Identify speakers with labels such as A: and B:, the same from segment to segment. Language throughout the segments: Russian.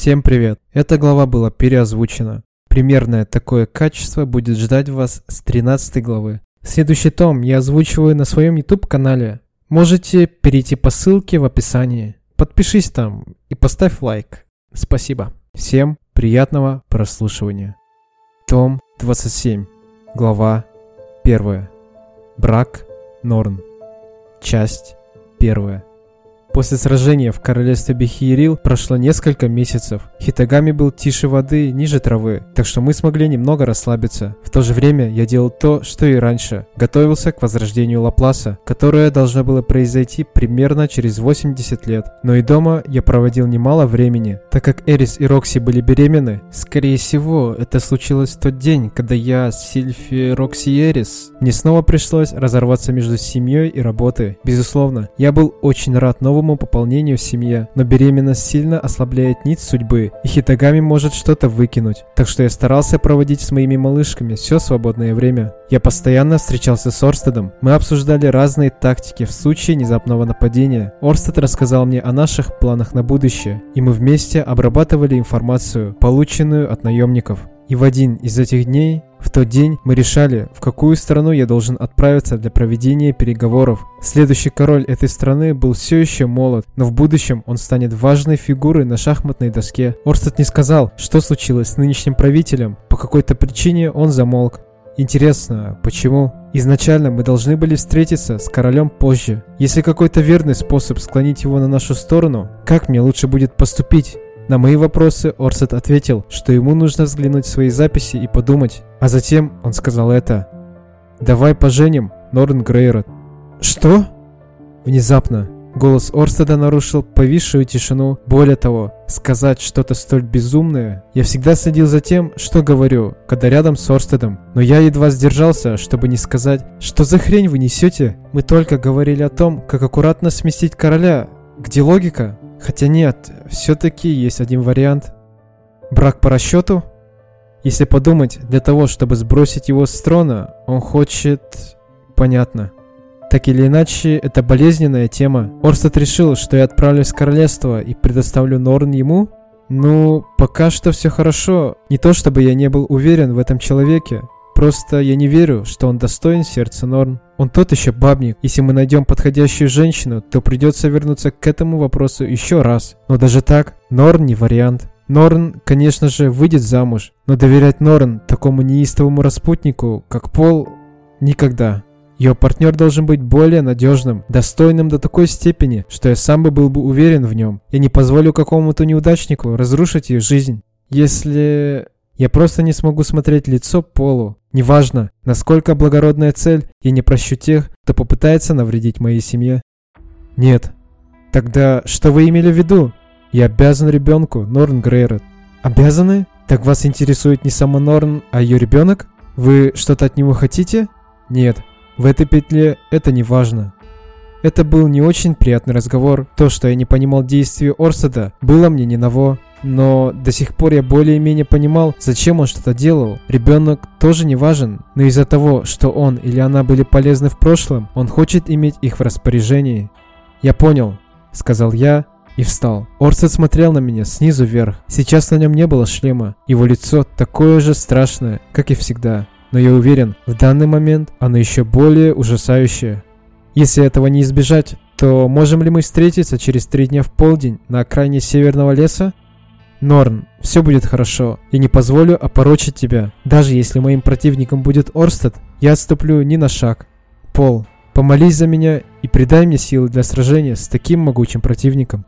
A: Всем привет! Эта глава была переозвучена. Примерное такое качество будет ждать вас с 13 главы. Следующий том я озвучиваю на своем YouTube-канале. Можете перейти по ссылке в описании. Подпишись там и поставь лайк. Спасибо. Всем приятного прослушивания. Том 27. Глава 1. Брак Норн. Часть 1. После сражения в королевстве Бехиерил прошло несколько месяцев. Хитагами был тише воды, ниже травы, так что мы смогли немного расслабиться. В то же время я делал то, что и раньше. Готовился к возрождению Лапласа, которое должно было произойти примерно через 80 лет. Но и дома я проводил немало времени, так как Эрис и Рокси были беременны. Скорее всего, это случилось в тот день, когда я, Сильфи, Рокси и Эрис, мне снова пришлось разорваться между семьей и работой. Безусловно, я был очень рад новому новому пополнению в семье, но беременность сильно ослабляет нить судьбы, и Хитагами может что-то выкинуть. Так что я старался проводить с моими малышками все свободное время. Я постоянно встречался с Орстедом. Мы обсуждали разные тактики в случае внезапного нападения. Орстед рассказал мне о наших планах на будущее, и мы вместе обрабатывали информацию, полученную от наемников. И в один из этих дней в тот день мы решали, в какую страну я должен отправиться для проведения переговоров. Следующий король этой страны был все еще молод, но в будущем он станет важной фигурой на шахматной доске. Орстед не сказал, что случилось с нынешним правителем. По какой-то причине он замолк. Интересно, почему? Изначально мы должны были встретиться с королем позже. Если какой-то верный способ склонить его на нашу сторону, как мне лучше будет поступить? На мои вопросы Орсет ответил, что ему нужно взглянуть в свои записи и подумать. А затем он сказал это. «Давай поженим, Норн Грейрот». «Что?» Внезапно голос Орстеда нарушил повисшую тишину. Более того, сказать что-то столь безумное. Я всегда следил за тем, что говорю, когда рядом с Орстедом. Но я едва сдержался, чтобы не сказать, что за хрень вы несете? Мы только говорили о том, как аккуратно сместить короля. Где логика? Хотя нет, все-таки есть один вариант. Брак по расчету? Если подумать, для того, чтобы сбросить его с трона, он хочет... Понятно. Так или иначе, это болезненная тема. Орстед решил, что я отправлюсь в королевство и предоставлю Норн ему? Ну, пока что все хорошо. Не то чтобы я не был уверен в этом человеке. Просто я не верю, что он достоин сердца Норн. Он тот еще бабник. Если мы найдем подходящую женщину, то придется вернуться к этому вопросу еще раз. Но даже так, Норн не вариант. Норн, конечно же, выйдет замуж, но доверять Норн такому неистовому распутнику, как Пол, никогда. Ее партнер должен быть более надежным, достойным до такой степени, что я сам бы был бы уверен в нем. Я не позволю какому-то неудачнику разрушить ее жизнь. Если... Я просто не смогу смотреть лицо Полу. Неважно, насколько благородная цель, я не прощу тех, кто попытается навредить моей семье. Нет. Тогда что вы имели в виду? Я обязан ребенку, Норн Грейрот. Обязаны? Так вас интересует не сама Норн, а ее ребенок? Вы что-то от него хотите? Нет. В этой петле это не важно. Это был не очень приятный разговор. То, что я не понимал действий Орсада, было мне не ново. Но до сих пор я более-менее понимал, зачем он что-то делал. Ребенок тоже не важен, но из-за того, что он или она были полезны в прошлом, он хочет иметь их в распоряжении. «Я понял», — сказал я и встал. Орсет смотрел на меня снизу вверх. Сейчас на нем не было шлема. Его лицо такое же страшное, как и всегда. Но я уверен, в данный момент оно еще более ужасающее. Если этого не избежать, то можем ли мы встретиться через три дня в полдень на окраине северного леса? Норн, все будет хорошо. Я не позволю опорочить тебя. Даже если моим противником будет Орстед, я отступлю ни на шаг. Пол, помолись за меня и придай мне силы для сражения с таким могучим противником.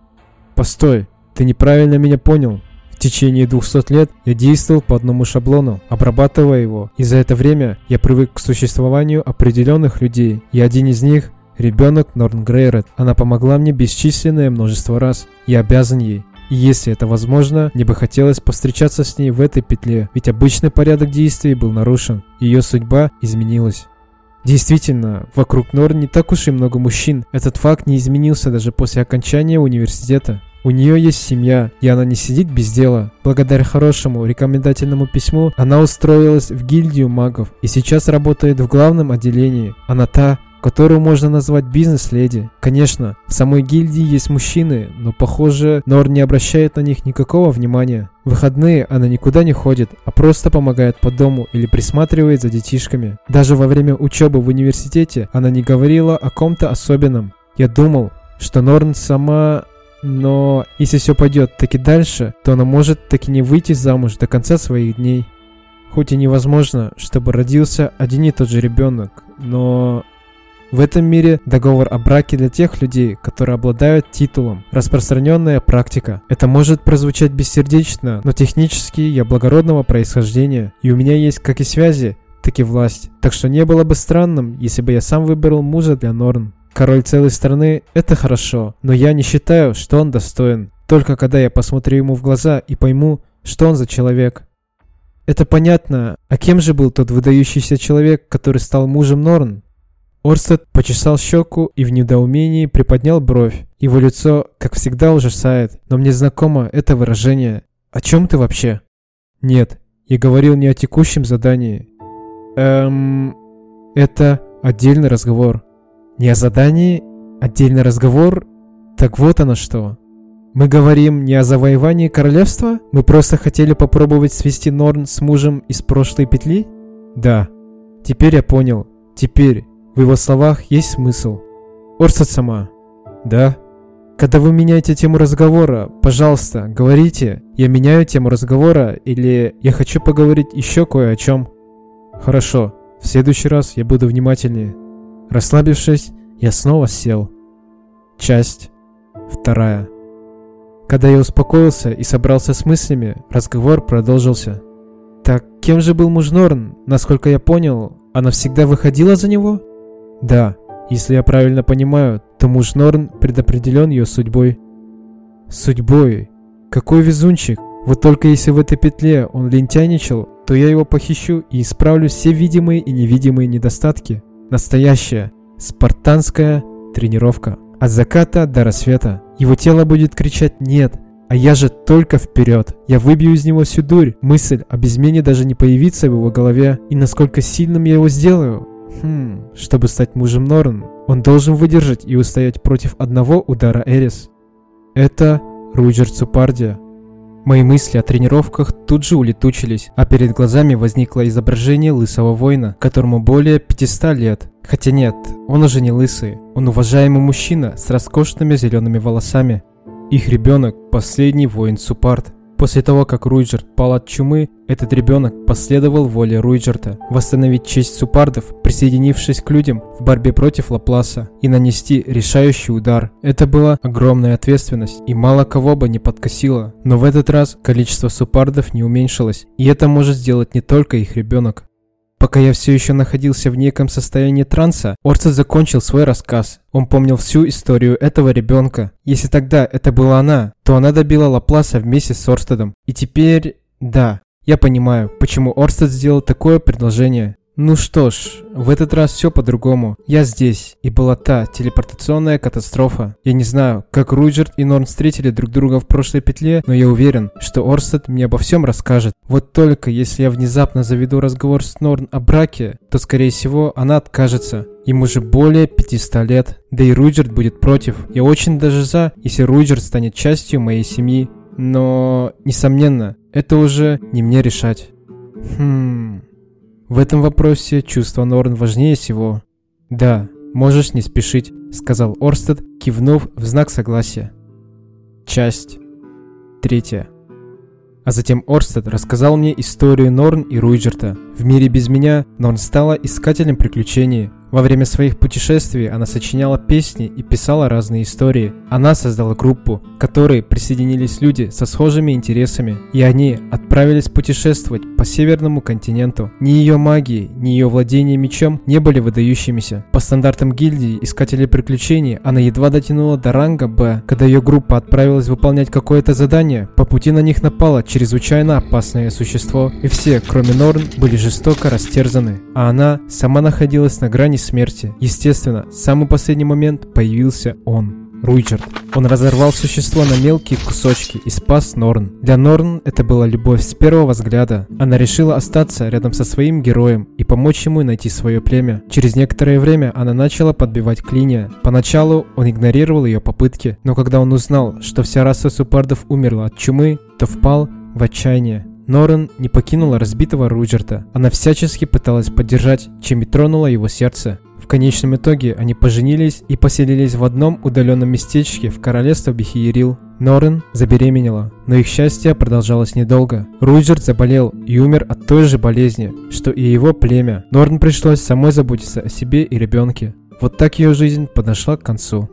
A: Постой, ты неправильно меня понял. В течение 200 лет я действовал по одному шаблону, обрабатывая его, и за это время я привык к существованию определенных людей, и один из них – ребенок Норн Грейрет. Она помогла мне бесчисленное множество раз. Я обязан ей. И если это возможно, мне бы хотелось повстречаться с ней в этой петле, ведь обычный порядок действий был нарушен, ее судьба изменилась. Действительно, вокруг Нор не так уж и много мужчин. Этот факт не изменился даже после окончания университета. У нее есть семья, и она не сидит без дела. Благодаря хорошему рекомендательному письму она устроилась в гильдию магов и сейчас работает в главном отделении. Она та, которую можно назвать бизнес-леди. Конечно, в самой гильдии есть мужчины, но похоже, Нор не обращает на них никакого внимания. В выходные она никуда не ходит, а просто помогает по дому или присматривает за детишками. Даже во время учебы в университете она не говорила о ком-то особенном. Я думал, что Норн сама... Но если все пойдет таки дальше, то она может таки не выйти замуж до конца своих дней. Хоть и невозможно, чтобы родился один и тот же ребенок, но в этом мире договор о браке для тех людей, которые обладают титулом. Распространенная практика. Это может прозвучать бессердечно, но технически я благородного происхождения, и у меня есть как и связи, так и власть. Так что не было бы странным, если бы я сам выбрал мужа для Норн. Король целой страны – это хорошо, но я не считаю, что он достоин. Только когда я посмотрю ему в глаза и пойму, что он за человек. Это понятно. А кем же был тот выдающийся человек, который стал мужем Норн? Орстед почесал щеку и в недоумении приподнял бровь. Его лицо, как всегда, ужасает, но мне знакомо это выражение. «О чем ты вообще?» «Нет, я говорил не о текущем задании». «Эм... Это отдельный разговор». «Не о задании? Отдельный разговор? Так вот оно что». Мы говорим не о завоевании королевства? Мы просто хотели попробовать свести Норн с мужем из прошлой петли? Да. Теперь я понял. Теперь. В его словах есть смысл. Орсат сама. Да. Когда вы меняете тему разговора, пожалуйста, говорите, я меняю тему разговора или я хочу поговорить еще кое о чем. Хорошо, в следующий раз я буду внимательнее. Расслабившись, я снова сел. Часть вторая. Когда я успокоился и собрался с мыслями, разговор продолжился. Так, кем же был муж Норн? Насколько я понял, она всегда выходила за него? Да, если я правильно понимаю, то муж Норн предопределен ее судьбой. Судьбой? Какой везунчик! Вот только если в этой петле он лентяничал, то я его похищу и исправлю все видимые и невидимые недостатки. Настоящая, спартанская тренировка. От заката до рассвета. Его тело будет кричать «нет», а я же только вперед. Я выбью из него всю дурь. Мысль об измене даже не появится в его голове. И насколько сильным я его сделаю, Хм, чтобы стать мужем Норн, он должен выдержать и устоять против одного удара Эрис. Это Руджер Цупардия. Мои мысли о тренировках тут же улетучились, а перед глазами возникло изображение лысого воина, которому более 500 лет. Хотя нет, он уже не лысый, он уважаемый мужчина с роскошными зелеными волосами. Их ребенок – последний воин Супард. После того, как Руйджерт пал от чумы, этот ребенок последовал воле Руйджерта восстановить честь супардов, присоединившись к людям в борьбе против Лапласа и нанести решающий удар. Это была огромная ответственность и мало кого бы не подкосило. Но в этот раз количество супардов не уменьшилось, и это может сделать не только их ребенок. Пока я все еще находился в неком состоянии транса, Орцет закончил свой рассказ. Он помнил всю историю этого ребенка. Если тогда это была она, то она добила Лапласа вместе с Орстедом. И теперь... Да, я понимаю, почему Орстед сделал такое предложение. Ну что ж, в этот раз все по-другому. Я здесь, и была та телепортационная катастрофа. Я не знаю, как Руджерт и Норн встретили друг друга в прошлой петле, но я уверен, что Орстед мне обо всем расскажет. Вот только если я внезапно заведу разговор с Норн о браке, то скорее всего она откажется. Ему же более 500 лет, да и Руджерт будет против. Я очень даже за, если Руджерт станет частью моей семьи. Но, несомненно, это уже не мне решать. Хм... В этом вопросе чувство Норн важнее всего. «Да, можешь не спешить», — сказал Орстед, кивнув в знак согласия. Часть третья. А затем Орстед рассказал мне историю Норн и Руиджерта. В мире без меня Норн стала искателем приключений, во время своих путешествий она сочиняла песни и писала разные истории. Она создала группу, к которой присоединились люди со схожими интересами, и они отправились путешествовать по северному континенту. Ни ее магии, ни ее владение мечом не были выдающимися. По стандартам гильдии Искателей Приключений она едва дотянула до ранга Б. Когда ее группа отправилась выполнять какое-то задание, по пути на них напало чрезвычайно опасное существо, и все, кроме Норн, были жестоко растерзаны, а она сама находилась на грани смерти. Естественно, в самый последний момент появился он. Руйджерт. Он разорвал существо на мелкие кусочки и спас Норн. Для Норн это была любовь с первого взгляда. Она решила остаться рядом со своим героем и помочь ему найти свое племя. Через некоторое время она начала подбивать Клиния. Поначалу он игнорировал ее попытки, но когда он узнал, что вся раса супардов умерла от чумы, то впал в отчаяние. Норен не покинула разбитого Руджерта. Она всячески пыталась поддержать, чем и тронула его сердце. В конечном итоге они поженились и поселились в одном удаленном местечке в королевстве Бихиерил. Норен забеременела, но их счастье продолжалось недолго. Руджерт заболел и умер от той же болезни, что и его племя. Норн пришлось самой заботиться о себе и ребенке. Вот так ее жизнь подошла к концу.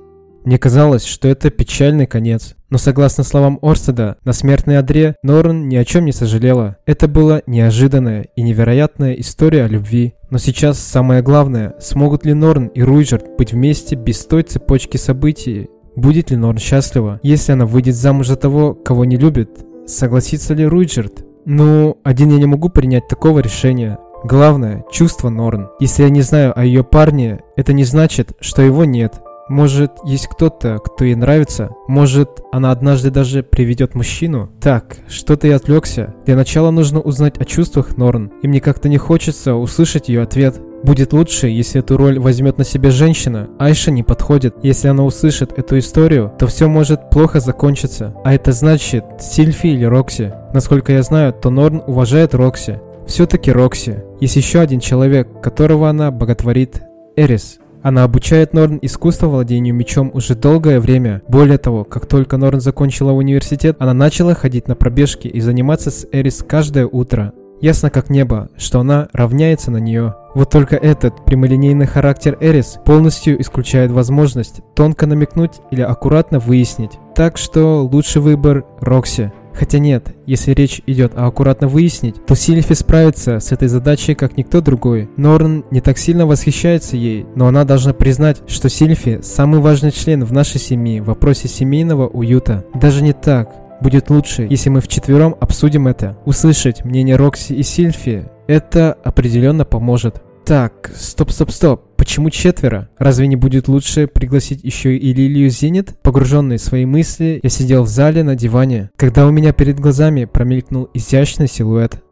A: Мне казалось, что это печальный конец. Но согласно словам Орстеда, на смертной одре Норн ни о чем не сожалела. Это была неожиданная и невероятная история о любви. Но сейчас самое главное, смогут ли Норн и Руйджерт быть вместе без той цепочки событий? Будет ли Норн счастлива, если она выйдет замуж за того, кого не любит? Согласится ли Руйджерт? Ну, один я не могу принять такого решения. Главное – чувство Норн. Если я не знаю о ее парне, это не значит, что его нет. Может, есть кто-то, кто ей нравится? Может, она однажды даже приведет мужчину? Так, что-то я отвлекся. Для начала нужно узнать о чувствах Норн, и мне как-то не хочется услышать ее ответ. Будет лучше, если эту роль возьмет на себя женщина. Айша не подходит. Если она услышит эту историю, то все может плохо закончиться. А это значит Сильфи или Рокси. Насколько я знаю, то Норн уважает Рокси. Все-таки Рокси. Есть еще один человек, которого она боготворит. Эрис. Она обучает Норн искусству владению мечом уже долгое время. Более того, как только Норн закончила университет, она начала ходить на пробежки и заниматься с Эрис каждое утро. Ясно как небо, что она равняется на нее. Вот только этот прямолинейный характер Эрис полностью исключает возможность тонко намекнуть или аккуратно выяснить. Так что лучший выбор Рокси. Хотя нет, если речь идет о аккуратно выяснить, то Сильфи справится с этой задачей как никто другой. Норн не так сильно восхищается ей, но она должна признать, что Сильфи – самый важный член в нашей семье в вопросе семейного уюта. Даже не так. Будет лучше, если мы вчетвером обсудим это. Услышать мнение Рокси и Сильфи – это определенно поможет. Так, стоп, стоп, стоп. Почему четверо? Разве не будет лучше пригласить еще и Лилию Зенит? Погруженный в свои мысли, я сидел в зале на диване, когда у меня перед глазами промелькнул изящный силуэт.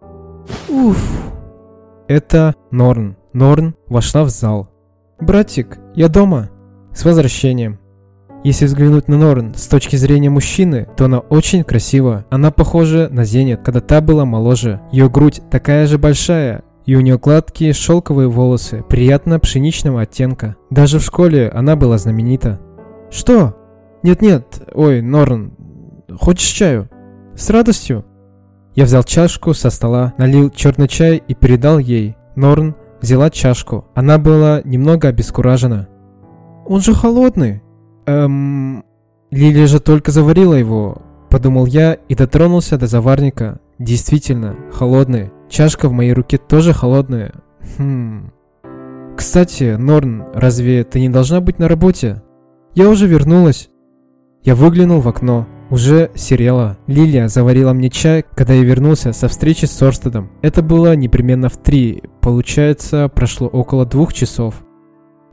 A: Уф. Это Норн. Норн вошла в зал. «Братик, я дома». «С возвращением». Если взглянуть на Норн с точки зрения мужчины, то она очень красива. Она похожа на Зенит, когда та была моложе. Ее грудь такая же большая, и у нее гладкие шелковые волосы, приятно пшеничного оттенка. Даже в школе она была знаменита. «Что?» «Нет-нет, ой, Норн, хочешь чаю?» «С радостью». Я взял чашку со стола, налил черный чай и передал ей. Норн взяла чашку. Она была немного обескуражена. «Он же холодный!» «Эм...» Лилия же только заварила его, подумал я и дотронулся до заварника. Действительно, холодный. Чашка в моей руке тоже холодная. Хм. Кстати, Норн, разве ты не должна быть на работе? Я уже вернулась. Я выглянул в окно. Уже серело. Лилия заварила мне чай, когда я вернулся со встречи с Орстедом. Это было непременно в три. Получается, прошло около двух часов.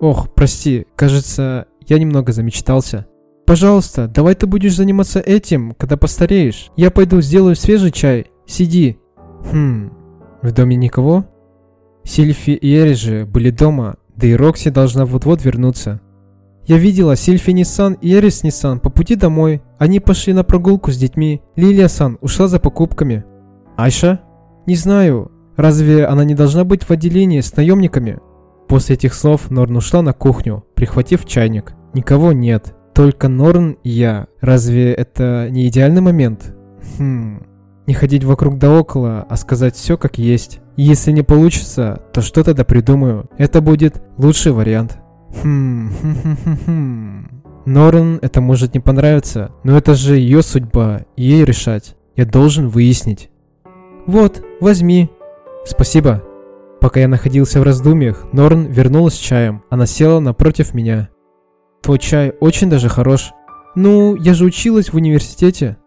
A: Ох, прости, кажется, я немного замечтался. Пожалуйста, давай ты будешь заниматься этим, когда постареешь. Я пойду сделаю свежий чай. Сиди. Хм, в доме никого? Сильфи и Эри были дома, да и Рокси должна вот-вот вернуться. Я видела Сильфи Ниссан и Эрис Ниссан по пути домой. Они пошли на прогулку с детьми. Лилия Сан ушла за покупками. Айша? Не знаю. Разве она не должна быть в отделении с наемниками? После этих слов Норн ушла на кухню, прихватив чайник. Никого нет. Только Норн и я. Разве это не идеальный момент? Хм... Не ходить вокруг да около, а сказать все как есть. И если не получится, то что тогда придумаю? Это будет лучший вариант. Хм, хм. Норн это может не понравиться, но это же ее судьба, ей решать. Я должен выяснить. Вот, возьми. Спасибо. Пока я находился в раздумьях, Норн вернулась с чаем. Она села напротив меня. Твой чай очень даже хорош. Ну, я же училась в университете.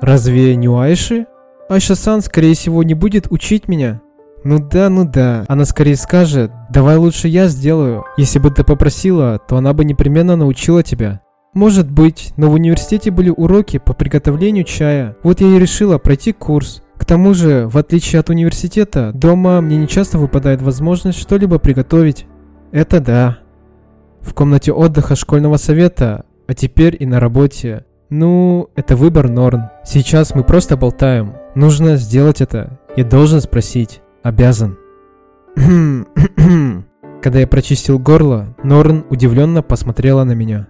A: Разве не у Айши? Айша-сан, скорее всего, не будет учить меня. Ну да, ну да. Она скорее скажет, давай лучше я сделаю. Если бы ты попросила, то она бы непременно научила тебя. Может быть, но в университете были уроки по приготовлению чая. Вот я и решила пройти курс. К тому же, в отличие от университета, дома мне не часто выпадает возможность что-либо приготовить. Это да. В комнате отдыха школьного совета, а теперь и на работе. Ну, это выбор Норн. Сейчас мы просто болтаем. Нужно сделать это. Я должен спросить. Обязан. Когда я прочистил горло, Норн удивленно посмотрела на меня.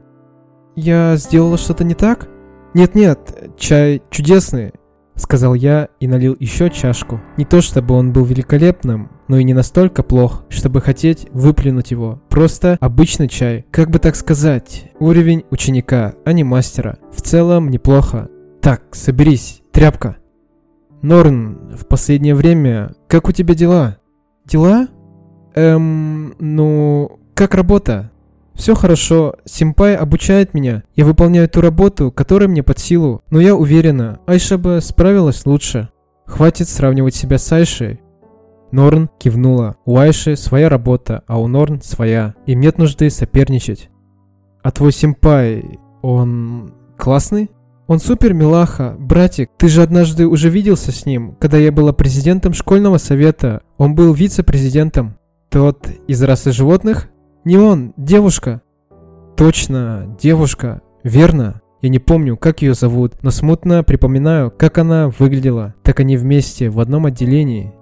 A: «Я сделала что-то не так?» «Нет-нет, чай чудесный. — сказал я и налил еще чашку. Не то чтобы он был великолепным, но и не настолько плох, чтобы хотеть выплюнуть его. Просто обычный чай. Как бы так сказать, уровень ученика, а не мастера. В целом неплохо. Так, соберись, тряпка. Норн, в последнее время, как у тебя дела? Дела? Эм, ну, как работа? Все хорошо, Симпай обучает меня. Я выполняю ту работу, которая мне под силу. Но я уверена, Айша бы справилась лучше. Хватит сравнивать себя с Айшей. Норн кивнула. У Айши своя работа, а у Норн своя. Им нет нужды соперничать. А твой Симпай, он классный? Он супер милаха. Братик, ты же однажды уже виделся с ним, когда я была президентом школьного совета. Он был вице-президентом. Тот из расы животных? Не он, девушка. Точно, девушка. Верно. Я не помню, как ее зовут, но смутно припоминаю, как она выглядела. Так они вместе, в одном отделении.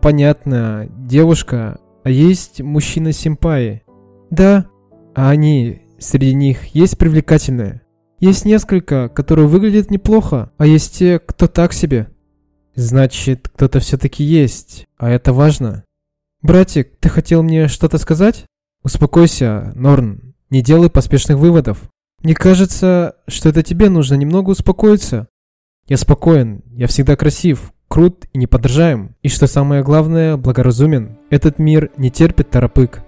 A: Понятно, девушка. А есть мужчина-симпаи? Да. А они, среди них, есть привлекательные? Есть несколько, которые выглядят неплохо, а есть те, кто так себе. Значит, кто-то все-таки есть, а это важно. Братик, ты хотел мне что-то сказать? Успокойся, Норн, не делай поспешных выводов. Мне кажется, что это тебе нужно немного успокоиться. Я спокоен, я всегда красив, крут и неподражаем. И что самое главное, благоразумен. Этот мир не терпит торопык.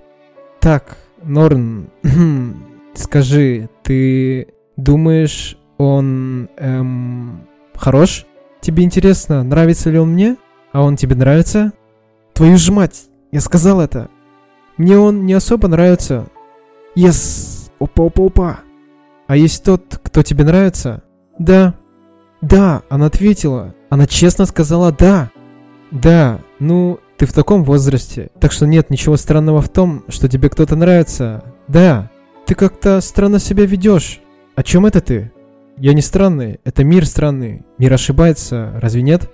A: Так, Норн, скажи, ты думаешь, он, эм, хорош? Тебе интересно, нравится ли он мне? А он тебе нравится? Твою ж мать, я сказал это. Мне он не особо нравится. Yes! Опа-опа-опа! А есть тот, кто тебе нравится? Да. Да, она ответила. Она честно сказала «да». Да, ну, ты в таком возрасте, так что нет ничего странного в том, что тебе кто-то нравится. Да, ты как-то странно себя ведешь. О чем это ты? Я не странный, это мир странный. Мир ошибается, разве нет?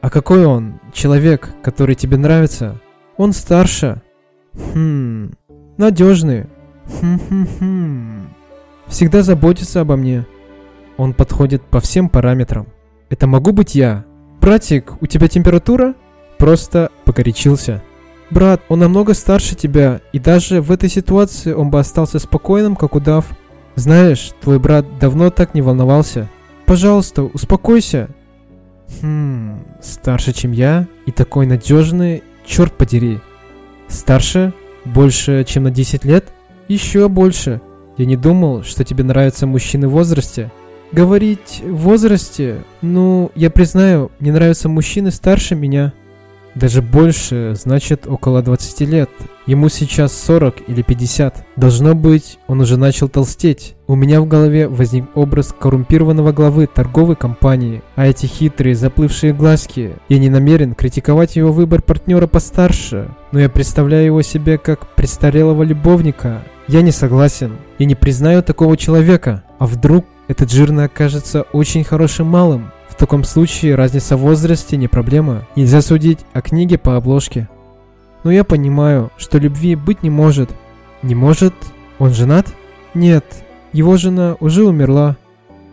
A: А какой он? Человек, который тебе нравится? Он старше. Хм, надежный. Хм-хм-хм. Всегда заботится обо мне. Он подходит по всем параметрам. Это могу быть я. Братик, у тебя температура? Просто погорячился. Брат, он намного старше тебя, и даже в этой ситуации он бы остался спокойным, как удав. Знаешь, твой брат давно так не волновался. Пожалуйста, успокойся. Хм, старше, чем я, и такой надежный, черт подери. Старше? Больше, чем на 10 лет? Еще больше. Я не думал, что тебе нравятся мужчины в возрасте. Говорить в возрасте? Ну, я признаю, мне нравятся мужчины старше меня. Даже больше, значит, около 20 лет. Ему сейчас 40 или 50. Должно быть, он уже начал толстеть. У меня в голове возник образ коррумпированного главы торговой компании. А эти хитрые, заплывшие глазки. Я не намерен критиковать его выбор партнера постарше. Но я представляю его себе как престарелого любовника. Я не согласен. Я не признаю такого человека. А вдруг этот жирный окажется очень хорошим малым? Таком случае разница в возрасте не проблема. Нельзя судить о книге по обложке. Но я понимаю, что любви быть не может. Не может? Он женат? Нет, его жена уже умерла.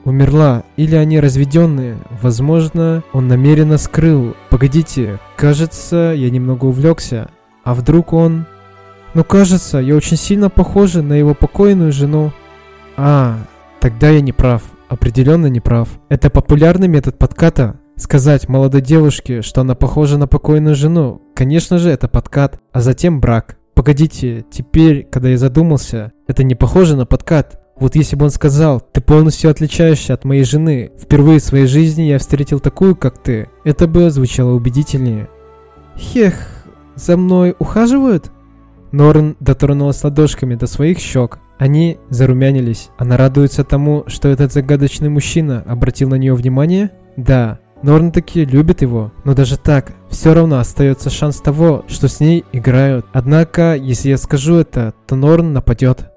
A: Умерла, или они разведенные. Возможно, он намеренно скрыл. Погодите, кажется, я немного увлекся. А вдруг он... Ну кажется, я очень сильно похожа на его покойную жену. А, тогда я не прав определенно не прав. Это популярный метод подката. Сказать молодой девушке, что она похожа на покойную жену, конечно же, это подкат, а затем брак. Погодите, теперь, когда я задумался, это не похоже на подкат. Вот если бы он сказал, ты полностью отличаешься от моей жены, впервые в своей жизни я встретил такую, как ты, это бы звучало убедительнее. Хех, за мной ухаживают? Норн дотронулась ладошками до своих щек. Они зарумянились. Она радуется тому, что этот загадочный мужчина обратил на нее внимание? Да. Норн таки любит его, но даже так, все равно остается шанс того, что с ней играют. Однако, если я скажу это, то Норн нападет.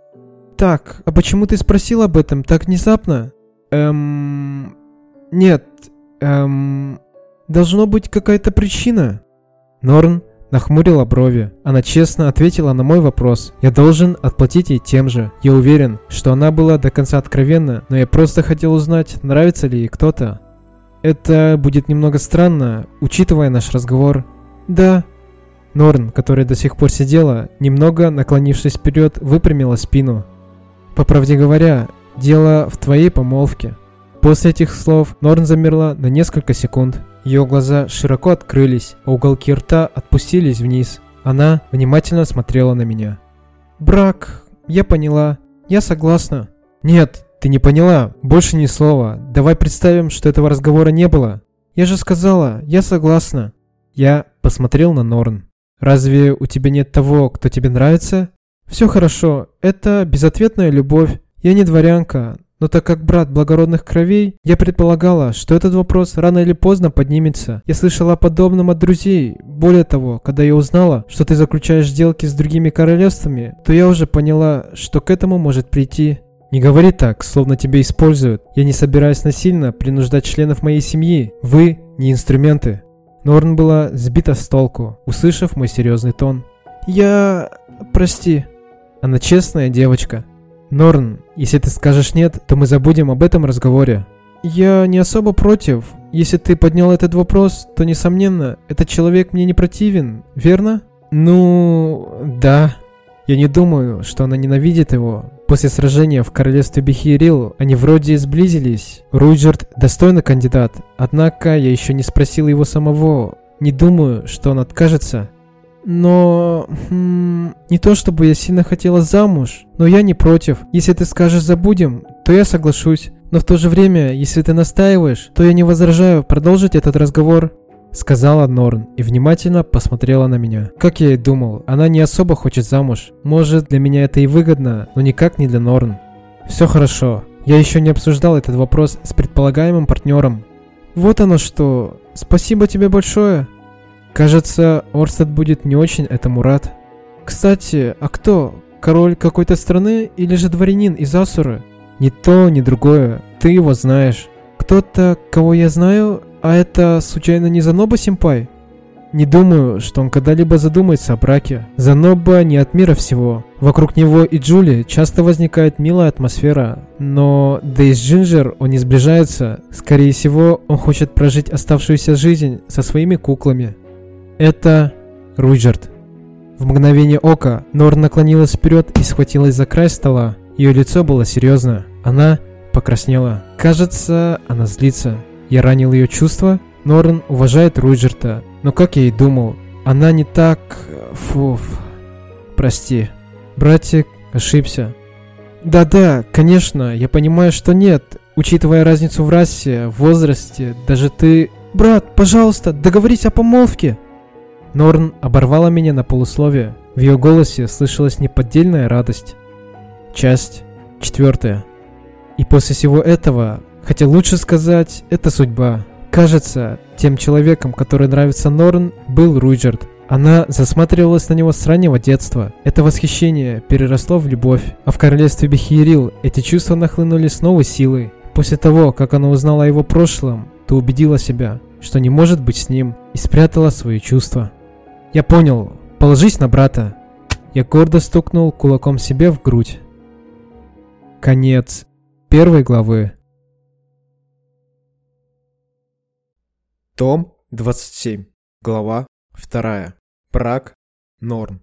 A: Так, а почему ты спросил об этом так внезапно? Эм... Нет, эм... Должно быть какая-то причина. Норн нахмурила брови. Она честно ответила на мой вопрос. Я должен отплатить ей тем же. Я уверен, что она была до конца откровенна, но я просто хотел узнать, нравится ли ей кто-то. Это будет немного странно, учитывая наш разговор. Да. Норн, которая до сих пор сидела, немного наклонившись вперед, выпрямила спину. По правде говоря, дело в твоей помолвке. После этих слов Норн замерла на несколько секунд. Ее глаза широко открылись, а уголки рта отпустились вниз. Она внимательно смотрела на меня. «Брак, я поняла. Я согласна». «Нет, ты не поняла. Больше ни слова. Давай представим, что этого разговора не было». «Я же сказала, я согласна». Я посмотрел на Норн. «Разве у тебя нет того, кто тебе нравится?» «Все хорошо. Это безответная любовь. Я не дворянка, но так как брат благородных кровей, я предполагала, что этот вопрос рано или поздно поднимется. Я слышала о подобном от друзей. Более того, когда я узнала, что ты заключаешь сделки с другими королевствами, то я уже поняла, что к этому может прийти. Не говори так, словно тебя используют. Я не собираюсь насильно принуждать членов моей семьи. Вы не инструменты. Норн была сбита с толку, услышав мой серьезный тон. Я... прости. Она честная девочка. Норн, если ты скажешь нет, то мы забудем об этом разговоре. Я не особо против. Если ты поднял этот вопрос, то, несомненно, этот человек мне не противен, верно? Ну, да. Я не думаю, что она ненавидит его. После сражения в королевстве Бехирил они вроде сблизились. Руджерт достойный кандидат, однако я еще не спросил его самого. Не думаю, что он откажется. Но... Хм, не то чтобы я сильно хотела замуж, но я не против. Если ты скажешь «забудем», то я соглашусь. Но в то же время, если ты настаиваешь, то я не возражаю продолжить этот разговор. Сказала Норн и внимательно посмотрела на меня. Как я и думал, она не особо хочет замуж. Может, для меня это и выгодно, но никак не для Норн. Все хорошо. Я еще не обсуждал этот вопрос с предполагаемым партнером. Вот оно что. Спасибо тебе большое. Кажется, Орстед будет не очень этому рад. Кстати, а кто? Король какой-то страны или же дворянин из Асуры? Ни то, ни другое. Ты его знаешь. Кто-то, кого я знаю, а это случайно не Заноба Симпай? Не думаю, что он когда-либо задумается о браке. Заноба не от мира всего. Вокруг него и Джули часто возникает милая атмосфера. Но да и с Джинджер он не сближается. Скорее всего, он хочет прожить оставшуюся жизнь со своими куклами. Это Руджерт. В мгновение ока Нор наклонилась вперед и схватилась за край стола. Ее лицо было серьезно. Она покраснела. Кажется, она злится. Я ранил ее чувства. Норн уважает Руджерта. Но как я и думал, она не так... Фуф. Прости. Братик ошибся. Да-да, конечно, я понимаю, что нет. Учитывая разницу в расе, возрасте, даже ты... Брат, пожалуйста, договорись о помолвке. Норн оборвала меня на полусловие. В ее голосе слышалась неподдельная радость. Часть четвертая. И после всего этого, хотя лучше сказать, это судьба. Кажется, тем человеком, который нравится Норн, был Руджерт. Она засматривалась на него с раннего детства. Это восхищение переросло в любовь. А в королевстве Бехирил эти чувства нахлынули с новой силой. После того, как она узнала о его прошлом, то убедила себя, что не может быть с ним, и спрятала свои чувства. Я понял. Положись на брата. Я гордо стукнул кулаком себе в грудь. Конец первой главы.
B: Том 27. Глава 2. Брак. Норм.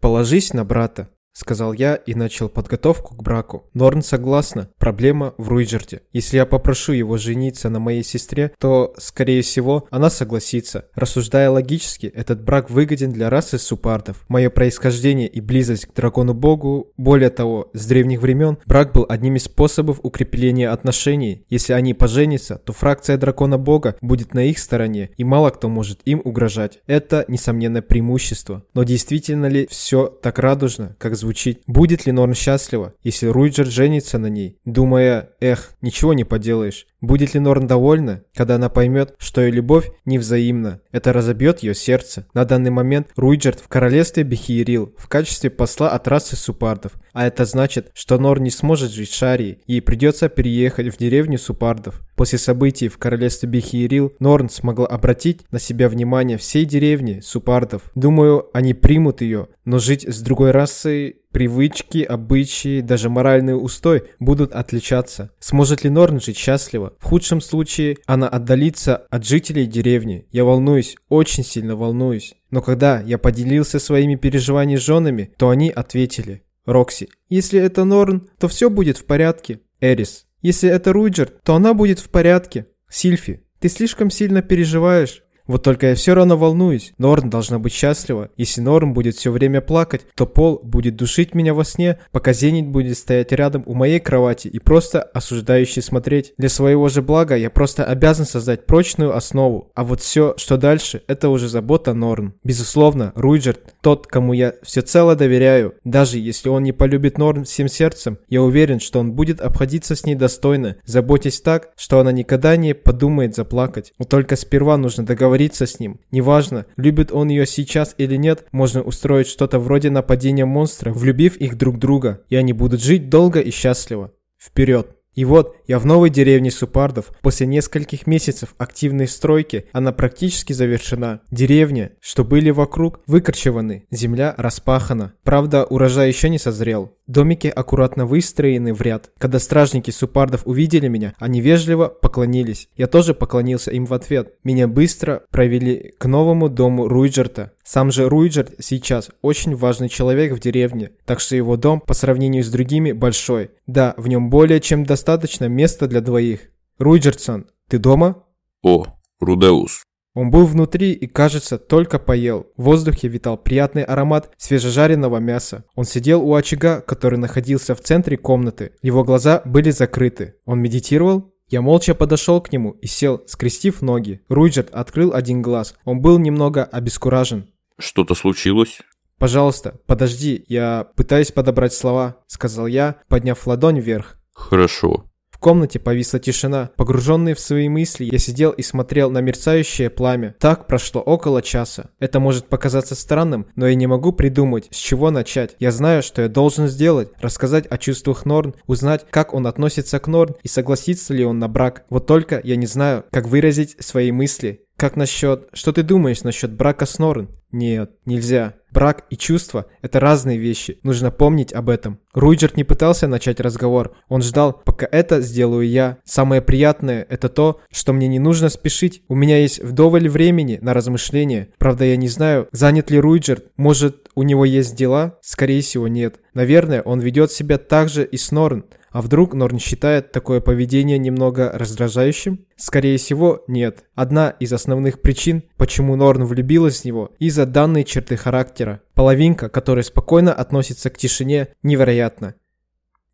B: Положись на брата сказал я и начал подготовку к браку. Норн согласна, проблема в Руиджерте. Если я попрошу его жениться на моей сестре, то, скорее всего, она согласится. Рассуждая логически, этот брак выгоден для расы супардов. Мое происхождение и близость к дракону-богу, более того, с древних времен, брак был одним из способов укрепления отношений. Если они поженятся, то фракция дракона-бога будет на их стороне, и мало кто может им угрожать. Это, несомненно, преимущество. Но действительно ли все так радужно, как звучит
A: звучит. Будет ли Норн счастлива, если Руиджер женится на ней, думая, эх, ничего не поделаешь. Будет ли Норн довольна, когда она поймет, что ее любовь невзаимна? Это разобьет ее сердце. На данный момент Руиджерт в королевстве Бехиерил в качестве посла от расы Супардов. А это значит, что Норн не сможет жить в Шарии, ей придется переехать в деревню Супардов. После событий в королевстве Бехиерил Норн смогла обратить на себя внимание всей деревни Супардов. Думаю, они примут ее, но жить с другой расой Привычки, обычаи, даже моральный устой будут отличаться. Сможет ли Норн жить счастливо? В худшем случае она отдалится от жителей деревни. Я волнуюсь, очень сильно волнуюсь. Но когда я поделился своими переживаниями с женами, то они ответили. Рокси, если это Норн, то все будет в порядке. Эрис, если это Руиджер, то она будет в порядке. Сильфи, ты слишком сильно переживаешь. Вот только я все равно волнуюсь. Норн должна быть счастлива. Если Норн будет все время плакать, то Пол будет душить меня во сне, пока Зенит будет стоять рядом у моей кровати и просто осуждающий смотреть. Для своего же блага я просто обязан создать прочную основу. А вот все, что дальше, это уже забота Норн. Безусловно, Руиджерт тот, кому я всецело доверяю. Даже если он не полюбит Норн всем сердцем, я уверен, что он будет обходиться с ней достойно, заботясь так, что она никогда не подумает заплакать. Но только сперва нужно договориться с ним. Неважно, любит он ее сейчас или нет, можно устроить что-то вроде нападения монстра, влюбив их друг друга, и они будут жить долго и счастливо. Вперед! И вот я в новой деревне Супардов. После нескольких месяцев активной стройки она практически завершена. Деревня, что были вокруг, выкорчеваны, земля распахана. Правда, урожай еще не созрел. Домики аккуратно выстроены в ряд. Когда стражники Супардов увидели меня, они вежливо поклонились. Я тоже поклонился им в ответ. Меня быстро провели к новому дому Руиджерта. Сам же Руиджерт сейчас очень важный человек в деревне, так что его дом по сравнению с другими большой. Да, в нем более чем достаточно места для двоих. Руиджертсон, ты дома?
C: О, Рудеус.
A: Он был внутри и, кажется, только поел. В воздухе витал приятный аромат свежежаренного мяса. Он сидел у очага, который находился в центре комнаты. Его глаза были закрыты. Он медитировал? Я молча подошел к нему и сел, скрестив ноги. Руиджерт открыл один глаз. Он был немного обескуражен.
C: Что-то случилось?
A: «Пожалуйста, подожди, я пытаюсь подобрать слова», — сказал я, подняв ладонь вверх.
C: «Хорошо».
A: Комнате повисла тишина. Погруженный в свои мысли, я сидел и смотрел на мерцающее пламя. Так прошло около часа. Это может показаться странным, но я не могу придумать, с чего начать. Я знаю, что я должен сделать. Рассказать о чувствах Норн, узнать, как он относится к Норн и согласится ли он на брак. Вот только я не знаю, как выразить свои мысли. Как насчет... Что ты думаешь насчет брака с Норн? Нет, нельзя. Брак и чувства – это разные вещи. Нужно помнить об этом. Руиджерт не пытался начать разговор. Он ждал, пока это сделаю я. Самое приятное – это то, что мне не нужно спешить. У меня есть вдоволь времени на размышления. Правда, я не знаю, занят ли Руиджерт. Может, у него есть дела? Скорее всего, нет. Наверное, он ведет себя так же и с Норн. А вдруг Норн считает такое поведение немного раздражающим? Скорее всего, нет. Одна из основных причин, почему Норн влюбилась в него, из-за данной черты характера. Половинка, которая спокойно относится к тишине, невероятно.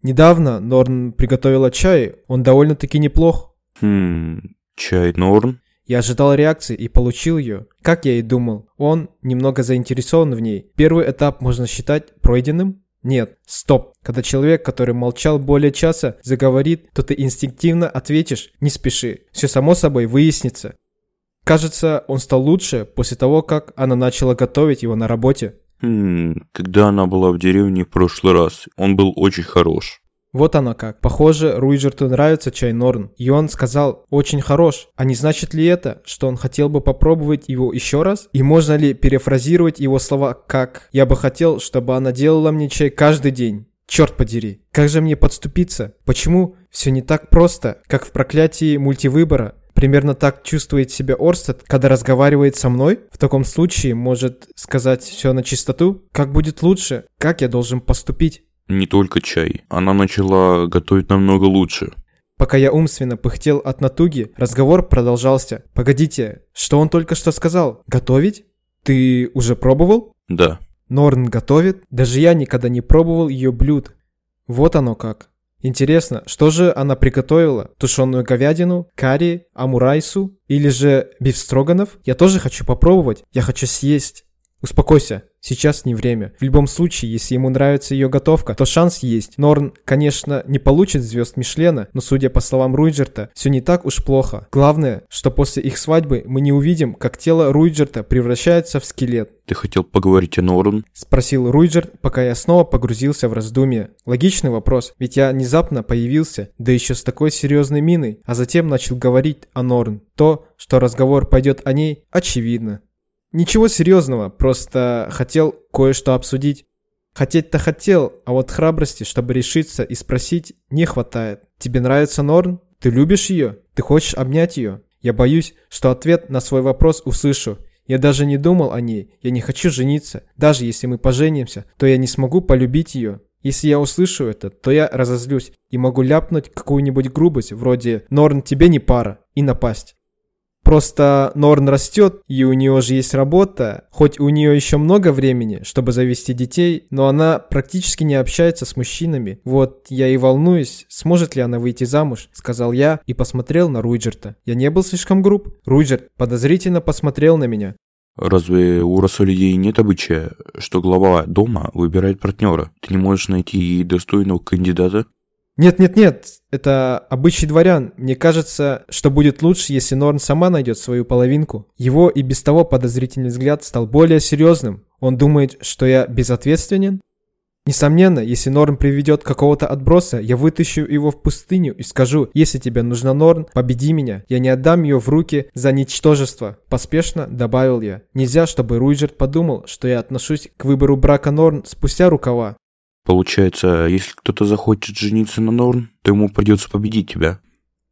A: Недавно Норн приготовила чай, он довольно-таки неплох.
C: Хм, чай Норн?
A: Я ожидал реакции и получил ее. Как я и думал, он немного заинтересован в ней. Первый этап можно считать пройденным. Нет, стоп. Когда человек, который молчал более часа, заговорит, то ты инстинктивно ответишь «не спеши». Все само собой выяснится. Кажется, он стал лучше после того, как она начала готовить его на работе.
C: Хм, когда она была в деревне в прошлый раз, он был очень хорош.
A: Вот оно как. Похоже, Руиджерту нравится чай Норн. И он сказал, очень хорош. А не значит ли это, что он хотел бы попробовать его еще раз? И можно ли перефразировать его слова как «Я бы хотел, чтобы она делала мне чай каждый день». Черт подери, как же мне подступиться? Почему все не так просто, как в проклятии мультивыбора? Примерно так чувствует себя Орстед, когда разговаривает со мной? В таком случае может сказать все на чистоту? Как будет лучше? Как я должен поступить?
C: Не только чай. Она начала готовить намного лучше.
A: Пока я умственно пыхтел от натуги, разговор продолжался. «Погодите, что он только что сказал? Готовить? Ты уже пробовал?»
C: Да.
A: Норн готовит? Даже я никогда не пробовал ее блюд. Вот оно как. Интересно, что же она приготовила? Тушеную говядину, карри, амурайсу или же бифстроганов? Я тоже хочу попробовать. Я хочу съесть. Успокойся. Сейчас не время. В любом случае, если ему нравится ее готовка, то шанс есть. Норн, конечно, не получит звезд Мишлена, но судя по словам Руиджерта, все не так уж плохо. Главное, что после их свадьбы мы не увидим, как тело Руиджерта превращается в скелет.
C: Ты хотел поговорить о Норн?
A: Спросил Руиджерт, пока я снова погрузился в раздумье. Логичный вопрос, ведь я внезапно появился, да еще с такой серьезной миной, а затем начал говорить о Норн. То, что разговор пойдет о ней, очевидно. Ничего серьезного, просто хотел кое-что обсудить. Хотеть-то хотел, а вот храбрости, чтобы решиться и спросить, не хватает. Тебе нравится Норн? Ты любишь ее? Ты хочешь обнять ее? Я боюсь, что ответ на свой вопрос услышу. Я даже не думал о ней, я не хочу жениться. Даже если мы поженимся, то я не смогу полюбить ее. Если я услышу это, то я разозлюсь и могу ляпнуть какую-нибудь грубость, вроде «Норн, тебе не пара» и напасть. Просто Норн растет, и у нее же есть работа. Хоть у нее еще много времени, чтобы завести детей, но она практически не общается с мужчинами. Вот я и волнуюсь, сможет ли она выйти замуж, сказал я и посмотрел на Руиджерта. Я не был слишком груб. Руиджерт подозрительно посмотрел на меня.
C: Разве у людей нет обычая, что глава дома выбирает партнера? Ты не можешь найти достойного кандидата?
A: Нет-нет-нет, это обычай дворян. Мне кажется, что будет лучше, если Норн сама найдет свою половинку. Его и без того подозрительный взгляд стал более серьезным. Он думает, что я безответственен? Несомненно, если Норн приведет какого-то отброса, я вытащу его в пустыню и скажу, если тебе нужна Норн, победи меня, я не отдам ее в руки за ничтожество. Поспешно добавил я. Нельзя, чтобы Руиджерт подумал, что я отношусь к выбору брака Норн спустя рукава.
C: Получается, если кто-то захочет жениться на Норн, то ему придется победить тебя.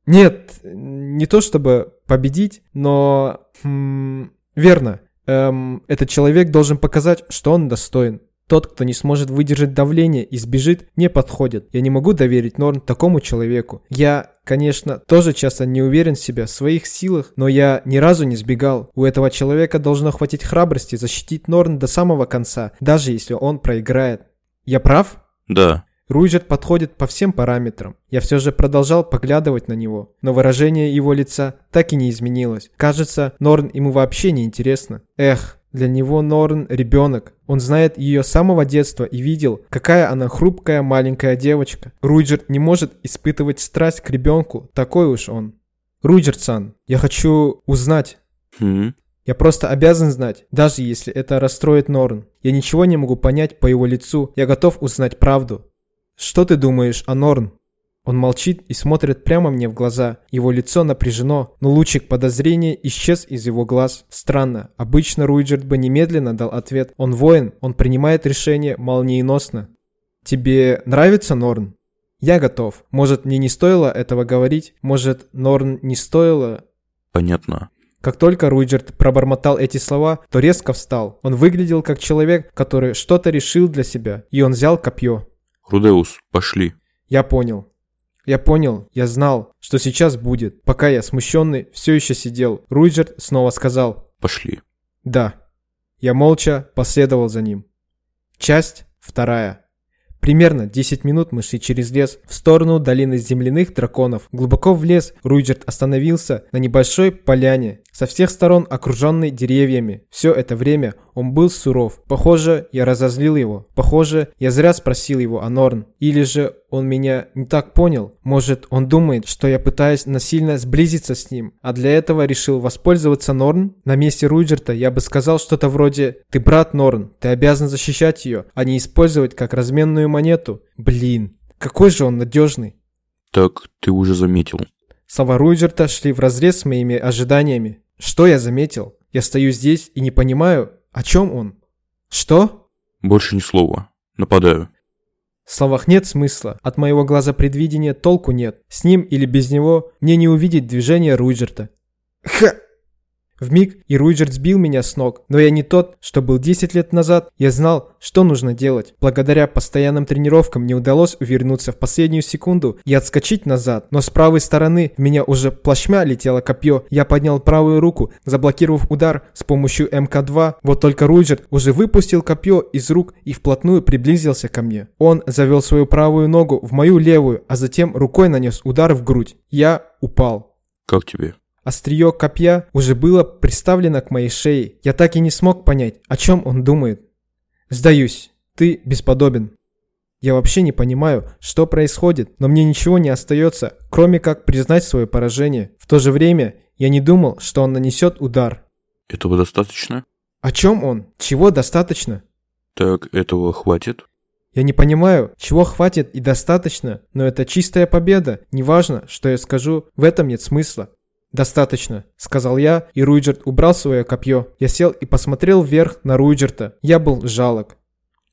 A: Нет, не то чтобы победить, но... Хм, верно. Эм, этот человек должен показать, что он достоин. Тот, кто не сможет выдержать давление и сбежит, не подходит. Я не могу доверить Норн такому человеку. Я, конечно, тоже часто не уверен в себе, в своих силах, но я ни разу не сбегал. У этого человека должно хватить храбрости защитить Норн до самого конца, даже если он проиграет. Я прав?
C: Да.
A: Руиджет подходит по всем параметрам. Я все же продолжал поглядывать на него, но выражение его лица так и не изменилось. Кажется, Норн ему вообще не интересно. Эх, для него Норн ребенок. Он знает ее с самого детства и видел, какая она хрупкая маленькая девочка. Руиджерт не может испытывать страсть к ребенку, такой уж он. Руиджерт-сан, я хочу узнать.
C: Хм?
A: Я просто обязан знать, даже если это расстроит Норн. Я ничего не могу понять по его лицу, я готов узнать правду. Что ты думаешь о Норн? Он молчит и смотрит прямо мне в глаза. Его лицо напряжено, но лучик подозрения исчез из его глаз. Странно. Обычно Руиджерт бы немедленно дал ответ. Он воин, он принимает решение молниеносно. Тебе нравится Норн? Я готов. Может, мне не стоило этого говорить? Может, Норн не стоило?
C: Понятно.
A: Как только Руиджерт пробормотал эти слова, то резко встал. Он выглядел как человек, который что-то решил для себя, и он взял копье.
C: Рудеус, пошли.
A: Я понял. Я понял, я знал, что сейчас будет. Пока я, смущенный, все еще сидел, Руиджерт снова сказал
C: «Пошли».
A: «Да». Я молча последовал за ним. Часть вторая. Примерно 10 минут мы шли через лес в сторону долины земляных драконов. Глубоко в лес Руиджерт остановился на небольшой поляне, со всех сторон окруженный деревьями. Все это время он был суров. Похоже, я разозлил его. Похоже, я зря спросил его о Норн. Или же он меня не так понял. Может, он думает, что я пытаюсь насильно сблизиться с ним, а для этого решил воспользоваться Норн? На месте Руиджерта я бы сказал что-то вроде «Ты брат Норн, ты обязан защищать ее, а не использовать как разменную монету». Блин, какой же он надежный.
C: Так, ты уже заметил.
A: Слова Руиджерта шли вразрез с моими ожиданиями. Что я заметил? Я стою здесь и не понимаю, о чем он. Что?
C: Больше ни слова. Нападаю.
A: В словах нет смысла. От моего глаза предвидения толку нет. С ним или без него мне не увидеть движение Руиджерта. Ха! В миг и Руиджерт сбил меня с ног, но я не тот, что был 10 лет назад. Я знал, что нужно делать. Благодаря постоянным тренировкам мне удалось увернуться в последнюю секунду и отскочить назад. Но с правой стороны в меня уже плашмя летело копье. Я поднял правую руку, заблокировав удар с помощью МК-2. Вот только Руиджерт уже выпустил копье из рук и вплотную приблизился ко мне. Он завел свою правую ногу в мою левую, а затем рукой нанес удар в грудь. Я упал.
C: Как тебе?
A: Острие копья уже было приставлено к моей шее. Я так и не смог понять, о чем он думает. Сдаюсь, ты бесподобен. Я вообще не понимаю, что происходит, но мне ничего не остается, кроме как признать свое поражение. В то же время я не думал, что он нанесет удар.
C: Этого достаточно?
A: О чем он? Чего достаточно?
C: Так этого хватит?
A: Я не понимаю, чего хватит и достаточно, но это чистая победа. Неважно, что я скажу, в этом нет смысла. «Достаточно», — сказал я, и Руиджерт убрал свое копье. Я сел и посмотрел вверх на Руиджерта. Я был жалок.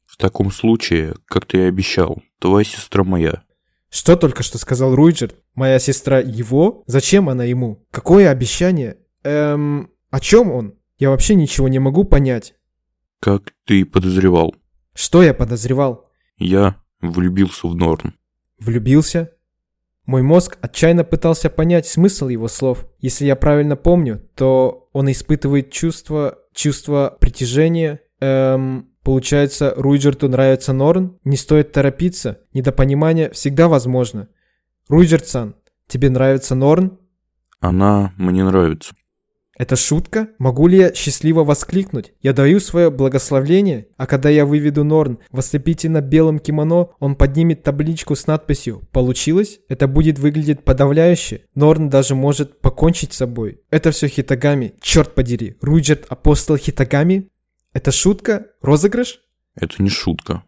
C: В таком случае, как ты и обещал, твоя сестра моя.
A: Что только что сказал Руиджерт? Моя сестра его? Зачем она ему? Какое обещание? Эм, о чем он? Я вообще ничего не могу понять.
C: Как ты подозревал.
A: Что я подозревал?
C: Я влюбился в Норн.
A: Влюбился? Мой мозг отчаянно пытался понять смысл его слов. Если я правильно помню, то он испытывает чувство, чувство притяжения. Эм, получается, Руиджерту нравится Норн? Не стоит торопиться. Недопонимание всегда возможно. Руиджерт-сан, тебе нравится Норн?
C: Она мне нравится.
A: Это шутка? Могу ли я счастливо воскликнуть? Я даю свое благословление, а когда я выведу Норн в ослепительно белом кимоно, он поднимет табличку с надписью «Получилось?» Это будет выглядеть подавляюще. Норн даже может покончить с собой. Это все Хитагами. Черт подери. Руиджерт апостол Хитагами? Это шутка? Розыгрыш?
C: Это не шутка.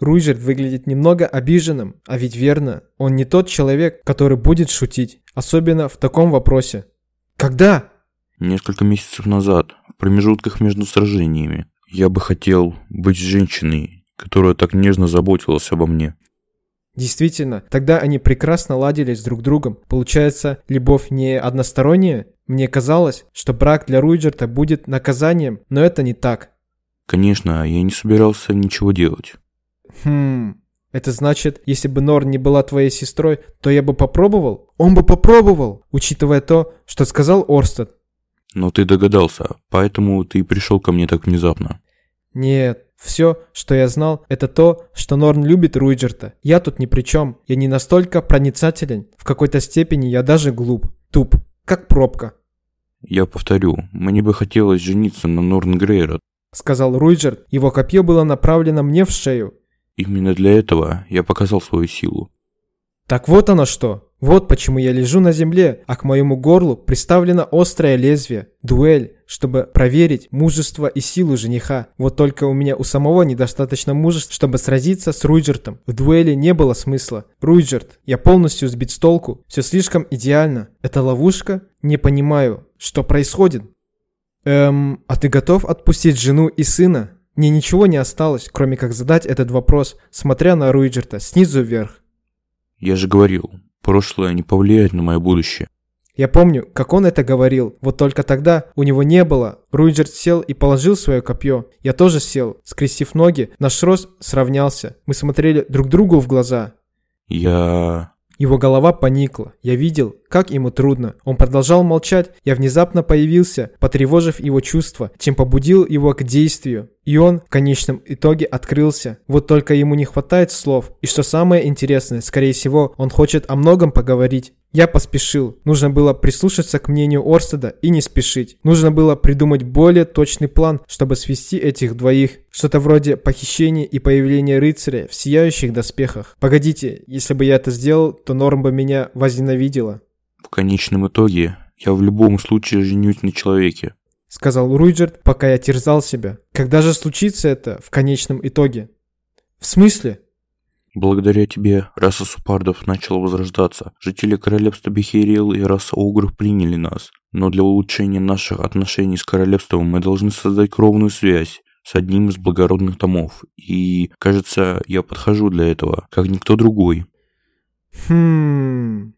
A: Руиджерт выглядит немного обиженным, а ведь верно, он не тот человек, который будет шутить, особенно в таком вопросе. Когда?
C: Несколько месяцев назад, в промежутках между сражениями, я бы хотел быть женщиной, которая так нежно заботилась обо мне.
A: Действительно, тогда они прекрасно ладили с друг другом. Получается, любовь не односторонняя? Мне казалось, что брак для Руиджерта будет наказанием, но это не так.
C: Конечно, я не собирался ничего делать.
A: Хм, это значит, если бы Норн не была твоей сестрой, то я бы попробовал? Он бы попробовал, учитывая то, что сказал Орстед.
C: Но ты догадался, поэтому ты пришел ко мне так внезапно.
A: Нет, все, что я знал, это то, что Норн любит Руиджерта. Я тут ни при чем. Я не настолько проницателен. В какой-то степени я даже глуп. Туп. Как пробка.
C: Я повторю, мне бы хотелось жениться на Норн Грейрот.
A: Сказал Руиджерт. Его копье было направлено мне в шею.
C: Именно для этого я показал свою силу.
A: Так вот оно что. Вот почему я лежу на земле, а к моему горлу приставлено острое лезвие. Дуэль, чтобы проверить мужество и силу жениха. Вот только у меня у самого недостаточно мужества, чтобы сразиться с Руиджертом. В дуэли не было смысла. Руиджерт, я полностью сбит с толку. Все слишком идеально. Это ловушка? Не понимаю, что происходит. Эм, а ты готов отпустить жену и сына? Мне ничего не осталось, кроме как задать этот вопрос, смотря на Руиджерта снизу вверх.
C: Я же говорил, прошлое не повлияет на мое будущее.
A: Я помню, как он это говорил, вот только тогда у него не было. Руиджерт сел и положил свое копье. Я тоже сел, скрестив ноги, наш рост сравнялся. Мы смотрели друг другу в глаза.
C: Я...
A: Его голова поникла. Я видел, как ему трудно. Он продолжал молчать. Я внезапно появился, потревожив его чувства, чем побудил его к действию. И он в конечном итоге открылся. Вот только ему не хватает слов. И что самое интересное, скорее всего, он хочет о многом поговорить. Я поспешил. Нужно было прислушаться к мнению Орстеда и не спешить. Нужно было придумать более точный план, чтобы свести этих двоих. Что-то вроде похищения и появления рыцаря в сияющих доспехах. Погодите, если бы я это сделал, то Норм бы меня возненавидела.
C: В конечном итоге, я в любом случае женюсь на человеке.
A: Сказал Руиджерт, пока я терзал себя. Когда же случится это в конечном итоге? В смысле?
C: Благодаря тебе раса супардов начала возрождаться. Жители королевства Бехириэл и раса Огров приняли нас. Но для улучшения наших отношений с королевством мы должны создать кровную связь с одним из благородных домов. И, кажется, я подхожу для этого, как никто другой.
A: Хм...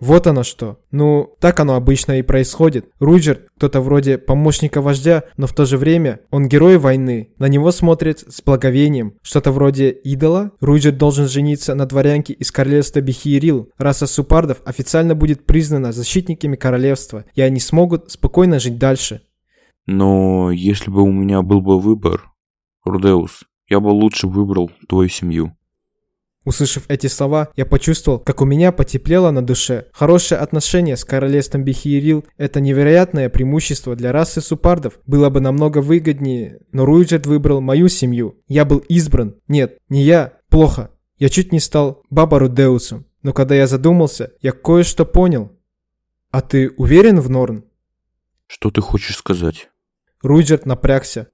A: Вот оно что. Ну, так оно обычно и происходит. Руджер, кто-то вроде помощника вождя, но в то же время он герой войны. На него смотрят с благовением. Что-то вроде идола. Руджер должен жениться на дворянке из королевства Бихиерил. Раса супардов официально будет признана защитниками королевства, и они смогут спокойно жить дальше.
C: Но если бы у меня был бы выбор, Рудеус, я бы лучше выбрал твою семью.
A: Услышав эти слова, я почувствовал, как у меня потеплело на душе. Хорошее отношение с королевством Бехиерил – это невероятное преимущество для расы супардов. Было бы намного выгоднее, но Руиджет выбрал мою семью. Я был избран. Нет, не я. Плохо. Я чуть не стал Бабару Деусом. Но когда я задумался, я кое-что понял. А ты уверен в Норн?
C: Что ты хочешь сказать?
A: Руиджет напрягся.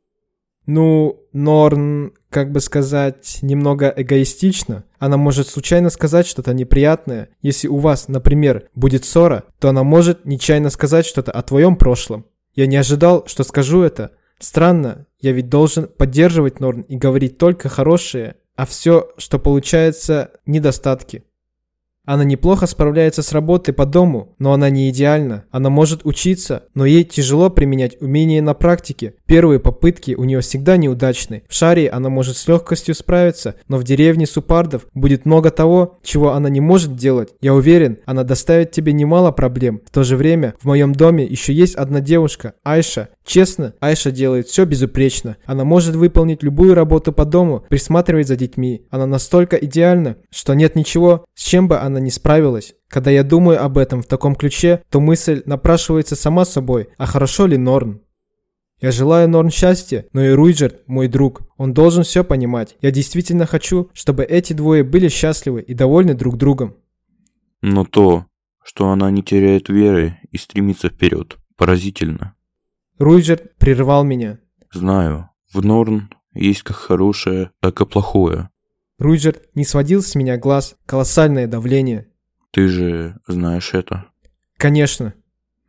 A: Ну, Норн, как бы сказать, немного эгоистично. Она может случайно сказать что-то неприятное. Если у вас, например, будет ссора, то она может нечаянно сказать что-то о твоем прошлом. Я не ожидал, что скажу это. Странно, я ведь должен поддерживать Норн и говорить только хорошее, а все, что получается, недостатки. Она неплохо справляется с работой по дому, но она не идеальна. Она может учиться, но ей тяжело применять умения на практике. Первые попытки у нее всегда неудачны. В шаре она может с легкостью справиться, но в деревне Супардов будет много того, чего она не может делать. Я уверен, она доставит тебе немало проблем. В то же время в моем доме еще есть одна девушка, Айша. Честно, Айша делает все безупречно. Она может выполнить любую работу по дому, присматривать за детьми. Она настолько идеальна, что нет ничего, с чем бы она не справилась. Когда я думаю об этом в таком ключе, то мысль напрашивается сама собой, а хорошо ли Норн? Я желаю Норн счастья, но и Руиджерт мой друг. Он должен все понимать. Я действительно хочу, чтобы эти двое были счастливы и довольны друг другом.
C: Но то, что она не теряет веры и стремится вперед, поразительно.
A: Руиджерт прервал меня.
C: Знаю, в Норн есть как хорошее, так и плохое.
A: Руиджерт не сводил с меня глаз. Колоссальное давление.
C: Ты же знаешь это.
A: Конечно.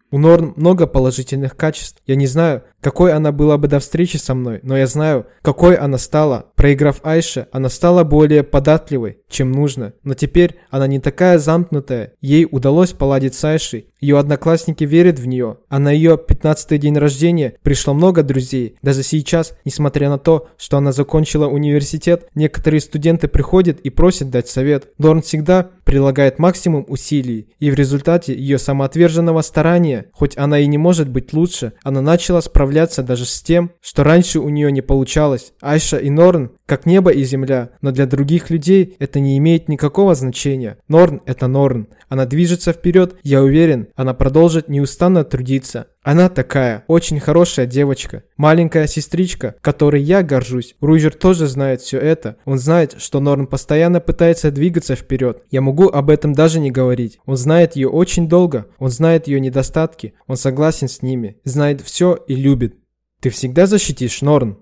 A: У Норн много положительных качеств. Я не знаю, какой она была бы до встречи со мной, но я знаю, какой она стала. Проиграв Айше, она стала более податливой, чем нужно. Но теперь она не такая замкнутая. Ей удалось поладить с Айшей. Ее одноклассники верят в нее. А на ее 15 день рождения пришло много друзей. Даже сейчас, несмотря на то, что она закончила университет, некоторые студенты приходят и просят дать совет. Норн всегда прилагает максимум усилий, и в результате ее самоотверженного старания, хоть она и не может быть лучше, она начала справляться даже с тем, что раньше у нее не получалось. Айша и Норн как небо и земля, но для других людей это не имеет никакого значения. Норн – это Норн. Она движется вперед, я уверен, она продолжит неустанно трудиться. Она такая, очень хорошая девочка, маленькая сестричка, которой я горжусь. Руйджер тоже знает все это. Он знает, что Норн постоянно пытается двигаться вперед. Я могу об этом даже не говорить. Он знает ее очень долго, он знает ее недостатки, он согласен с ними, знает все и любит. Ты всегда защитишь Норн?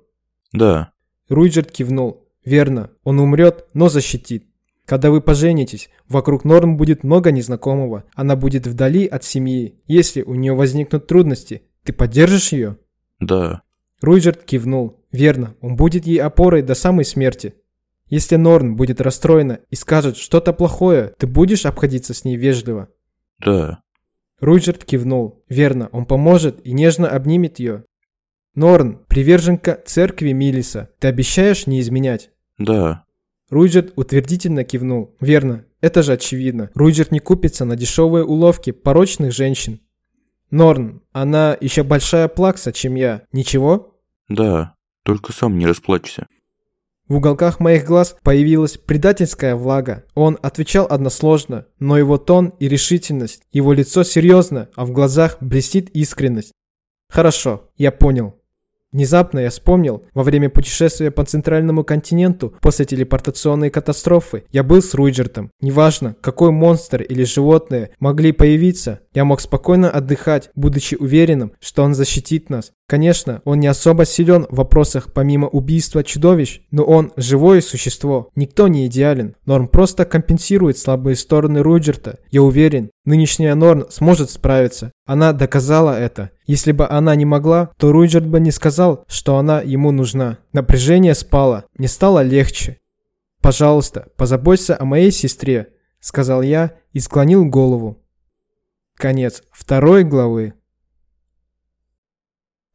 C: Да.
A: Руйджерт кивнул. Верно, он умрет, но защитит. Когда вы поженитесь, вокруг Норм будет много незнакомого. Она будет вдали от семьи. Если у нее возникнут трудности, ты поддержишь ее?
C: Да.
A: Руйджерт кивнул. Верно, он будет ей опорой до самой смерти. Если Норн будет расстроена и скажет что-то плохое, ты будешь обходиться с ней вежливо?
C: Да.
A: Руйджерт кивнул. Верно, он поможет и нежно обнимет ее. Норн, приверженка церкви Милиса. Ты обещаешь не изменять?
C: Да.
A: Руиджерт утвердительно кивнул. Верно, это же очевидно. Руиджерт не купится на дешевые уловки порочных женщин. Норн, она еще большая плакса, чем я. Ничего?
C: Да, только сам не расплачься.
A: В уголках моих глаз появилась предательская влага. Он отвечал односложно, но его тон и решительность, его лицо серьезно, а в глазах блестит искренность. Хорошо, я понял. Внезапно я вспомнил, во время путешествия по центральному континенту после телепортационной катастрофы я был с Руиджертом. Неважно, какой монстр или животное могли появиться, я мог спокойно отдыхать, будучи уверенным, что он защитит нас. Конечно, он не особо силен в вопросах помимо убийства чудовищ, но он живое существо. Никто не идеален. Норм просто компенсирует слабые стороны Руджерта. Я уверен, нынешняя Норм сможет справиться. Она доказала это. Если бы она не могла, то Руджерт бы не сказал, что она ему нужна. Напряжение спало. Мне стало легче. «Пожалуйста, позаботься о моей сестре», — сказал я и склонил голову. Конец второй главы.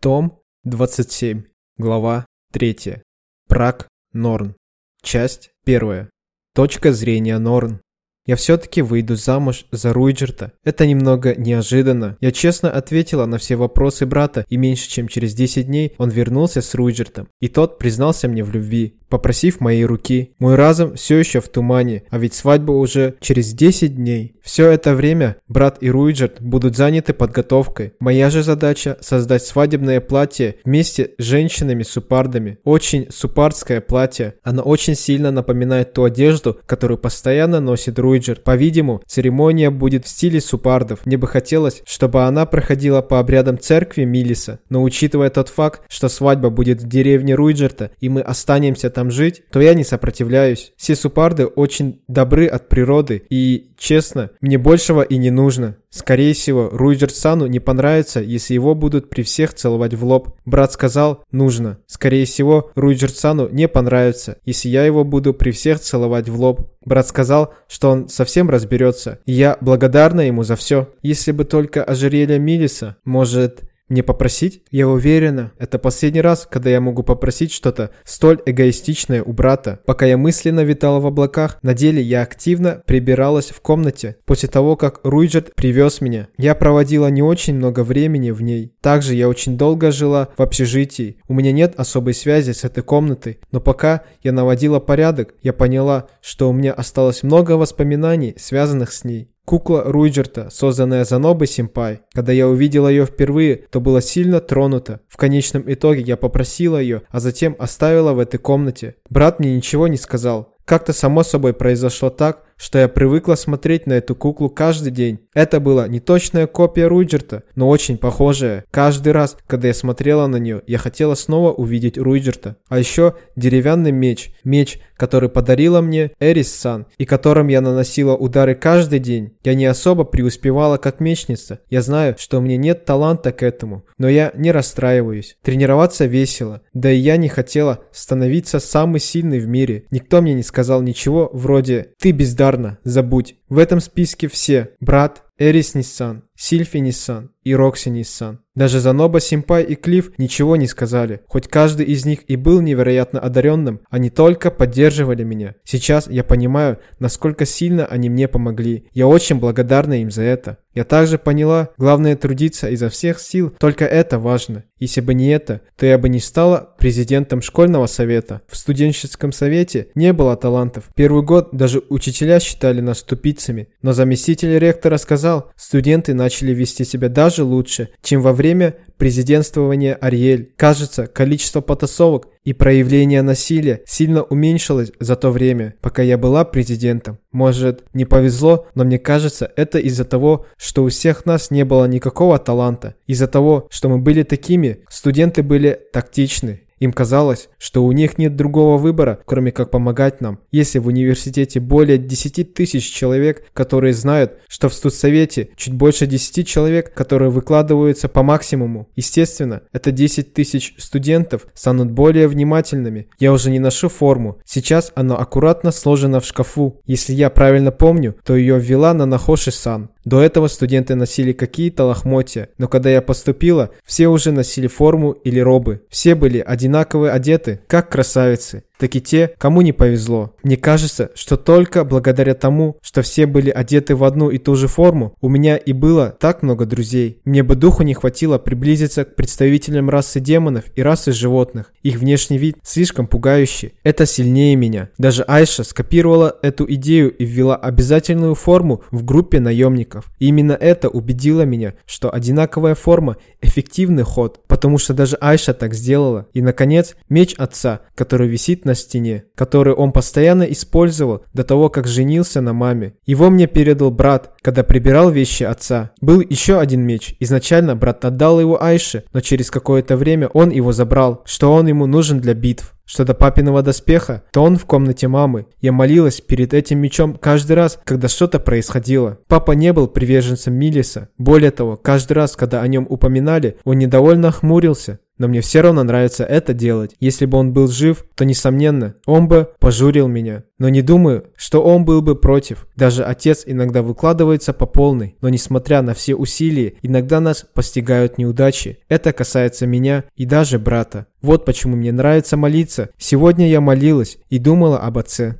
A: Том 27. Глава 3. Прак Норн. Часть 1. Точка зрения Норн. Я все-таки выйду замуж за Руиджерта. Это немного неожиданно. Я честно ответила на все вопросы брата, и меньше чем через 10 дней он вернулся с Руиджертом. И тот признался мне в любви. Попросив моей руки. Мой разум все еще в тумане, а ведь свадьба уже через 10 дней. Все это время брат и Руиджерт будут заняты подготовкой. Моя же задача – создать свадебное платье вместе с женщинами-супардами. Очень супардское платье. Оно очень сильно напоминает ту одежду, которую постоянно носит Руиджерт. По-видимому, церемония будет в стиле супардов. Мне бы хотелось, чтобы она проходила по обрядам церкви Милиса. Но учитывая тот факт, что свадьба будет в деревне Руиджерта, и мы останемся там жить, то я не сопротивляюсь. Все супарды очень добры от природы, и, честно, мне большего и не нужно. Скорее всего, Руиджер Сану не понравится, если его будут при всех целовать в лоб. Брат сказал, нужно. Скорее всего, Руиджер Сану не понравится, если я его буду при всех целовать в лоб. Брат сказал, что он совсем разберется, и я благодарна ему за все. Если бы только ожерелье Милиса, может, мне попросить? Я уверена, это последний раз, когда я могу попросить что-то столь эгоистичное у брата. Пока я мысленно витала в облаках, на деле я активно прибиралась в комнате. После того, как Руиджет привез меня, я проводила не очень много времени в ней. Также я очень долго жила в общежитии. У меня нет особой связи с этой комнатой, но пока я наводила порядок, я поняла, что у меня осталось много воспоминаний, связанных с ней. Кукла Руиджерта, созданная Занобой Симпай. Когда я увидела ее впервые, то была сильно тронута. В конечном итоге я попросила ее, а затем оставила в этой комнате. Брат мне ничего не сказал. Как-то само собой произошло так, что я привыкла смотреть на эту куклу каждый день. Это была не точная копия Руиджерта, но очень похожая. Каждый раз, когда я смотрела на нее, я хотела снова увидеть Руиджерта. А еще деревянный меч. Меч, который подарила мне Эрис-сан, и которым я наносила удары каждый день. Я не особо преуспевала как мечница. Я знаю, что у меня нет таланта к этому, но я не расстраиваюсь. Тренироваться весело. Да и я не хотела становиться самой сильной в мире. Никто мне не сказал ничего вроде «ты бездарный Элементарно, забудь. В этом списке все. Брат, Эрис Ниссан, Сильфи Ниссан и Рокси Ниссан. Даже Заноба Симпай и Клифф ничего не сказали. Хоть каждый из них и был невероятно одаренным, они только поддерживали меня. Сейчас я понимаю, насколько сильно они мне помогли. Я очень благодарна им за это. Я также поняла, главное трудиться изо всех сил, только это важно. Если бы не это, то я бы не стала президентом школьного совета. В студенческом совете не было талантов. Первый год даже учителя считали нас тупицами. Но заместитель ректора сказал, студенты начали вести себя даже лучше, чем во время президентствования Ариэль. Кажется, количество потасовок и проявления насилия сильно уменьшилось за то время, пока я была президентом. Может, не повезло, но мне кажется, это из-за того, что у всех нас не было никакого таланта. Из-за того, что мы были такими, студенты были тактичны, им казалось, что у них нет другого выбора, кроме как помогать нам. Если в университете более 10 тысяч человек, которые знают, что в студсовете чуть больше 10 человек, которые выкладываются по максимуму, естественно, это 10 тысяч студентов станут более внимательными. Я уже не ношу форму. Сейчас она аккуратно сложена в шкафу. Если я правильно помню, то ее ввела на Нахоши-сан. До этого студенты носили какие-то лохмотья, но когда я поступила, все уже носили форму или робы. Все были одинаковые одинаково одеты, как красавицы так и те, кому не повезло. Мне кажется, что только благодаря тому, что все были одеты в одну и ту же форму, у меня и было так много друзей. Мне бы духу не хватило приблизиться к представителям расы демонов и расы животных. Их внешний вид слишком пугающий. Это сильнее меня. Даже Айша скопировала эту идею и ввела обязательную форму в группе наемников. И именно это убедило меня, что одинаковая форма – эффективный ход, потому что даже Айша так сделала. И, наконец, меч отца, который висит на на стене, который он постоянно использовал до того, как женился на маме. Его мне передал брат, когда прибирал вещи отца. Был еще один меч. Изначально брат отдал его Айше, но через какое-то время он его забрал, что он ему нужен для битв. Что до папиного доспеха, то он в комнате мамы. Я молилась перед этим мечом каждый раз, когда что-то происходило. Папа не был приверженцем Милиса. Более того, каждый раз, когда о нем упоминали, он недовольно хмурился но мне все равно нравится это делать. Если бы он был жив, то, несомненно, он бы пожурил меня. Но не думаю, что он был бы против. Даже отец иногда выкладывается по полной, но несмотря на все усилия, иногда нас постигают неудачи. Это касается меня и даже брата. Вот почему мне нравится молиться. Сегодня я молилась и думала об отце.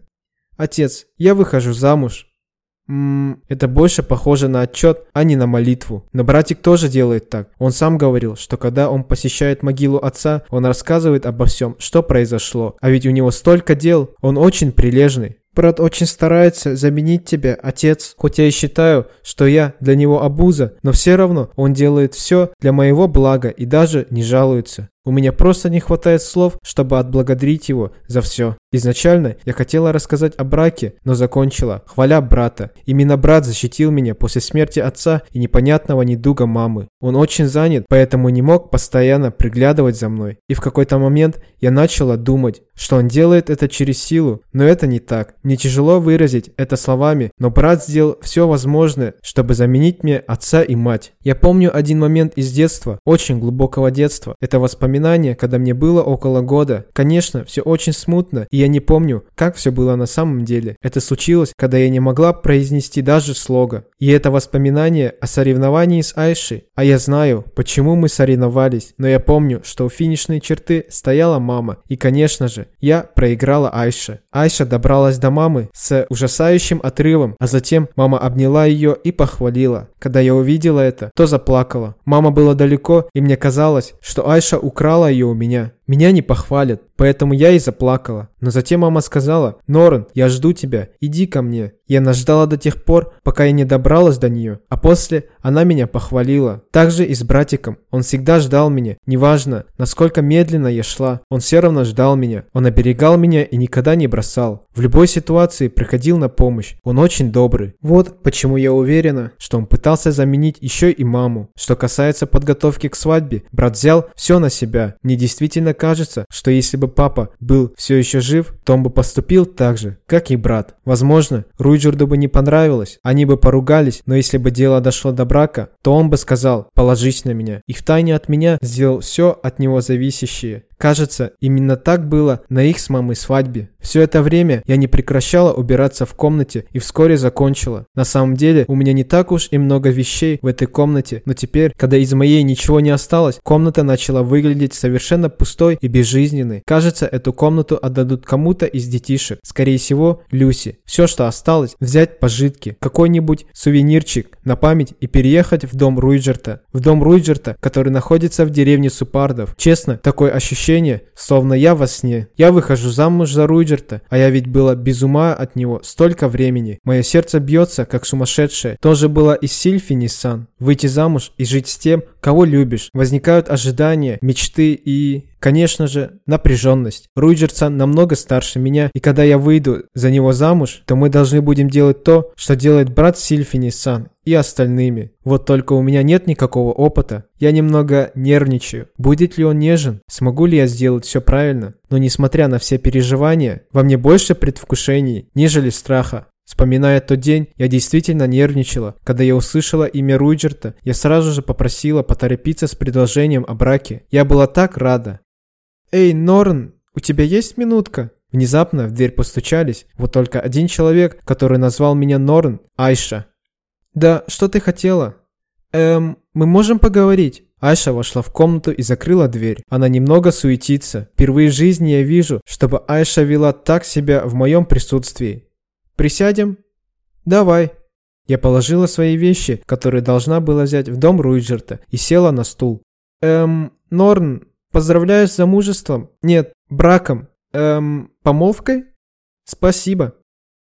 A: Отец, я выхожу замуж. Это больше похоже на отчет, а не на молитву. Но братик тоже делает так. Он сам говорил, что когда он посещает могилу отца, он рассказывает обо всем, что произошло. А ведь у него столько дел, он очень прилежный. Брат очень старается заменить тебя, отец. Хоть я и считаю, что я для него обуза, но все равно он делает все для моего блага и даже не жалуется. У меня просто не хватает слов, чтобы отблагодарить его за все. Изначально я хотела рассказать о браке, но закончила, хваля брата. Именно брат защитил меня после смерти отца и непонятного недуга мамы. Он очень занят, поэтому не мог постоянно приглядывать за мной. И в какой-то момент я начала думать, что он делает это через силу, но это не так. Мне тяжело выразить это словами, но брат сделал все возможное, чтобы заменить мне отца и мать. Я помню один момент из детства, очень глубокого детства. Это воспоминание, когда мне было около года. Конечно, все очень смутно, и я не помню, как все было на самом деле. Это случилось, когда я не могла произнести даже слога. И это воспоминание о соревновании с Айшей. А я знаю, почему мы соревновались, но я помню, что у финишной черты стояла мама. И, конечно же, я проиграла Айше. Айша добралась до мамы с ужасающим отрывом, а затем мама обняла ее и похвалила. Когда я увидела это, то заплакала. Мама была далеко, и мне казалось, что Айша украла ее у меня. Меня не похвалят, поэтому я и заплакала. Но затем мама сказала, «Норан, я жду тебя, иди ко мне». Я нас до тех пор, пока я не добралась до нее, а после она меня похвалила. Также и с братиком. Он всегда ждал меня, неважно, насколько медленно я шла, он все равно ждал меня. Он оберегал меня и никогда не бросал. В любой ситуации приходил на помощь. Он очень добрый. Вот почему я уверена, что он пытался заменить еще и маму. Что касается подготовки к свадьбе, брат взял все на себя. Мне действительно кажется, что если бы папа был все еще жив, то он бы поступил так же, как и брат. Возможно, Руйджерду бы не понравилось, они бы поругались, но если бы дело дошло до брака, то он бы сказал «положись на меня» и втайне от меня сделал все от него зависящее. Кажется, именно так было на их с мамой свадьбе. Все это время я не прекращала убираться в комнате и вскоре закончила. На самом деле, у меня не так уж и много вещей в этой комнате, но теперь, когда из моей ничего не осталось, комната начала выглядеть совершенно пустой и безжизненной. Кажется, эту комнату отдадут кому-то из детишек. Скорее всего, Люси. Все, что осталось, взять пожитки, какой-нибудь сувенирчик на память и переехать в дом Руиджерта. В дом Руиджерта, который находится в деревне Супардов. Честно, такое ощущение ощущение, словно я во сне. Я выхожу замуж за Руиджерта, а я ведь была без ума от него столько времени. Мое сердце бьется, как сумасшедшее. Тоже было и Сильфи Ниссан. Выйти замуж и жить с тем, кого любишь. Возникают ожидания, мечты и... Конечно же, напряженность. Руиджерсон намного старше меня, и когда я выйду за него замуж, то мы должны будем делать то, что делает брат Сильфини Сан и остальными. Вот только у меня нет никакого опыта. Я немного нервничаю. Будет ли он нежен? Смогу ли я сделать все правильно? Но несмотря на все переживания, во мне больше предвкушений, нежели страха. Вспоминая тот день, я действительно нервничала. Когда я услышала имя Руиджерта, я сразу же попросила поторопиться с предложением о браке. Я была так рада. «Эй, Норн, у тебя есть минутка?» Внезапно в дверь постучались. Вот только один человек, который назвал меня Норн, Айша. «Да, что ты хотела?» «Эм, мы можем поговорить?» Айша вошла в комнату и закрыла дверь. Она немного суетится. Впервые в жизни я вижу, чтобы Айша вела так себя в моем присутствии. «Присядем?» «Давай». Я положила свои вещи, которые должна была взять в дом Руиджерта, и села на стул. «Эм, Норн, Поздравляю с замужеством. Нет, браком. Эм, помолвкой? Спасибо.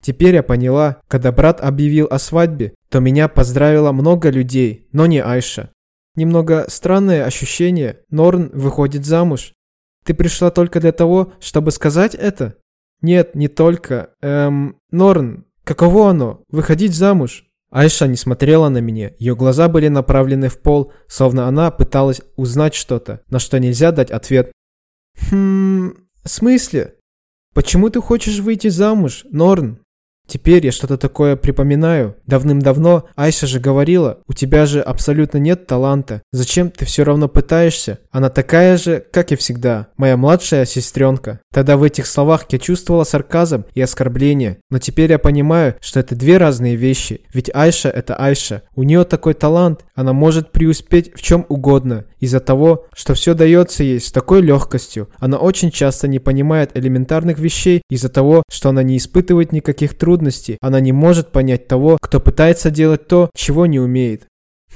A: Теперь я поняла, когда брат объявил о свадьбе, то меня поздравило много людей, но не Айша. Немного странное ощущение. Норн выходит замуж. Ты пришла только для того, чтобы сказать это? Нет, не только. Эм, Норн, каково оно? Выходить замуж? Айша не смотрела на меня, ее глаза были направлены в пол, словно она пыталась узнать что-то, на что нельзя дать ответ. «Хм... в смысле? Почему ты хочешь выйти замуж, Норн?» Теперь я что-то такое припоминаю. Давным-давно Айша же говорила, у тебя же абсолютно нет таланта. Зачем ты все равно пытаешься? Она такая же, как и всегда, моя младшая сестренка. Тогда в этих словах я чувствовала сарказм и оскорбление. Но теперь я понимаю, что это две разные вещи. Ведь Айша это Айша. У нее такой талант, она может преуспеть в чем угодно. Из-за того, что все дается ей с такой легкостью. Она очень часто не понимает элементарных вещей из-за того, что она не испытывает никаких трудностей трудности, она не может понять того, кто пытается делать то, чего не умеет.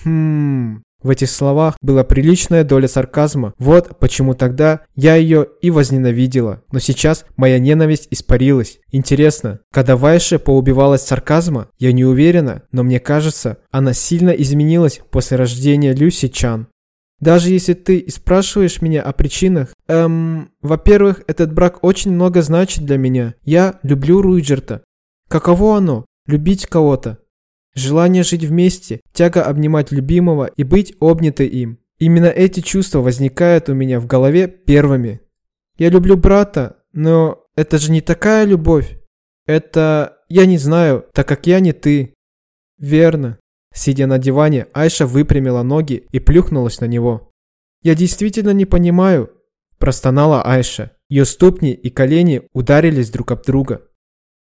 A: Хм... В этих словах была приличная доля сарказма. Вот почему тогда я ее и возненавидела. Но сейчас моя ненависть испарилась. Интересно, когда Вайше поубивалась сарказма, я не уверена, но мне кажется, она сильно изменилась после рождения Люси Чан. Даже если ты спрашиваешь меня о причинах, эм, во-первых, этот брак очень много значит для меня. Я люблю Руиджерта. Каково оно? Любить кого-то. Желание жить вместе, тяга обнимать любимого и быть обнятой им. Именно эти чувства возникают у меня в голове первыми. Я люблю брата, но это же не такая любовь. Это я не знаю, так как я не ты. Верно. Сидя на диване, Айша выпрямила ноги и плюхнулась на него. «Я действительно не понимаю», – простонала Айша. Ее ступни и колени ударились друг об друга.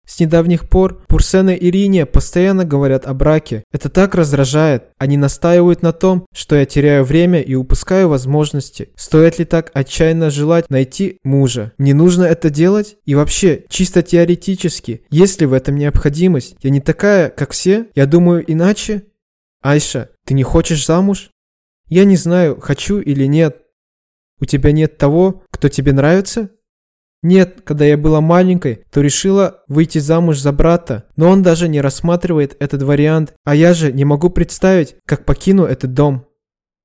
A: С недавних пор Пурсена и Риния постоянно говорят о браке. Это так раздражает. Они настаивают на том, что я теряю время и упускаю возможности. Стоит ли так отчаянно желать найти мужа? Не нужно это делать? И вообще, чисто теоретически, есть ли в этом необходимость? Я не такая, как все? Я думаю иначе? Айша, ты не хочешь замуж? Я не знаю, хочу или нет. У тебя нет того, кто тебе нравится? Нет, когда я была маленькой, то решила выйти замуж за брата, но он даже не рассматривает этот вариант, а я же не могу представить, как покину этот дом.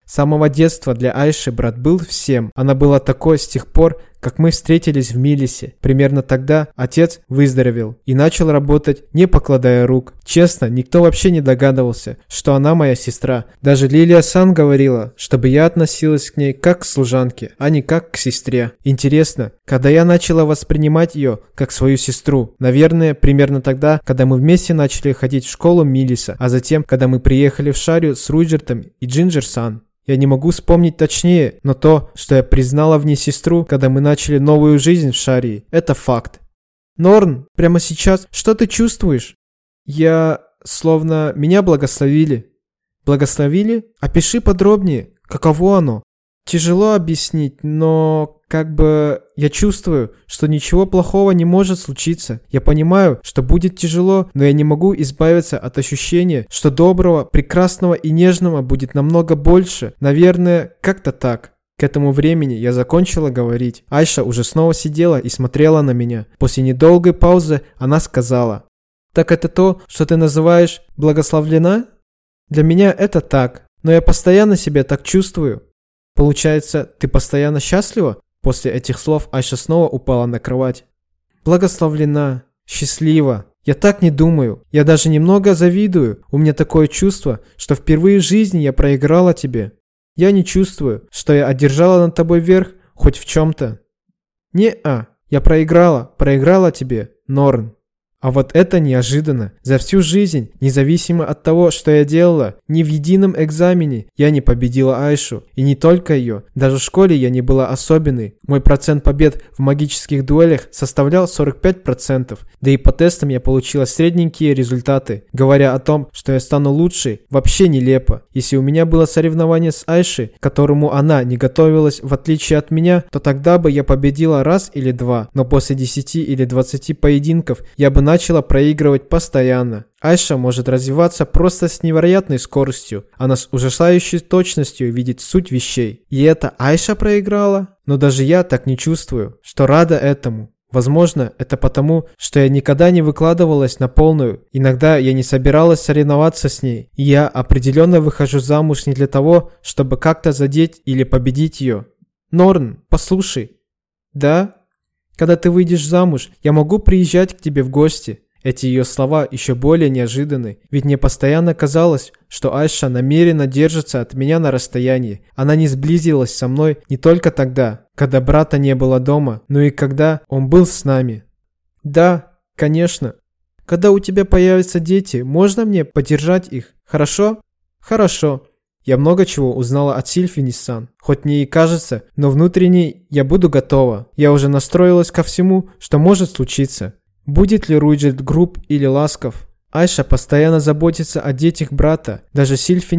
A: С самого детства для Айши брат был всем. Она была такой с тех пор, как мы встретились в Милисе. Примерно тогда отец выздоровел и начал работать, не покладая рук. Честно, никто вообще не догадывался, что она моя сестра. Даже Лилия Сан говорила, чтобы я относилась к ней как к служанке, а не как к сестре. Интересно, когда я начала воспринимать ее как свою сестру? Наверное, примерно тогда, когда мы вместе начали ходить в школу Милиса, а затем, когда мы приехали в Шарию с Руджертом и Джинджер Сан. Я не могу вспомнить точнее, но то, что я признала в ней сестру, когда мы начали новую жизнь в Шарии, это факт. Норн, прямо сейчас, что ты чувствуешь? Я... словно меня благословили. Благословили? Опиши подробнее, каково оно? Тяжело объяснить, но как бы я чувствую, что ничего плохого не может случиться. Я понимаю, что будет тяжело, но я не могу избавиться от ощущения, что доброго, прекрасного и нежного будет намного больше. Наверное, как-то так. К этому времени я закончила говорить. Айша уже снова сидела и смотрела на меня. После недолгой паузы она сказала. «Так это то, что ты называешь благословлена?» «Для меня это так, но я постоянно себя так чувствую. Получается, ты постоянно счастлива? После этих слов Айша снова упала на кровать. Благословлена, счастлива. Я так не думаю. Я даже немного завидую. У меня такое чувство, что впервые в жизни я проиграла тебе. Я не чувствую, что я одержала над тобой верх хоть в чем-то. Не-а, я проиграла, проиграла тебе, Норн. А вот это неожиданно. За всю жизнь, независимо от того, что я делала, ни в едином экзамене я не победила Айшу. И не только ее. Даже в школе я не была особенной. Мой процент побед в магических дуэлях составлял 45%. Да и по тестам я получила средненькие результаты. Говоря о том, что я стану лучшей, вообще нелепо. Если у меня было соревнование с Айшей, к которому она не готовилась в отличие от меня, то тогда бы я победила раз или два. Но после 10 или 20 поединков я бы начала проигрывать постоянно. Айша может развиваться просто с невероятной скоростью. Она с ужасающей точностью видит суть вещей. И это Айша проиграла? Но даже я так не чувствую, что рада этому. Возможно, это потому, что я никогда не выкладывалась на полную. Иногда я не собиралась соревноваться с ней. И я определенно выхожу замуж не для того, чтобы как-то задеть или победить ее. Норн, послушай. Да? Когда ты выйдешь замуж, я могу приезжать к тебе в гости. Эти ее слова еще более неожиданны, ведь мне постоянно казалось, что Айша намеренно держится от меня на расстоянии. Она не сблизилась со мной не только тогда, когда брата не было дома, но и когда он был с нами. Да, конечно. Когда у тебя появятся дети, можно мне поддержать их? Хорошо? Хорошо. Я много чего узнала от Сильфи Хоть мне и кажется, но внутренне я буду готова. Я уже настроилась ко всему, что может случиться. Будет ли Руиджет груб или ласков? Айша постоянно заботится о детях брата. Даже Сильфи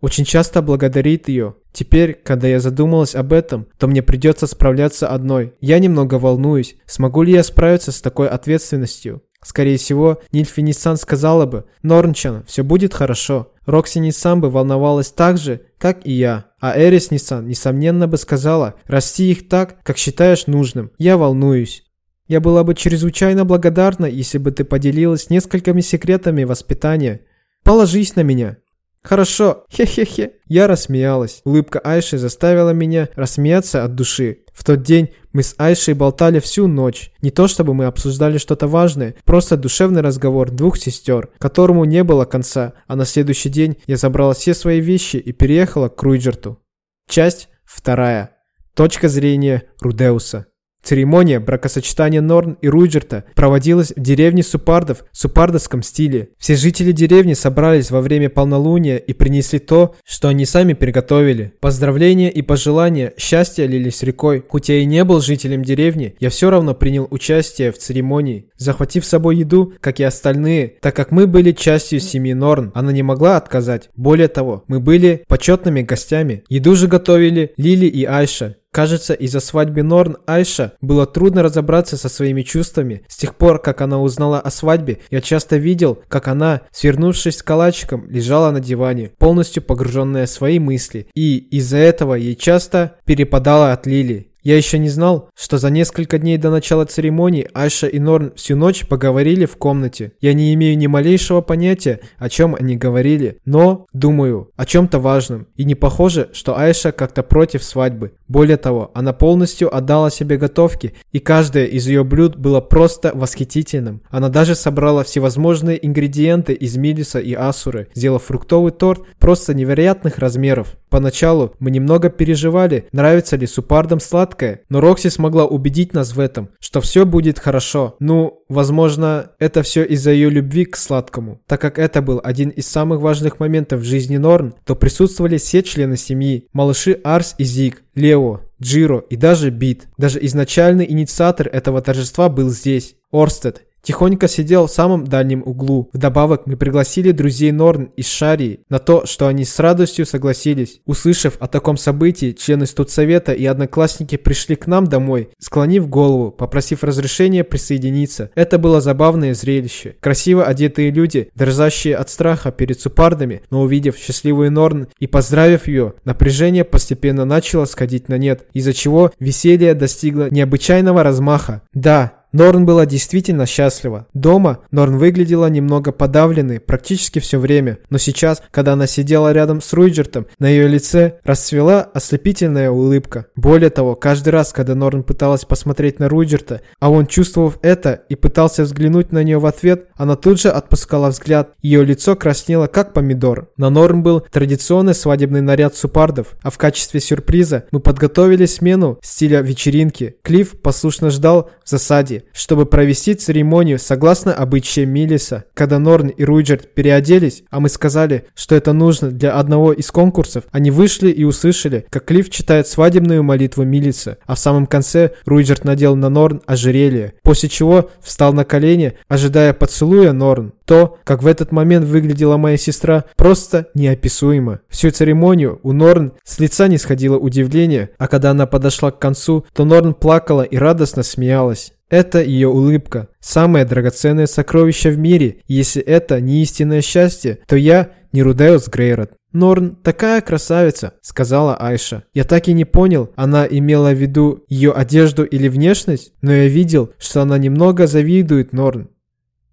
A: очень часто благодарит ее. Теперь, когда я задумалась об этом, то мне придется справляться одной. Я немного волнуюсь, смогу ли я справиться с такой ответственностью. Скорее всего, Нильфи Ниссан сказала бы, Норнчан, все будет хорошо. Рокси Ниссан бы волновалась так же, как и я. А Эрис Ниссан, несомненно, бы сказала, расти их так, как считаешь нужным. Я волнуюсь. Я была бы чрезвычайно благодарна, если бы ты поделилась несколькими секретами воспитания. Положись на меня. Хорошо, хе-хе-хе. Я рассмеялась. Улыбка Айши заставила меня рассмеяться от души. В тот день мы с Айшей болтали всю ночь. Не то чтобы мы обсуждали что-то важное, просто душевный разговор двух сестер, которому не было конца, а на следующий день я забрала все свои вещи и переехала к Круиджерту. Часть вторая. Точка зрения Рудеуса. Церемония бракосочетания Норн и Руджерта проводилась в деревне Супардов в супардовском стиле. Все жители деревни собрались во время полнолуния и принесли то, что они сами приготовили. Поздравления и пожелания счастья лились рекой. Хоть я и не был жителем деревни, я все равно принял участие в церемонии, захватив с собой еду, как и остальные, так как мы были частью семьи Норн, она не могла отказать. Более того, мы были почетными гостями. Еду же готовили Лили и Айша. Кажется, из-за свадьбы Норн Айша было трудно разобраться со своими чувствами. С тех пор, как она узнала о свадьбе, я часто видел, как она, свернувшись калачиком, лежала на диване, полностью погруженная в свои мысли. И из-за этого ей часто перепадала от Лили. Я еще не знал, что за несколько дней до начала церемонии Айша и Норн всю ночь поговорили в комнате. Я не имею ни малейшего понятия, о чем они говорили, но, думаю, о чем-то важном. И не похоже, что Айша как-то против свадьбы. Более того, она полностью отдала себе готовке, и каждое из ее блюд было просто восхитительным. Она даже собрала всевозможные ингредиенты из милиса и асуры, сделав фруктовый торт просто невероятных размеров. Поначалу мы немного переживали, нравится ли супардам сладкое, но Рокси смогла убедить нас в этом, что все будет хорошо. Ну, возможно, это все из-за ее любви к сладкому. Так как это был один из самых важных моментов в жизни Норн, то присутствовали все члены семьи, малыши Арс и Зиг, Лео, Джиро и даже Бит. Даже изначальный инициатор этого торжества был здесь. Орстед, Тихонько сидел в самом дальнем углу. Вдобавок мы пригласили друзей Норн из Шарии на то, что они с радостью согласились. Услышав о таком событии, члены студсовета и одноклассники пришли к нам домой, склонив голову, попросив разрешения присоединиться. Это было забавное зрелище. Красиво одетые люди, дрожащие от страха перед супардами, но увидев счастливую Норн и поздравив ее, напряжение постепенно начало сходить на нет, из-за чего веселье достигло необычайного размаха. Да, Норн была действительно счастлива. Дома Норн выглядела немного подавленной практически все время, но сейчас, когда она сидела рядом с Руиджертом, на ее лице расцвела ослепительная улыбка. Более того, каждый раз, когда Норн пыталась посмотреть на Руиджерта, а он, чувствовав это и пытался взглянуть на нее в ответ, она тут же отпускала взгляд. Ее лицо краснело, как помидор. На Норн был традиционный свадебный наряд супардов, а в качестве сюрприза мы подготовили смену стиля вечеринки. Клифф послушно ждал в засаде, чтобы провести церемонию согласно обычаям Милиса. Когда Норн и Руиджерт переоделись, а мы сказали, что это нужно для одного из конкурсов, они вышли и услышали, как Клифф читает свадебную молитву Милиса, а в самом конце Руиджерт надел на Норн ожерелье, после чего встал на колени, ожидая поцелуя Норн. То, как в этот момент выглядела моя сестра, просто неописуемо. Всю церемонию у Норн с лица не сходило удивление, а когда она подошла к концу, то Норн плакала и радостно смеялась. Это ее улыбка, самое драгоценное сокровище в мире, если это не истинное счастье, то я не Рудеус Грейрот. «Норн такая красавица», — сказала Айша. Я так и не понял, она имела в виду ее одежду или внешность, но я видел, что она немного завидует Норн.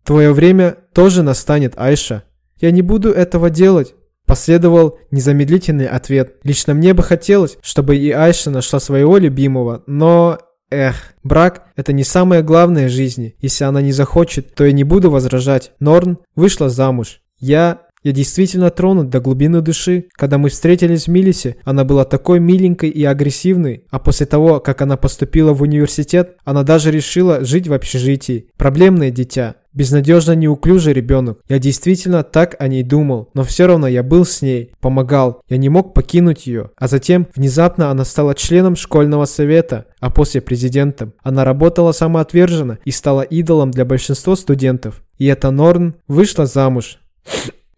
A: «Твое время тоже настанет, Айша. Я не буду этого делать». Последовал незамедлительный ответ. Лично мне бы хотелось, чтобы и Айша нашла своего любимого, но Эх, брак – это не самое главное в жизни. Если она не захочет, то я не буду возражать. Норн вышла замуж. Я я действительно тронут до глубины души. Когда мы встретились в Милисе, она была такой миленькой и агрессивной, а после того, как она поступила в университет, она даже решила жить в общежитии. Проблемное дитя. Безнадежно неуклюжий ребенок. Я действительно так о ней думал, но все равно я был с ней, помогал. Я не мог покинуть ее. А затем внезапно она стала членом школьного совета, а после президентом. Она работала самоотверженно и стала идолом для большинства студентов. И эта Норн вышла замуж.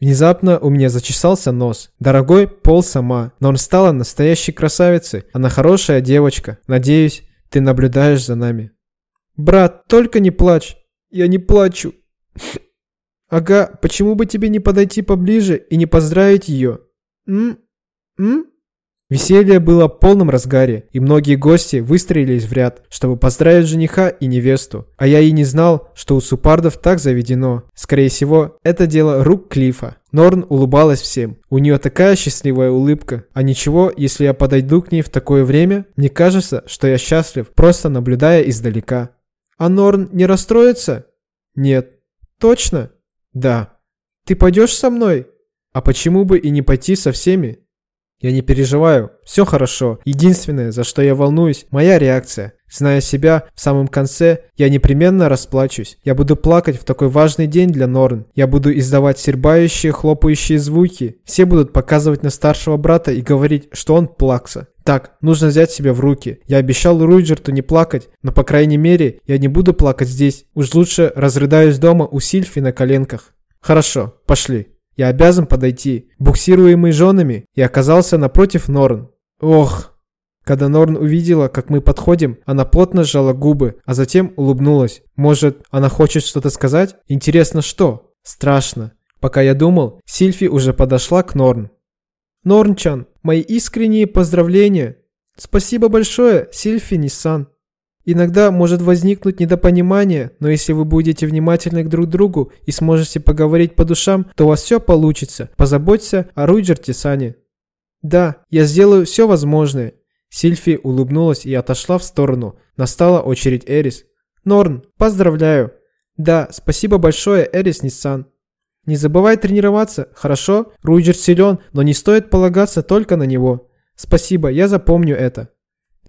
A: Внезапно у меня зачесался нос. Дорогой Пол сама. Норн стала настоящей красавицей. Она хорошая девочка. Надеюсь, ты наблюдаешь за нами. Брат, только не плачь. Я не плачу. Ага, почему бы тебе не подойти поближе и не поздравить ее? М? М? Веселье было в полном разгаре, и многие гости выстроились в ряд, чтобы поздравить жениха и невесту. А я и не знал, что у супардов так заведено. Скорее всего, это дело рук Клифа. Норн улыбалась всем. У нее такая счастливая улыбка. А ничего, если я подойду к ней в такое время, мне кажется, что я счастлив, просто наблюдая издалека. А Норн не расстроится? Нет. Точно? Да. Ты пойдешь со мной? А почему бы и не пойти со всеми? Я не переживаю, все хорошо. Единственное, за что я волнуюсь, моя реакция. Зная себя, в самом конце я непременно расплачусь. Я буду плакать в такой важный день для Норн. Я буду издавать сербающие, хлопающие звуки. Все будут показывать на старшего брата и говорить, что он плакса. Так, нужно взять себя в руки. Я обещал Руиджерту не плакать, но по крайней мере я не буду плакать здесь. Уж лучше разрыдаюсь дома у Сильфи на коленках. Хорошо, пошли. Я обязан подойти, буксируемый женами, и оказался напротив Норн. Ох! Когда Норн увидела, как мы подходим, она плотно сжала губы, а затем улыбнулась. Может, она хочет что-то сказать? Интересно, что? Страшно. Пока я думал, Сильфи уже подошла к Норн. Норнчан, мои искренние поздравления. Спасибо большое, Сильфи Ниссан. Иногда может возникнуть недопонимание, но если вы будете внимательны к друг другу и сможете поговорить по душам, то у вас все получится. Позаботься о Руйджерте Сане. Да, я сделаю все возможное. Сильфи улыбнулась и отошла в сторону. Настала очередь Эрис. Норн, поздравляю. Да, спасибо большое, Эрис Ниссан. Не забывай тренироваться, хорошо? Руйджер силен, но не стоит полагаться только на него. Спасибо, я запомню это.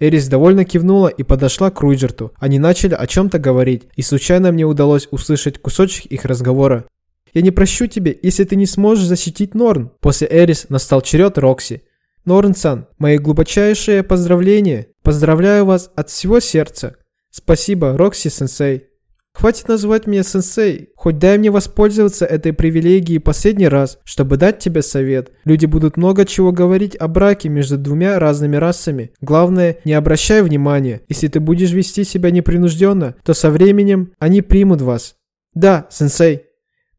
A: Эрис довольно кивнула и подошла к Руиджерту. Они начали о чем-то говорить, и случайно мне удалось услышать кусочек их разговора. «Я не прощу тебе, если ты не сможешь защитить Норн». После Эрис настал черед Рокси. «Норн-сан, мои глубочайшие поздравления. Поздравляю вас от всего сердца. Спасибо, Рокси-сенсей». Хватит называть меня сенсей. Хоть дай мне воспользоваться этой привилегией последний раз, чтобы дать тебе совет. Люди будут много чего говорить о браке между двумя разными расами. Главное, не обращай внимания. Если ты будешь вести себя непринужденно, то со временем они примут вас. Да, сенсей.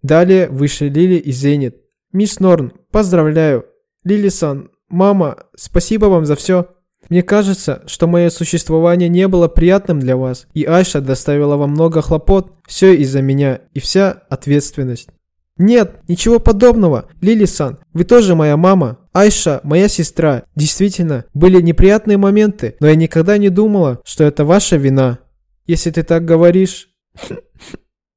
A: Далее вышли Лили и Зенит. Мисс Норн, поздравляю. Лили-сан, мама, спасибо вам за все. Мне кажется, что мое существование не было приятным для вас, и Айша доставила вам много хлопот, все из-за меня, и вся ответственность. Нет, ничего подобного, Лили-сан, вы тоже моя мама. Айша, моя сестра. Действительно, были неприятные моменты, но я никогда не думала, что это ваша вина. Если ты так говоришь...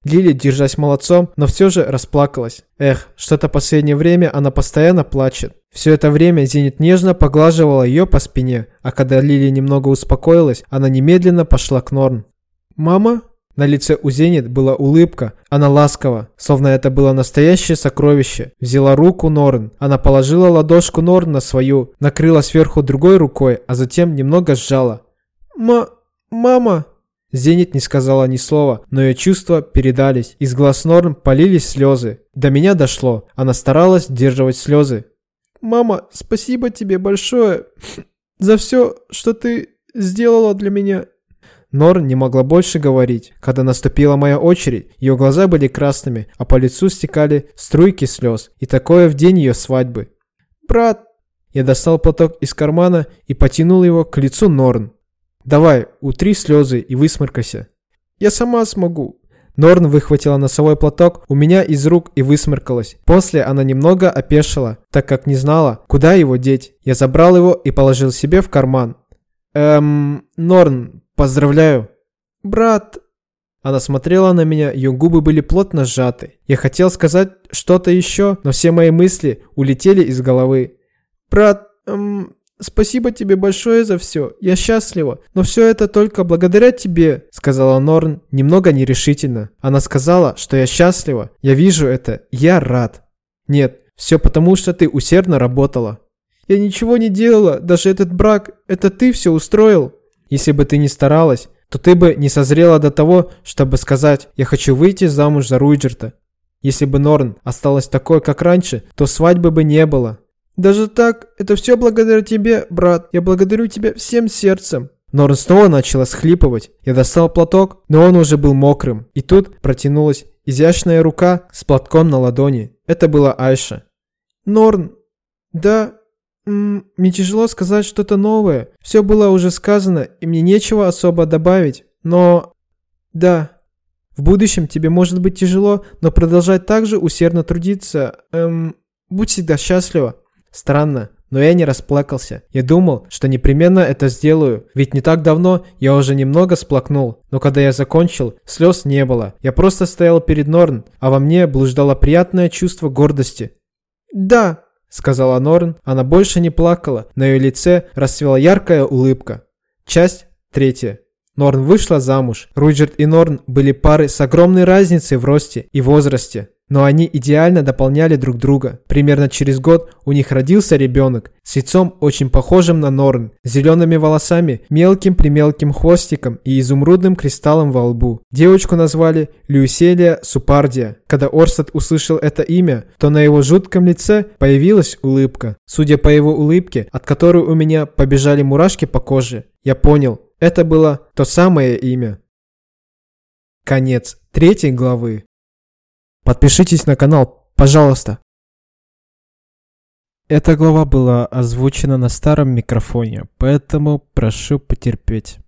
A: Лили, держась молодцом, но все же расплакалась. Эх, что-то последнее время она постоянно плачет. Все это время Зенит нежно поглаживала ее по спине, а когда Лили немного успокоилась, она немедленно пошла к Норн. «Мама?» На лице у Зенит была улыбка. Она ласково, словно это было настоящее сокровище. Взяла руку Норн. Она положила ладошку Норн на свою, накрыла сверху другой рукой, а затем немного сжала. «Ма... мама...» Зенит не сказала ни слова, но ее чувства передались. Из глаз Норн полились слезы. До меня дошло. Она старалась сдерживать слезы. «Мама, спасибо тебе большое за все, что ты сделала для меня». Норн не могла больше говорить. Когда наступила моя очередь, ее глаза были красными, а по лицу стекали струйки слез. И такое в день ее свадьбы. «Брат!» Я достал платок из кармана и потянул его к лицу Норн. «Давай, утри слезы и высморкайся». «Я сама смогу». Норн выхватила носовой платок у меня из рук и высморкалась. После она немного опешила, так как не знала, куда его деть. Я забрал его и положил себе в карман. «Эм, Норн, поздравляю». «Брат...» Она смотрела на меня, ее губы были плотно сжаты. Я хотел сказать что-то еще, но все мои мысли улетели из головы. «Брат, эм, «Спасибо тебе большое за все. Я счастлива. Но все это только благодаря тебе», — сказала Норн немного нерешительно. Она сказала, что я счастлива. Я вижу это. Я рад. Нет, все потому, что ты усердно работала. Я ничего не делала. Даже этот брак, это ты все устроил. Если бы ты не старалась, то ты бы не созрела до того, чтобы сказать «я хочу выйти замуж за Руиджерта». Если бы Норн осталась такой, как раньше, то свадьбы бы не было. Даже так, это все благодаря тебе, брат. Я благодарю тебя всем сердцем. Норн снова начала схлипывать. Я достал платок, но он уже был мокрым. И тут протянулась Изящная рука с платком на ладони. Это была Айша.
D: Норн, да, мне тяжело сказать что-то новое. Все было уже сказано, и мне нечего особо добавить. Но... Да. В будущем тебе может быть тяжело, но продолжать так же усердно трудиться. Эм... Будь всегда счастлива.
A: Странно, но я не расплакался. Я думал, что непременно это сделаю, ведь не так давно я уже немного сплакнул. Но когда я закончил, слез не было. Я просто стоял перед Норн, а во мне блуждало приятное чувство гордости.
D: «Да», —
A: сказала Норн. Она больше не плакала. На ее лице расцвела яркая улыбка. Часть третья. Норн вышла замуж. Руджерт и Норн были парой с огромной разницей в росте и возрасте. Но они идеально дополняли друг друга. Примерно через год у них родился ребенок с лицом очень похожим на Норн, зелеными волосами, мелким-примелким хвостиком и изумрудным кристаллом во лбу. Девочку назвали Люселия Супардия. Когда Орстед услышал это имя, то на его жутком лице появилась улыбка. Судя по его улыбке, от которой у меня побежали мурашки по коже, я понял, это было то самое имя. Конец третьей главы. Подпишитесь на канал, пожалуйста.
D: Эта глава была озвучена на старом микрофоне, поэтому прошу потерпеть.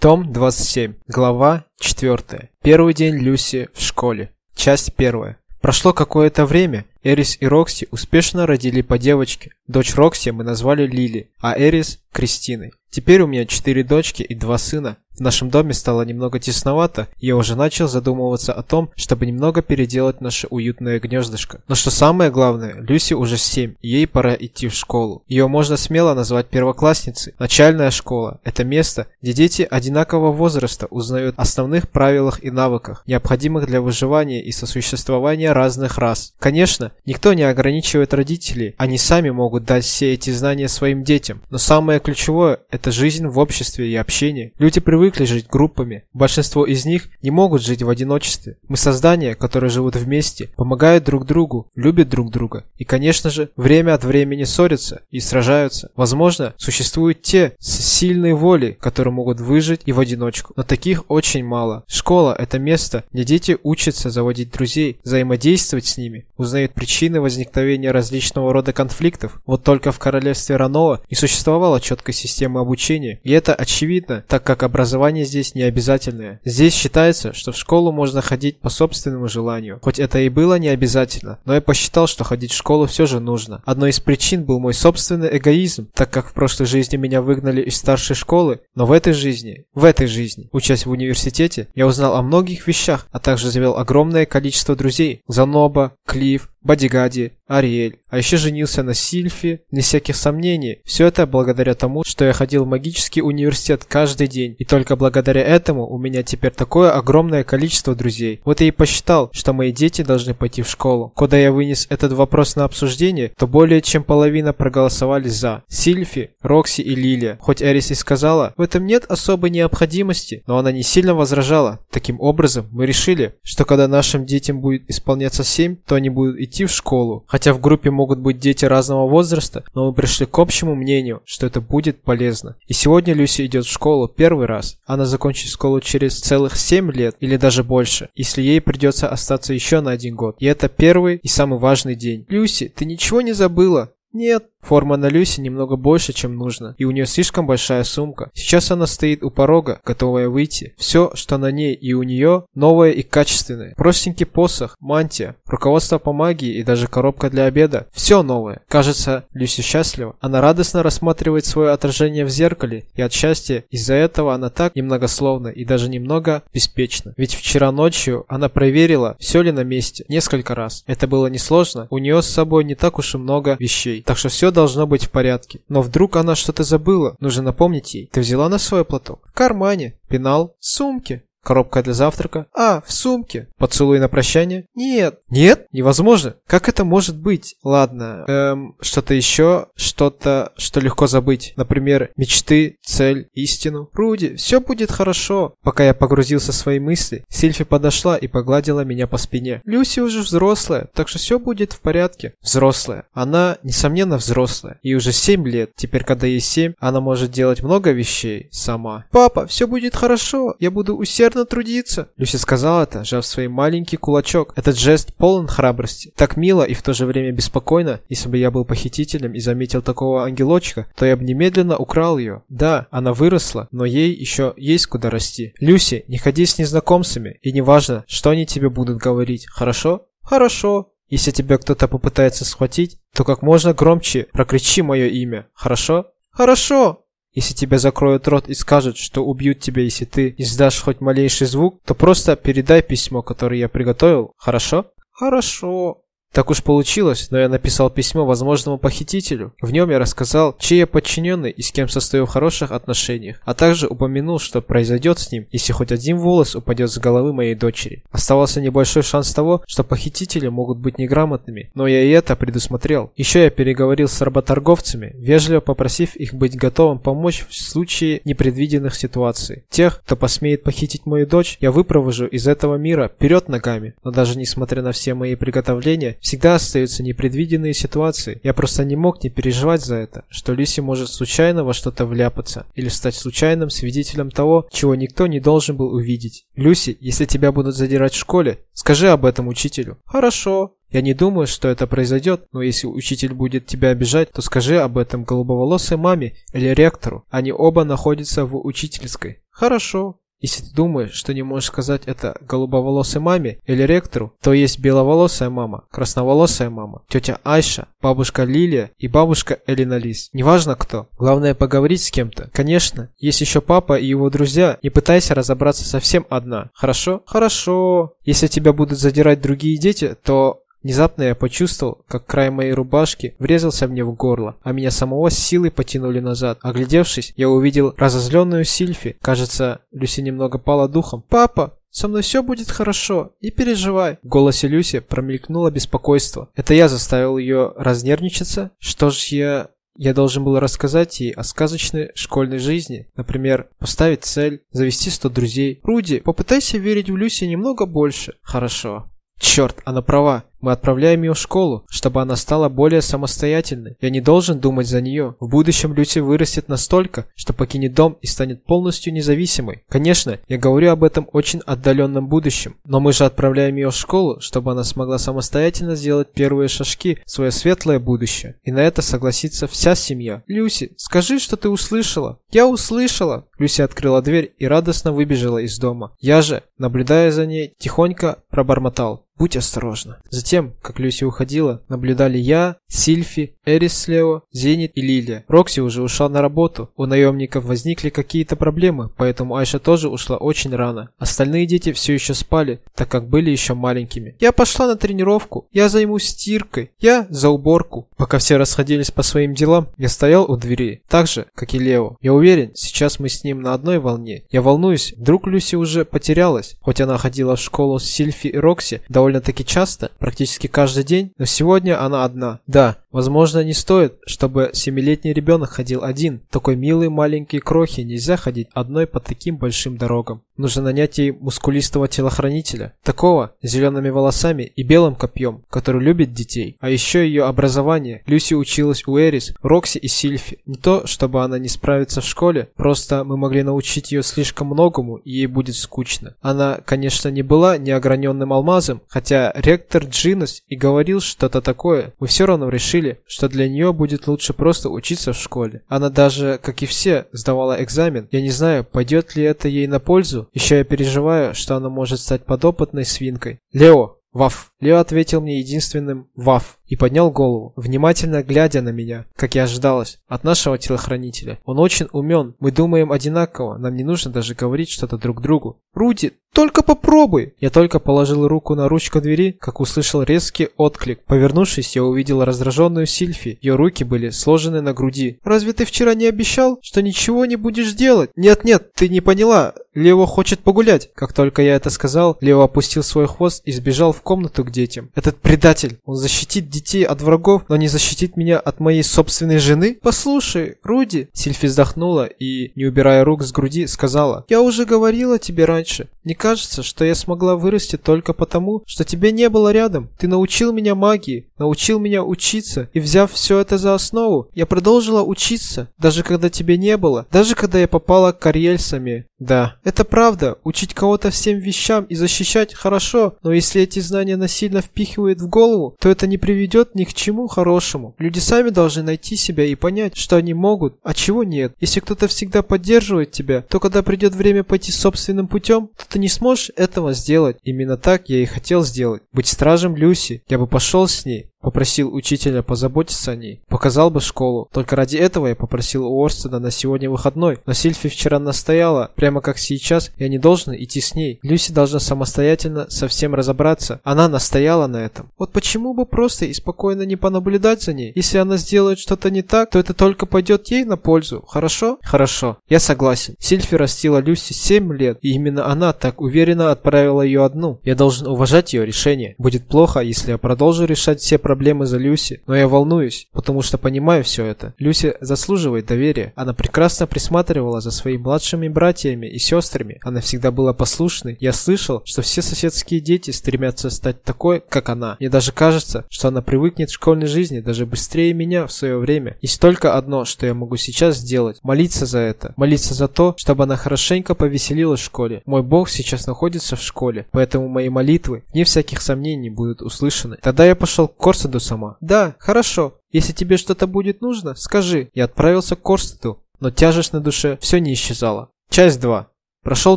A: Том 27, глава 4. Первый день Люси в школе. Часть 1. Прошло какое-то время, Эрис и Рокси успешно родили по девочке. Дочь Рокси мы назвали Лили, а Эрис – Кристиной. Теперь у меня четыре дочки и два сына. В нашем доме стало немного тесновато, и я уже начал задумываться о том, чтобы немного переделать наше уютное гнездышко. Но что самое главное, Люси уже 7, и ей пора идти в школу. Ее можно смело назвать первоклассницей. Начальная школа – это место, где дети одинакового возраста узнают основных правилах и навыках, необходимых для выживания и сосуществования разных рас. Конечно, никто не ограничивает родителей, они сами могут дать все эти знания своим детям. Но самое ключевое – это жизнь в обществе и общении. Люди привыкли жить группами. Большинство из них не могут жить в одиночестве. Мы создания, которые живут вместе, помогают друг другу, любят друг друга. И, конечно же, время от времени ссорятся и сражаются. Возможно, существуют те с сильной волей, которые могут выжить и в одиночку. Но таких очень мало. Школа – это место, где дети учатся заводить друзей, взаимодействовать с ними, узнают причины возникновения различного рода конфликтов. Вот только в королевстве Раноа не существовало четкой системы обучения. И это очевидно, так как образование здесь не обязательное. Здесь считается, что в школу можно ходить по собственному желанию. Хоть это и было не обязательно, но я посчитал, что ходить в школу все же нужно. Одной из причин был мой собственный эгоизм, так как в прошлой жизни меня выгнали из старшей школы, но в этой жизни, в этой жизни, учась в университете, я узнал о многих вещах, а также завел огромное количество друзей. Заноба, Клифф, Бодигади, Ариэль, а еще женился на Сильфе, не всяких сомнений. Все это благодаря тому, что я ходил в магический университет каждый день, и только благодаря этому у меня теперь такое огромное количество друзей. Вот я и посчитал, что мои дети должны пойти в школу. Когда я вынес этот вопрос на обсуждение, то более чем половина проголосовали за. Сильфи, Рокси и Лилия. Хоть Эрис и сказала, в этом нет особой необходимости, но она не сильно возражала. Таким образом, мы решили, что когда нашим детям будет исполняться 7, то они будут идти идти в школу. Хотя в группе могут быть дети разного возраста, но мы пришли к общему мнению, что это будет полезно. И сегодня Люси идет в школу первый раз. Она закончит школу через целых 7 лет или даже больше, если ей придется остаться еще на один год. И это первый и самый важный день. Люси, ты ничего не забыла? Нет, Форма на Люси немного больше, чем нужно, и у нее слишком большая сумка. Сейчас она стоит у порога, готовая выйти. Все, что на ней и у нее, новое и качественное. Простенький посох, мантия, руководство по магии и даже коробка для обеда. Все новое. Кажется, Люси счастлива. Она радостно рассматривает свое отражение в зеркале, и от счастья из-за этого она так немногословна и даже немного беспечна. Ведь вчера ночью она проверила, все ли на месте, несколько раз. Это было несложно, у нее с собой не так уж и много вещей, так что все должно быть в порядке. Но вдруг она что-то забыла, нужно напомнить ей. Ты взяла на свой платок? В кармане. Пенал? В сумке. Коробка для завтрака? А, в сумке. Поцелуй на прощание? Нет. Нет? Невозможно. Как это может быть? Ладно. Эм, что-то еще? Что-то, что легко забыть. Например, мечты, цель, истину. Руди, все будет хорошо. Пока я погрузился в свои мысли, Сильфи подошла и погладила меня по спине. Люси уже взрослая, так что все будет в порядке. Взрослая. Она, несомненно, взрослая. И уже 7 лет. Теперь, когда ей 7, она может делать много вещей сама. Папа, все будет хорошо. Я буду усердно усердно трудиться. Люси сказала это, сжав свой маленький кулачок. Этот жест полон храбрости. Так мило и в то же время беспокойно. Если бы я был похитителем и заметил такого ангелочка, то я бы немедленно украл ее. Да, она выросла, но ей еще есть куда расти. Люси, не ходи с незнакомцами, и неважно, что они тебе будут говорить, хорошо? Хорошо. Если тебя кто-то попытается схватить, то как можно громче прокричи мое имя, хорошо? Хорошо. Если тебя закроют рот и скажут, что убьют тебя, если ты издашь хоть малейший звук, то просто передай письмо, которое я приготовил, хорошо? Хорошо. Так уж получилось, но я написал письмо возможному похитителю. В нем я рассказал, чей я подчиненный и с кем состою в хороших отношениях, а также упомянул, что произойдет с ним, если хоть один волос упадет с головы моей дочери. Оставался небольшой шанс того, что похитители могут быть неграмотными, но я и это предусмотрел. Еще я переговорил с работорговцами, вежливо попросив их быть готовым помочь в случае непредвиденных ситуаций. Тех, кто посмеет похитить мою дочь, я выпровожу из этого мира вперед ногами, но даже несмотря на все мои приготовления, Всегда остаются непредвиденные ситуации. Я просто не мог не переживать за это, что Люси может случайно во что-то вляпаться или стать случайным свидетелем того, чего никто не должен был увидеть. Люси, если тебя будут задирать в школе, скажи об этом учителю. Хорошо. Я не думаю, что это произойдет, но если учитель будет тебя обижать, то скажи об этом голубоволосой маме или ректору. Они оба находятся в учительской. Хорошо. Если ты думаешь, что не можешь сказать это голубоволосой маме или ректору, то есть беловолосая мама, красноволосая мама, тетя Айша, бабушка Лилия и бабушка Элина Лис. Неважно кто. Главное поговорить с кем-то. Конечно, есть еще папа и его друзья. Не пытайся разобраться совсем одна. Хорошо? Хорошо. Если тебя будут задирать другие дети, то Внезапно я почувствовал, как край моей рубашки врезался мне в горло, а меня самого с силой потянули назад. Оглядевшись, я увидел разозленную Сильфи. Кажется, Люси немного пала духом. «Папа, со мной все будет хорошо, не переживай. В голосе Люси промелькнуло беспокойство. Это я заставил ее разнервничаться? Что ж я... Я должен был рассказать ей о сказочной школьной жизни. Например, поставить цель, завести 100 друзей. Руди, попытайся верить в Люси немного больше. Хорошо. Черт, она права. Мы отправляем ее в школу, чтобы она стала более самостоятельной. Я не должен думать за нее. В будущем Люси вырастет настолько, что покинет дом и станет полностью независимой. Конечно, я говорю об этом очень отдаленном будущем. Но мы же отправляем ее в школу, чтобы она смогла самостоятельно сделать первые шажки в свое светлое будущее. И на это согласится вся семья. Люси, скажи, что ты услышала. Я услышала. Люси открыла дверь и радостно выбежала из дома. Я же, наблюдая за ней, тихонько пробормотал. Будь осторожна. Затем, как Люси уходила, наблюдали я, Сильфи, Эрис слева, Зенит и Лилия. Рокси уже ушла на работу. У наемников возникли какие-то проблемы, поэтому Айша тоже ушла очень рано. Остальные дети все еще спали, так как были еще маленькими. Я пошла на тренировку. Я займусь стиркой. Я за уборку. Пока все расходились по своим делам, я стоял у двери. Так же, как и Лео. Я уверен, сейчас мы с ним на одной волне. Я волнуюсь, вдруг Люси уже потерялась. Хоть она ходила в школу с Сильфи и Рокси довольно-таки часто, практически каждый день, но сегодня она одна. Да, возможно не стоит, чтобы семилетний ребенок ходил один. Такой милый маленький крохи нельзя ходить одной по таким большим дорогам. Нужно нанять ей мускулистого телохранителя. Такого, с зелеными волосами и белым копьем, который любит детей. А еще ее образование. Люси училась у Эрис, Рокси и Сильфи. Не то, чтобы она не справится в школе, просто мы могли научить ее слишком многому, и ей будет скучно. Она, конечно, не была неограненным алмазом, хотя ректор Джинос и говорил что-то такое. Мы все равно решили, что для нее будет лучше просто учиться в школе. Она даже, как и все, сдавала экзамен. Я не знаю, пойдет ли это ей на пользу. Еще я переживаю, что она может стать подопытной свинкой. Лео, Ваф. Лео ответил мне единственным «Ваф» и поднял голову, внимательно глядя на меня, как и ожидалось, от нашего телохранителя. Он очень умен, мы думаем одинаково, нам не нужно даже говорить что-то друг другу. «Руди, только попробуй!» Я только положил руку на ручку двери, как услышал резкий отклик. Повернувшись, я увидел раздраженную Сильфи. Ее руки были сложены на груди. «Разве ты вчера не обещал, что ничего не будешь делать?» «Нет-нет, ты не поняла. Лео хочет погулять». Как только я это сказал, Лео опустил свой хвост и сбежал в комнату детям. «Этот предатель! Он защитит детей от врагов, но не защитит меня от моей собственной жены?» «Послушай, Руди!» Сильфи вздохнула и, не убирая рук с груди, сказала. «Я уже говорила тебе раньше. Не кажется, что я смогла вырасти только потому, что тебя не было рядом. Ты научил меня магии, научил меня учиться, и взяв все это за основу, я продолжила учиться, даже когда тебя не было, даже когда я попала к рельсами. Да, это правда, учить кого-то всем вещам и защищать хорошо, но если эти знания насильно впихивают в голову, то это не приведет ни к чему хорошему. Люди сами должны найти себя и понять, что они могут, а чего нет. Если кто-то всегда поддерживает тебя, то когда придет время пойти собственным путем, то ты не сможешь этого сделать. Именно так я и хотел сделать. Быть стражем Люси. Я бы пошел с ней, Попросил учителя позаботиться о ней. Показал бы школу. Только ради этого я попросил у Орстеда на сегодня выходной. Но Сильфи вчера настояла, прямо как сейчас, я не должен идти с ней. Люси должна самостоятельно совсем разобраться. Она настояла на этом. Вот почему бы просто и спокойно не понаблюдать за ней? Если она сделает что-то не так, то это только пойдет ей на пользу. Хорошо? Хорошо. Я согласен. Сильфи растила Люси 7 лет, и именно она так уверенно отправила ее одну. Я должен уважать ее решение. Будет плохо, если я продолжу решать все проблемы проблемы за Люси, но я волнуюсь, потому что понимаю все это. Люси заслуживает доверия. Она прекрасно присматривала за своими младшими братьями и сестрами. Она всегда была послушной. Я слышал, что все соседские дети стремятся стать такой, как она. Мне даже кажется, что она привыкнет к школьной жизни даже быстрее меня в свое время. Есть только одно, что я могу сейчас сделать. Молиться за это. Молиться за то, чтобы она хорошенько повеселилась в школе. Мой Бог сейчас находится в школе, поэтому мои молитвы, вне всяких сомнений, будут услышаны. Тогда я пошел к Корсу Корстеду сама. Да, хорошо. Если тебе что-то будет нужно, скажи. Я отправился к Корстеду, но тяжесть на душе все не исчезала. Часть 2. Прошел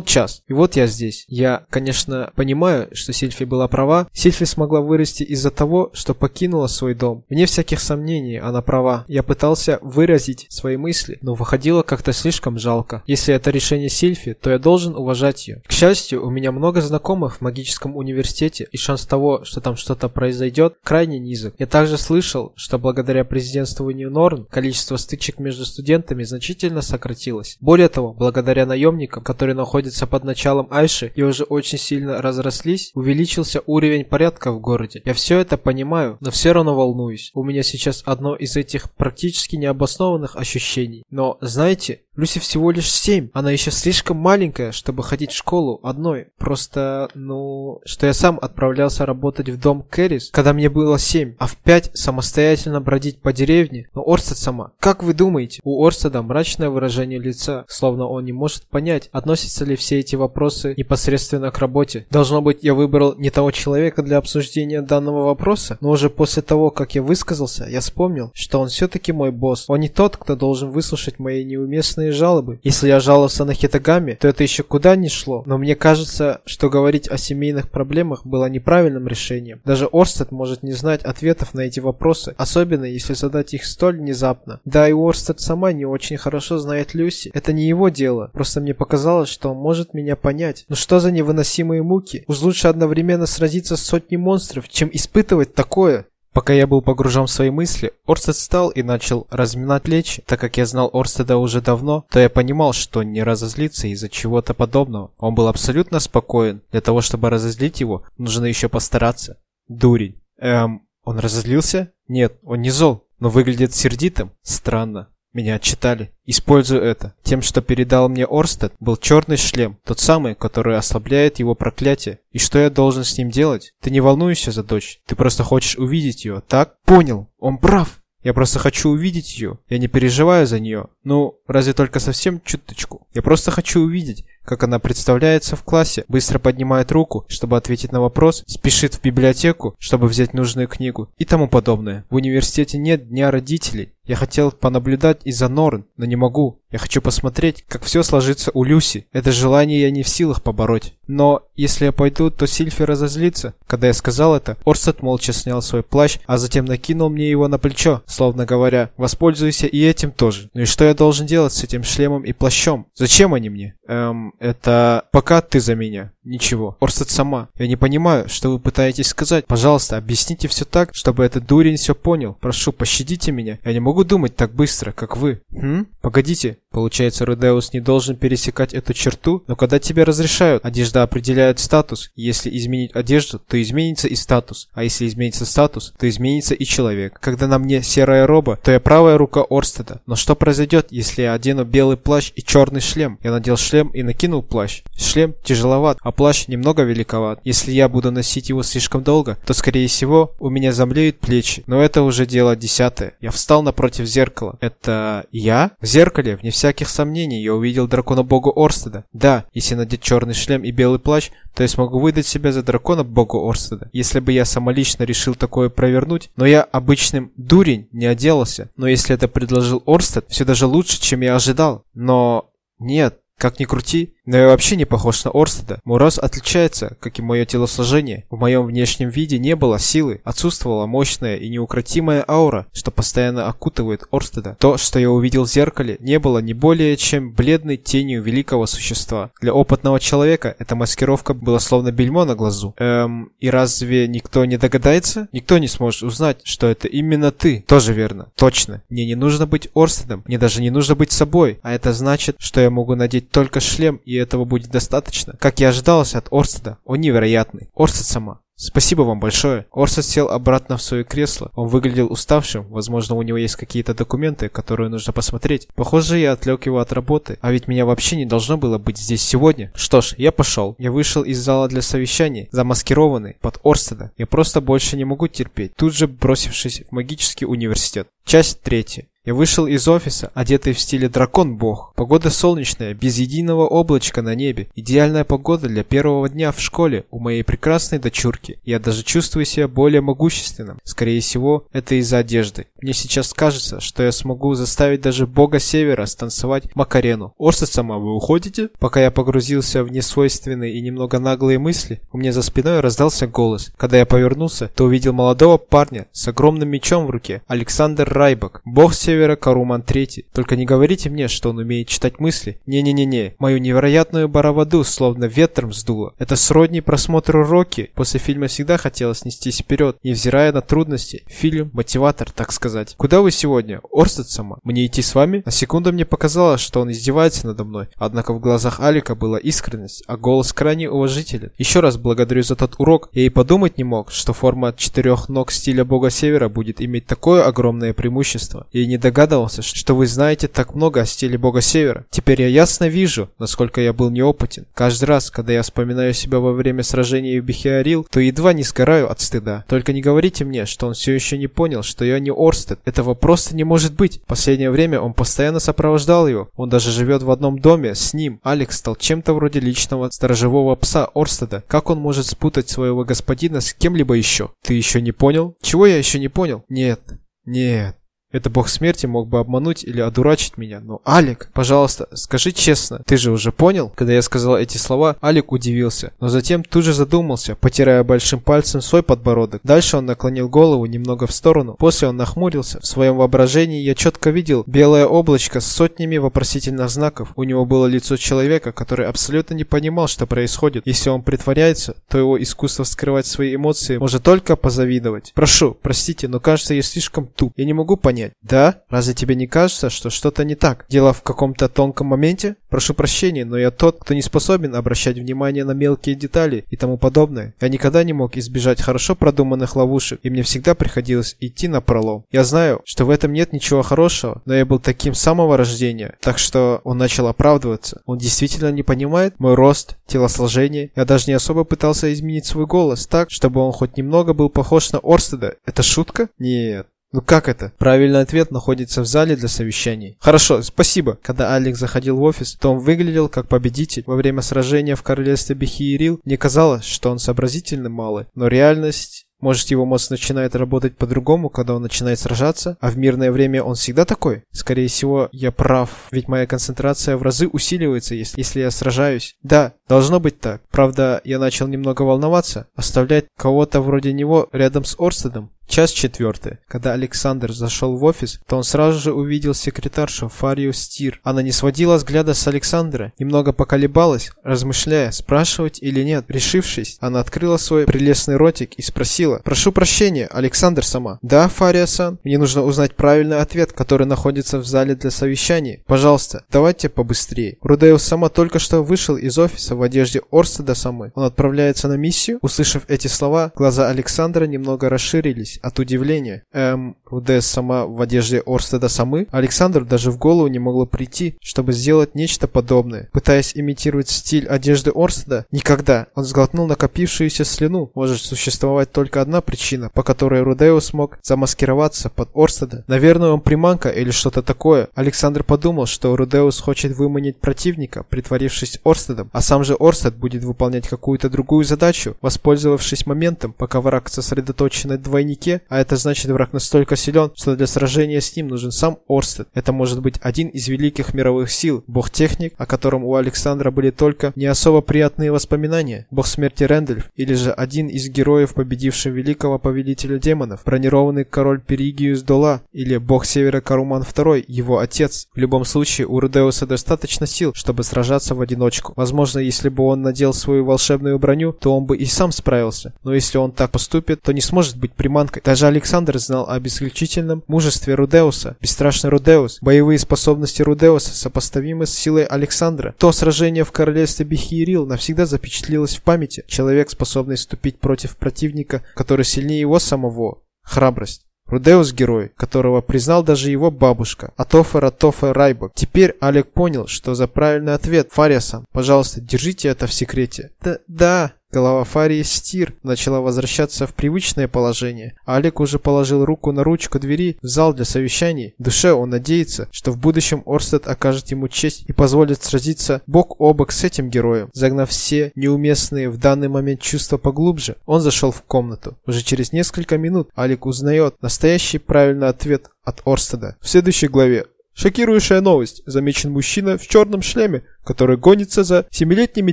A: час, и вот я здесь. Я, конечно, понимаю, что Сильфи была права. Сильфи смогла вырасти из-за того, что покинула свой дом. Вне всяких сомнений, она права. Я пытался выразить свои мысли, но выходило как-то слишком жалко. Если это решение Сильфи, то я должен уважать ее. К счастью, у меня много знакомых в магическом университете, и шанс того, что там что-то произойдет, крайне низок. Я также слышал, что благодаря президентствованию Норн, количество стычек между студентами значительно сократилось. Более того, благодаря наемникам, которые находятся под началом Айши и уже очень сильно разрослись, увеличился уровень порядка в городе. Я все это понимаю, но все равно волнуюсь. У меня сейчас одно из этих практически необоснованных ощущений. Но, знаете, Люси всего лишь семь. Она еще слишком маленькая, чтобы ходить в школу одной. Просто, ну, что я сам отправлялся работать в дом Кэрис, когда мне было семь, а в пять самостоятельно бродить по деревне. Но Орстед сама. Как вы думаете? У Орстеда мрачное выражение лица, словно он не может понять, относятся ли все эти вопросы непосредственно к работе. Должно быть, я выбрал не того человека для обсуждения данного вопроса, но уже после того, как я высказался, я вспомнил, что он все-таки мой босс. Он не тот, кто должен выслушать мои неуместные жалобы. Если я жаловался на Хитагами, то это еще куда не шло. Но мне кажется, что говорить о семейных проблемах было неправильным решением. Даже Орстед может не знать ответов на эти вопросы, особенно если задать их столь внезапно. Да и Орстед сама не очень хорошо знает Люси. Это не его дело. Просто мне показалось, что он может меня понять. Но что за невыносимые муки? Уж лучше одновременно сразиться с сотней монстров, чем испытывать такое. Пока я был погружен в свои мысли, Орстед встал и начал разминать плечи. Так как я знал Орстеда уже давно, то я понимал, что не разозлиться из-за чего-то подобного. Он был абсолютно спокоен. Для того, чтобы разозлить его, нужно еще постараться. Дурень. Эм, он разозлился? Нет, он не зол, но выглядит сердитым. Странно. Меня отчитали. Использую это. Тем, что передал мне Орстед, был черный шлем, тот самый, который ослабляет его проклятие. И что я должен с ним делать? Ты не волнуешься за дочь? Ты просто хочешь увидеть ее, так? Понял. Он прав. Я просто хочу увидеть ее. Я не переживаю за нее. Ну, разве только совсем чуточку. Я просто хочу увидеть, как она представляется в классе, быстро поднимает руку, чтобы ответить на вопрос, спешит в библиотеку, чтобы взять нужную книгу и тому подобное. В университете нет дня родителей, я хотел понаблюдать из-за Норн, но не могу. Я хочу посмотреть, как все сложится у Люси. Это желание я не в силах побороть. Но если я пойду, то Сильфи разозлится. Когда я сказал это, Орсет молча снял свой плащ, а затем накинул мне его на плечо, словно говоря, воспользуйся и этим тоже. Ну и что я должен делать с этим шлемом и плащом? Зачем они мне? Эм, это пока ты за меня. Ничего. Орсет сама. Я не понимаю, что вы пытаетесь сказать. Пожалуйста, объясните все так, чтобы этот дурень все понял. Прошу, пощадите меня. Я не могу думать так быстро, как вы. Хм? Погодите, Получается, Рудеус не должен пересекать эту черту, но когда тебе разрешают, одежда определяет статус. Если изменить одежду, то изменится и статус. А если изменится статус, то изменится и человек. Когда на мне серая роба, то я правая рука Орстеда. Но что произойдет, если я одену белый плащ и черный шлем? Я надел шлем и накинул плащ. Шлем тяжеловат, а плащ немного великоват. Если я буду носить его слишком долго, то скорее всего у меня замлеют плечи. Но это уже дело десятое. Я встал напротив зеркала. Это я? В зеркале, вне всяких сомнений, я увидел дракона бога Орстеда. Да, если надеть черный шлем и белый плащ, то я смогу выдать себя за дракона бога Орстеда. Если бы я самолично решил такое провернуть, но я обычным дурень не оделался. Но если это предложил Орстед, все даже лучше, чем я ожидал. Но нет, как ни крути, но я вообще не похож на Орстеда. Рост отличается, как и мое телосложение. В моем внешнем виде не было силы, отсутствовала мощная и неукротимая аура, что постоянно окутывает Орстеда. То, что я увидел в зеркале, не было не более чем бледной тенью великого существа. Для опытного человека эта маскировка была словно бельмо на глазу. Эм, и разве никто не догадается? Никто не сможет узнать, что это именно ты. Тоже верно. Точно. Мне не нужно быть Орстедом, мне даже не нужно быть собой. А это значит, что я могу надеть только шлем и этого будет достаточно. Как и ожидалось от Орстеда, он невероятный. Орстед сама. Спасибо вам большое. Орстед сел обратно в свое кресло. Он выглядел уставшим. Возможно, у него есть какие-то документы, которые нужно посмотреть. Похоже, я отвлек его от работы. А ведь меня вообще не должно было быть здесь сегодня. Что ж, я пошел. Я вышел из зала для совещаний, замаскированный под Орстеда. Я просто больше не могу терпеть, тут же бросившись в магический университет. Часть третья. Я вышел из офиса, одетый в стиле дракон-бог. Погода солнечная, без единого облачка на небе. Идеальная погода для первого дня в школе у моей прекрасной дочурки. Я даже чувствую себя более могущественным. Скорее всего, это из-за одежды. Мне сейчас кажется, что я смогу заставить даже бога севера станцевать Макарену. Орса сама, вы уходите? Пока я погрузился в несвойственные и немного наглые мысли, у меня за спиной раздался голос. Когда я повернулся, то увидел молодого парня с огромным мечом в руке. Александр Райбак, бог севера Каруман III. Только не говорите мне, что он умеет читать мысли. Не-не-не-не. Мою невероятную бароводу словно ветром сдуло. Это сродни просмотру Рокки. После фильма всегда хотелось нестись вперед, невзирая на трудности. Фильм – мотиватор, так сказать. Куда вы сегодня? Орстед сама. Мне идти с вами? На секунду мне показалось, что он издевается надо мной. Однако в глазах Алика была искренность, а голос крайне уважителен. Еще раз благодарю за тот урок. Я и подумать не мог, что форма четырех ног стиля бога севера будет иметь такое огромное преимущество. И не догадывался, что вы знаете так много о стиле бога севера. Теперь я ясно вижу, насколько я был неопытен. Каждый раз, когда я вспоминаю себя во время сражения в Бихиарил, то едва не сгораю от стыда. Только не говорите мне, что он все еще не понял, что я не Орстед. Этого просто не может быть. Последнее время он постоянно сопровождал его. Он даже живет в одном доме с ним. Алекс стал чем-то вроде личного сторожевого пса Орстеда. Как он может спутать своего господина с кем-либо еще? Ты еще не понял? Чего я еще не понял? Нет. Нет. Это бог смерти мог бы обмануть или одурачить меня. Но, Алик, пожалуйста, скажи честно, ты же уже понял? Когда я сказал эти слова, Алик удивился, но затем тут же задумался, потирая большим пальцем свой подбородок. Дальше он наклонил голову немного в сторону. После он нахмурился. В своем воображении я четко видел белое облачко с сотнями вопросительных знаков. У него было лицо человека, который абсолютно не понимал, что происходит. Если он притворяется, то его искусство скрывать свои эмоции может только позавидовать. Прошу, простите, но кажется, я слишком туп. Я не могу понять, Да? Разве тебе не кажется, что что-то не так? Дело в каком-то тонком моменте? Прошу прощения, но я тот, кто не способен обращать внимание на мелкие детали и тому подобное. Я никогда не мог избежать хорошо продуманных ловушек, и мне всегда приходилось идти на пролом. Я знаю, что в этом нет ничего хорошего, но я был таким с самого рождения, так что он начал оправдываться. Он действительно не понимает мой рост, телосложение. Я даже не особо пытался изменить свой голос так, чтобы он хоть немного был похож на Орстеда. Это шутка? Нет. Ну как это? Правильный ответ находится в зале для совещаний. Хорошо, спасибо. Когда Алекс заходил в офис, то он выглядел как победитель. Во время сражения в королевстве Бехиирил мне казалось, что он сообразительный малый, но реальность может, его мозг начинает работать по-другому, когда он начинает сражаться, а в мирное время он всегда такой? Скорее всего, я прав, ведь моя концентрация в разы усиливается, если, если я сражаюсь. Да, должно быть так. Правда, я начал немного волноваться, оставлять кого-то вроде него рядом с Орстедом. Час четвертый. Когда Александр зашел в офис, то он сразу же увидел секретаршу Фарию Стир. Она не сводила взгляда с Александра, немного поколебалась, размышляя, спрашивать или нет. Решившись, она открыла свой прелестный ротик и спросила. «Прошу прощения, Александр сама». «Да, Фария-сан, мне нужно узнать правильный ответ, который находится в зале для совещаний. Пожалуйста, давайте побыстрее». Рудеус сама только что вышел из офиса в одежде Орстеда самы. Он отправляется на миссию? Услышав эти слова, глаза Александра немного расширились расширились от удивления. Эм, Рудес сама в одежде Орстеда Самы? Александр даже в голову не могло прийти, чтобы сделать нечто подобное. Пытаясь имитировать стиль одежды Орстеда, никогда. Он сглотнул накопившуюся слюну. Может существовать только одна причина, по которой Рудео смог замаскироваться под Орстеда. Наверное, он приманка или что-то такое. Александр подумал, что Рудеус хочет выманить противника, притворившись Орстедом, а сам же Орстед будет выполнять какую-то другую задачу, воспользовавшись моментом, пока враг сосредоточен на двойнике языке, а это значит враг настолько силен, что для сражения с ним нужен сам Орстед. Это может быть один из великих мировых сил, бог-техник, о котором у Александра были только не особо приятные воспоминания, бог смерти Рэндальф, или же один из героев, победивший великого повелителя демонов, бронированный король Перигиус Дола, или бог севера Каруман II, его отец. В любом случае, у Рудеуса достаточно сил, чтобы сражаться в одиночку. Возможно, если бы он надел свою волшебную броню, то он бы и сам справился. Но если он так поступит, то не сможет быть приманкой Франко. Даже Александр знал об исключительном мужестве Рудеуса. Бесстрашный Рудеус. Боевые способности Рудеуса сопоставимы с силой Александра. То сражение в королевстве Бихирил навсегда запечатлелось в памяти. Человек, способный ступить против противника, который сильнее его самого. Храбрость. Рудеус герой, которого признал даже его бабушка, Атофа Ратофа Райбок. Теперь Олег понял, что за правильный ответ Фариасан. Пожалуйста, держите это в секрете. Да, да, Голова Фарии Стир начала возвращаться в привычное положение. Алик уже положил руку на ручку двери в зал для совещаний. В душе он надеется, что в будущем Орстед окажет ему честь и позволит сразиться бок о бок с этим героем. Загнав все неуместные в данный момент чувства поглубже, он зашел в комнату. Уже через несколько минут Алик узнает настоящий правильный ответ от Орстеда. В следующей главе Шокирующая новость. Замечен мужчина в черном шлеме, который гонится за семилетними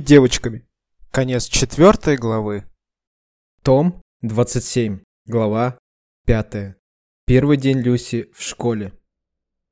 A: девочками. Конец четвертой главы. Том 27. Глава 5. Первый день Люси в школе.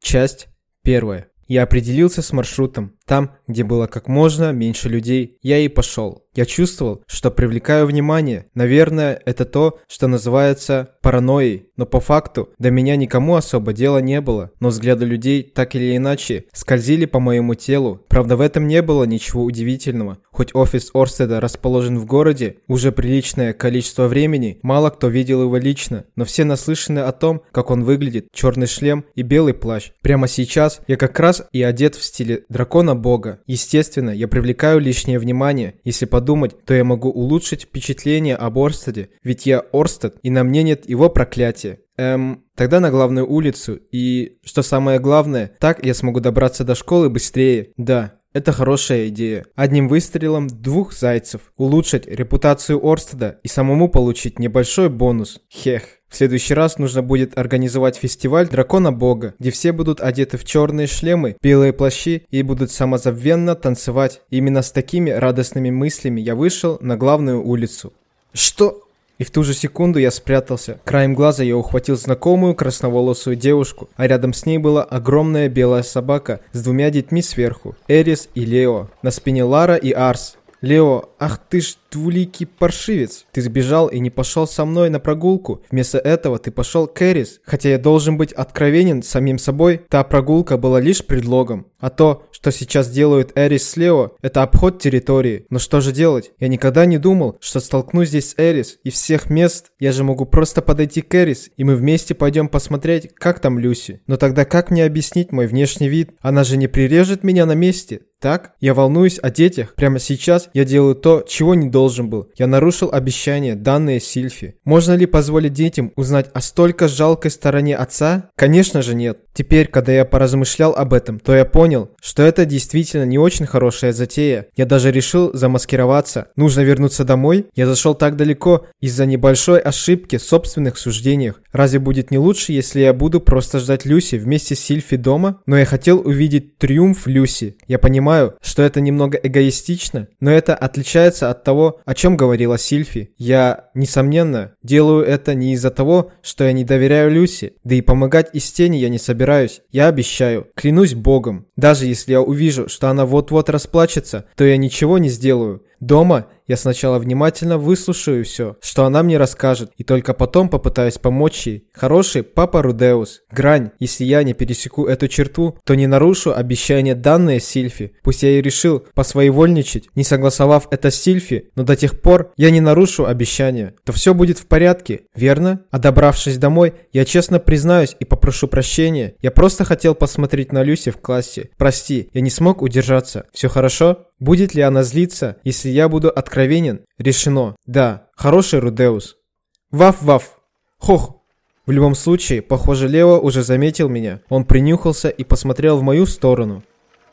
A: Часть первая. Я определился с маршрутом. Там, где было как можно меньше людей, я и пошел. Я чувствовал, что привлекаю внимание. Наверное, это то, что называется паранойей. Но по факту до меня никому особо дела не было. Но взгляды людей так или иначе скользили по моему телу. Правда, в этом не было ничего удивительного. Хоть офис Орстеда расположен в городе, уже приличное количество времени, мало кто видел его лично. Но все наслышаны о том, как он выглядит. Черный шлем и белый плащ. Прямо сейчас я как раз и одет в стиле дракона бога. Естественно, я привлекаю лишнее внимание. Если подумать то я могу улучшить впечатление об Орстеде, ведь я Орстед, и на мне нет его проклятия. Эм, тогда на главную улицу, и, что самое главное, так я смогу добраться до школы быстрее. Да, это хорошая идея. Одним выстрелом двух зайцев. Улучшить репутацию Орстеда и самому получить небольшой бонус. Хех. В следующий раз нужно будет организовать фестиваль Дракона Бога, где все будут одеты в черные шлемы, белые плащи и будут самозабвенно танцевать. именно с такими радостными мыслями я вышел на главную улицу. Что? И в ту же секунду я спрятался. Краем глаза я ухватил знакомую красноволосую девушку, а рядом с ней была огромная белая собака с двумя детьми сверху. Эрис и Лео. На спине Лара и Арс. Лео, ах ты ж двуликий паршивец. Ты сбежал и не пошел со мной на прогулку. Вместо этого ты пошел к Эрис. Хотя я должен быть откровенен самим собой, та прогулка была лишь предлогом. А то, что сейчас делают Эрис с Лео, это обход территории. Но что же делать? Я никогда не думал, что столкнусь здесь с Эрис. И всех мест я же могу просто подойти к Эрис, и мы вместе пойдем посмотреть, как там Люси. Но тогда как мне объяснить мой внешний вид? Она же не прирежет меня на месте. Так? Я волнуюсь о детях. Прямо сейчас я делаю то, чего не должен был. Я нарушил обещание, данное Сильфи. Можно ли позволить детям узнать о столько жалкой стороне отца? Конечно же нет. Теперь, когда я поразмышлял об этом, то я понял, что это действительно не очень хорошая затея. Я даже решил замаскироваться. Нужно вернуться домой? Я зашел так далеко из-за небольшой ошибки в собственных суждениях. Разве будет не лучше, если я буду просто ждать Люси вместе с Сильфи дома? Но я хотел увидеть триумф Люси. Я понимаю, что это немного эгоистично, но это отличается от того, о чем говорила Сильфи. Я, несомненно, делаю это не из-за того, что я не доверяю Люси, да и помогать из тени я не собираюсь. Я обещаю, клянусь Богом, даже если я увижу, что она вот-вот расплачется, то я ничего не сделаю. Дома я сначала внимательно выслушаю все, что она мне расскажет, и только потом попытаюсь помочь ей. Хороший папа Рудеус. Грань, если я не пересеку эту черту, то не нарушу обещание данное Сильфи. Пусть я и решил посвоевольничать, не согласовав это с Сильфи, но до тех пор я не нарушу обещание, то все будет в порядке, верно? А добравшись домой, я честно признаюсь и попрошу прощения. Я просто хотел посмотреть на Люси в классе. Прости, я не смог удержаться. Все хорошо? Будет ли она злиться, если я буду откровенен? Решено. Да, хороший Рудеус. Ваф-ваф. Хох. В любом случае, похоже, Лео уже заметил меня. Он принюхался и посмотрел в мою сторону.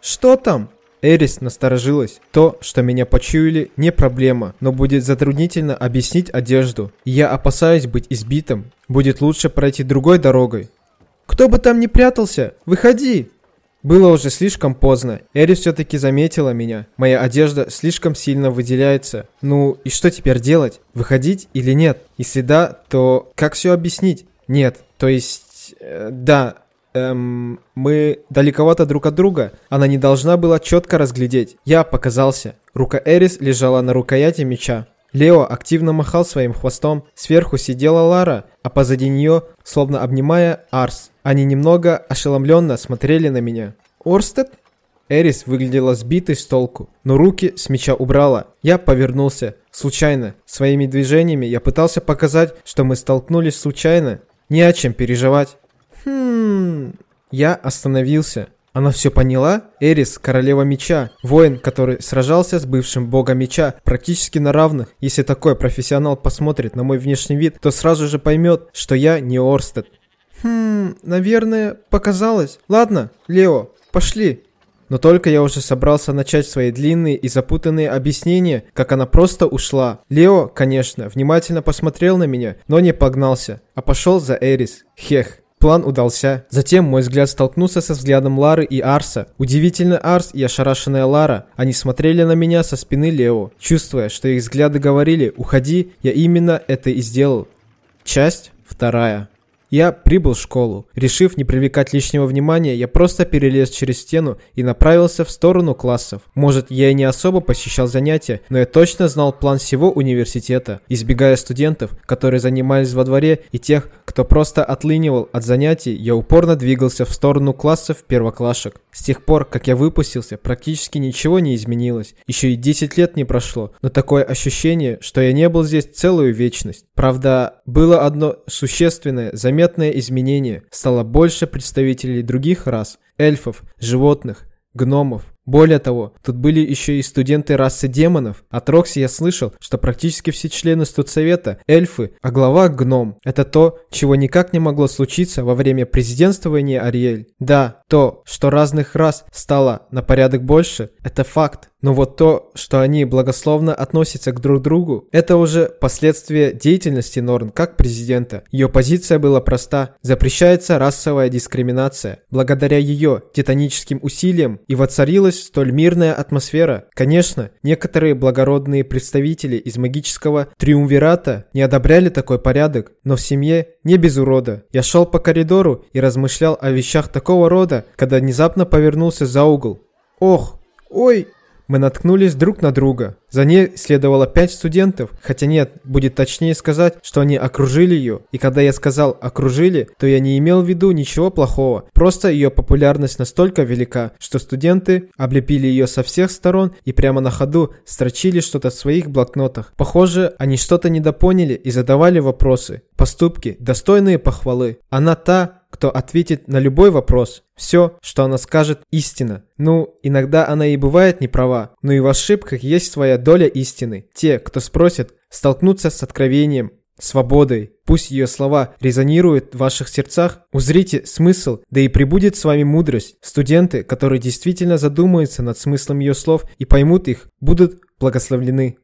A: Что там? Эрис насторожилась. То, что меня почуяли, не проблема, но будет затруднительно объяснить одежду. Я опасаюсь быть избитым. Будет лучше пройти другой дорогой. Кто бы там ни прятался, выходи! Было уже слишком поздно. Эри все-таки заметила меня. Моя одежда слишком сильно выделяется. Ну и что теперь делать? Выходить или нет? Если да, то как все объяснить? Нет, то есть... Э, да, эм, мы далековато друг от друга. Она не должна была четко разглядеть. Я показался. Рука Эрис лежала на рукояти меча. Лео активно махал своим хвостом. Сверху сидела Лара, а позади нее, словно обнимая Арс. Они немного ошеломленно смотрели на меня. «Орстед?» Эрис выглядела сбитой с толку, но руки с меча убрала. Я повернулся. Случайно. Своими движениями я пытался показать, что мы столкнулись случайно. Не о чем переживать. Хм... Я остановился. Она все поняла? Эрис, королева меча, воин, который сражался с бывшим богом меча практически на равных. Если такой профессионал посмотрит на мой внешний вид, то сразу же поймет, что я не Орстед. «Хм, наверное, показалось. Ладно, Лео, пошли». Но только я уже собрался начать свои длинные и запутанные объяснения, как она просто ушла. Лео, конечно, внимательно посмотрел на меня, но не погнался, а пошел за Эрис. Хех. План удался. Затем мой взгляд столкнулся со взглядом Лары и Арса. Удивительно Арс и ошарашенная Лара. Они смотрели на меня со спины Лео. Чувствуя, что их взгляды говорили «Уходи», я именно это и сделал. Часть вторая. Я прибыл в школу. Решив не привлекать лишнего внимания, я просто перелез через стену и направился в сторону классов. Может, я и не особо посещал занятия, но я точно знал план всего университета, избегая студентов, которые занимались во дворе, и тех, кто просто отлынивал от занятий, я упорно двигался в сторону классов первоклашек. С тех пор, как я выпустился, практически ничего не изменилось. Еще и 10 лет не прошло, но такое ощущение, что я не был здесь целую вечность. Правда, было одно существенное, заметное изменение. Стало больше представителей других рас, эльфов, животных, гномов, более того, тут были еще и студенты расы демонов. От Рокси я слышал, что практически все члены студсовета – эльфы, а глава – гном. Это то, чего никак не могло случиться во время президентствования Ариэль. Да, то, что разных рас стало на порядок больше – это факт. Но вот то, что они благословно относятся к друг другу, это уже последствия деятельности Норн как президента. Ее позиция была проста – запрещается расовая дискриминация. Благодаря ее титаническим усилиям и воцарилась столь мирная атмосфера. Конечно, некоторые благородные представители из магического триумвирата не одобряли такой порядок, но в семье не без урода. Я шел по коридору и размышлял о вещах такого рода, когда внезапно повернулся за угол. Ох, ой, мы наткнулись друг на друга. За ней следовало пять студентов, хотя нет, будет точнее сказать, что они окружили ее. И когда я сказал «окружили», то я не имел в виду ничего плохого. Просто ее популярность настолько велика, что студенты облепили ее со всех сторон и прямо на ходу строчили что-то в своих блокнотах. Похоже, они что-то недопоняли и задавали вопросы. Поступки, достойные похвалы. Она та, кто ответит на любой вопрос. Все, что она скажет, истина. Ну, иногда она и бывает не права, но и в ошибках есть своя доля истины. Те, кто спросит, столкнутся с откровением, свободой. Пусть ее слова резонируют в ваших сердцах, узрите смысл, да и прибудет с вами мудрость. Студенты, которые действительно задумаются над смыслом ее слов и поймут их, будут благословлены.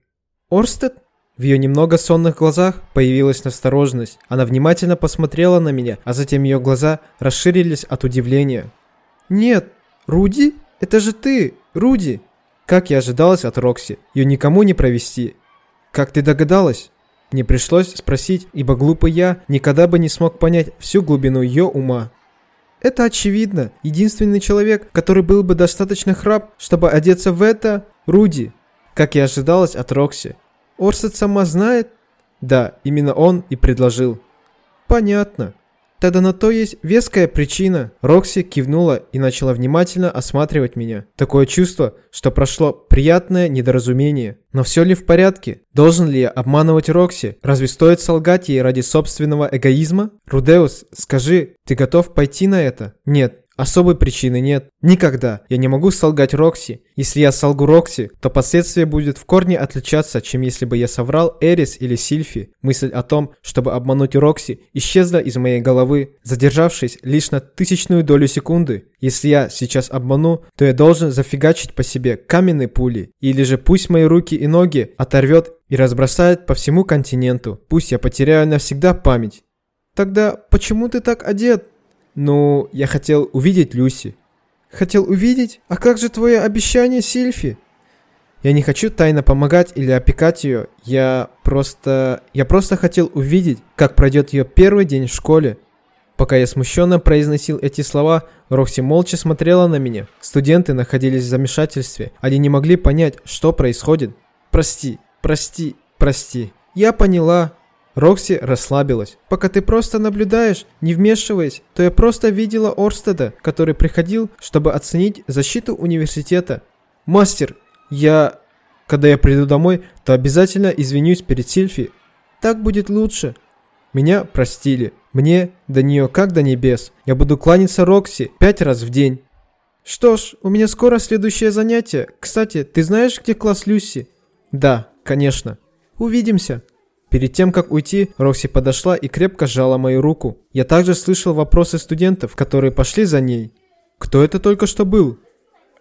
A: Орстед? В ее немного сонных глазах появилась настороженность. Она внимательно посмотрела на меня, а затем ее глаза расширились от удивления. «Нет, Руди? Это же ты, Руди!» Как и ожидалось от Рокси, ее никому не провести. как ты догадалась?» Мне пришлось спросить, ибо глупый я никогда бы не смог понять всю глубину ее ума. Это очевидно. Единственный человек, который был бы достаточно храб, чтобы одеться в это – Руди. Как и ожидалось от Рокси. Орсет сама знает? Да, именно он и предложил. Понятно. Тогда на то есть веская причина. Рокси кивнула и начала внимательно осматривать меня. Такое чувство, что прошло приятное недоразумение. Но все ли в порядке? Должен ли я обманывать Рокси? Разве стоит солгать ей ради собственного эгоизма? Рудеус, скажи, ты готов пойти на это? Нет, Особой причины нет. Никогда. Я не могу солгать Рокси. Если я солгу Рокси, то последствия будет в корне отличаться, чем если бы я соврал Эрис или Сильфи. Мысль о том, чтобы обмануть Рокси, исчезла из моей головы, задержавшись лишь на тысячную долю секунды. Если я сейчас обману, то я должен зафигачить по себе каменные пули. Или же пусть мои руки и ноги оторвет и разбросает по всему континенту. Пусть я потеряю навсегда память. Тогда почему ты так одет? «Ну, я хотел увидеть Люси». «Хотел увидеть? А как же твое обещание Сильфи?» «Я не хочу тайно помогать или опекать ее. Я просто... Я просто хотел увидеть, как пройдет ее первый день в школе». Пока я смущенно произносил эти слова, Рокси молча смотрела на меня. Студенты находились в замешательстве. Они не могли понять, что происходит. «Прости, прости, прости». «Я поняла», Рокси расслабилась. «Пока ты просто наблюдаешь, не вмешиваясь, то я просто видела Орстеда, который приходил, чтобы оценить защиту университета. Мастер, я... Когда я приду домой, то обязательно извинюсь перед Сильфи. Так будет лучше». Меня простили. Мне до нее как до небес. Я буду кланяться Рокси пять раз в день. Что ж, у меня скоро следующее занятие. Кстати, ты знаешь, где класс Люси? Да, конечно. Увидимся. Перед тем, как уйти, Рокси подошла и крепко сжала мою руку. Я также слышал вопросы студентов, которые пошли за ней. Кто это только что был?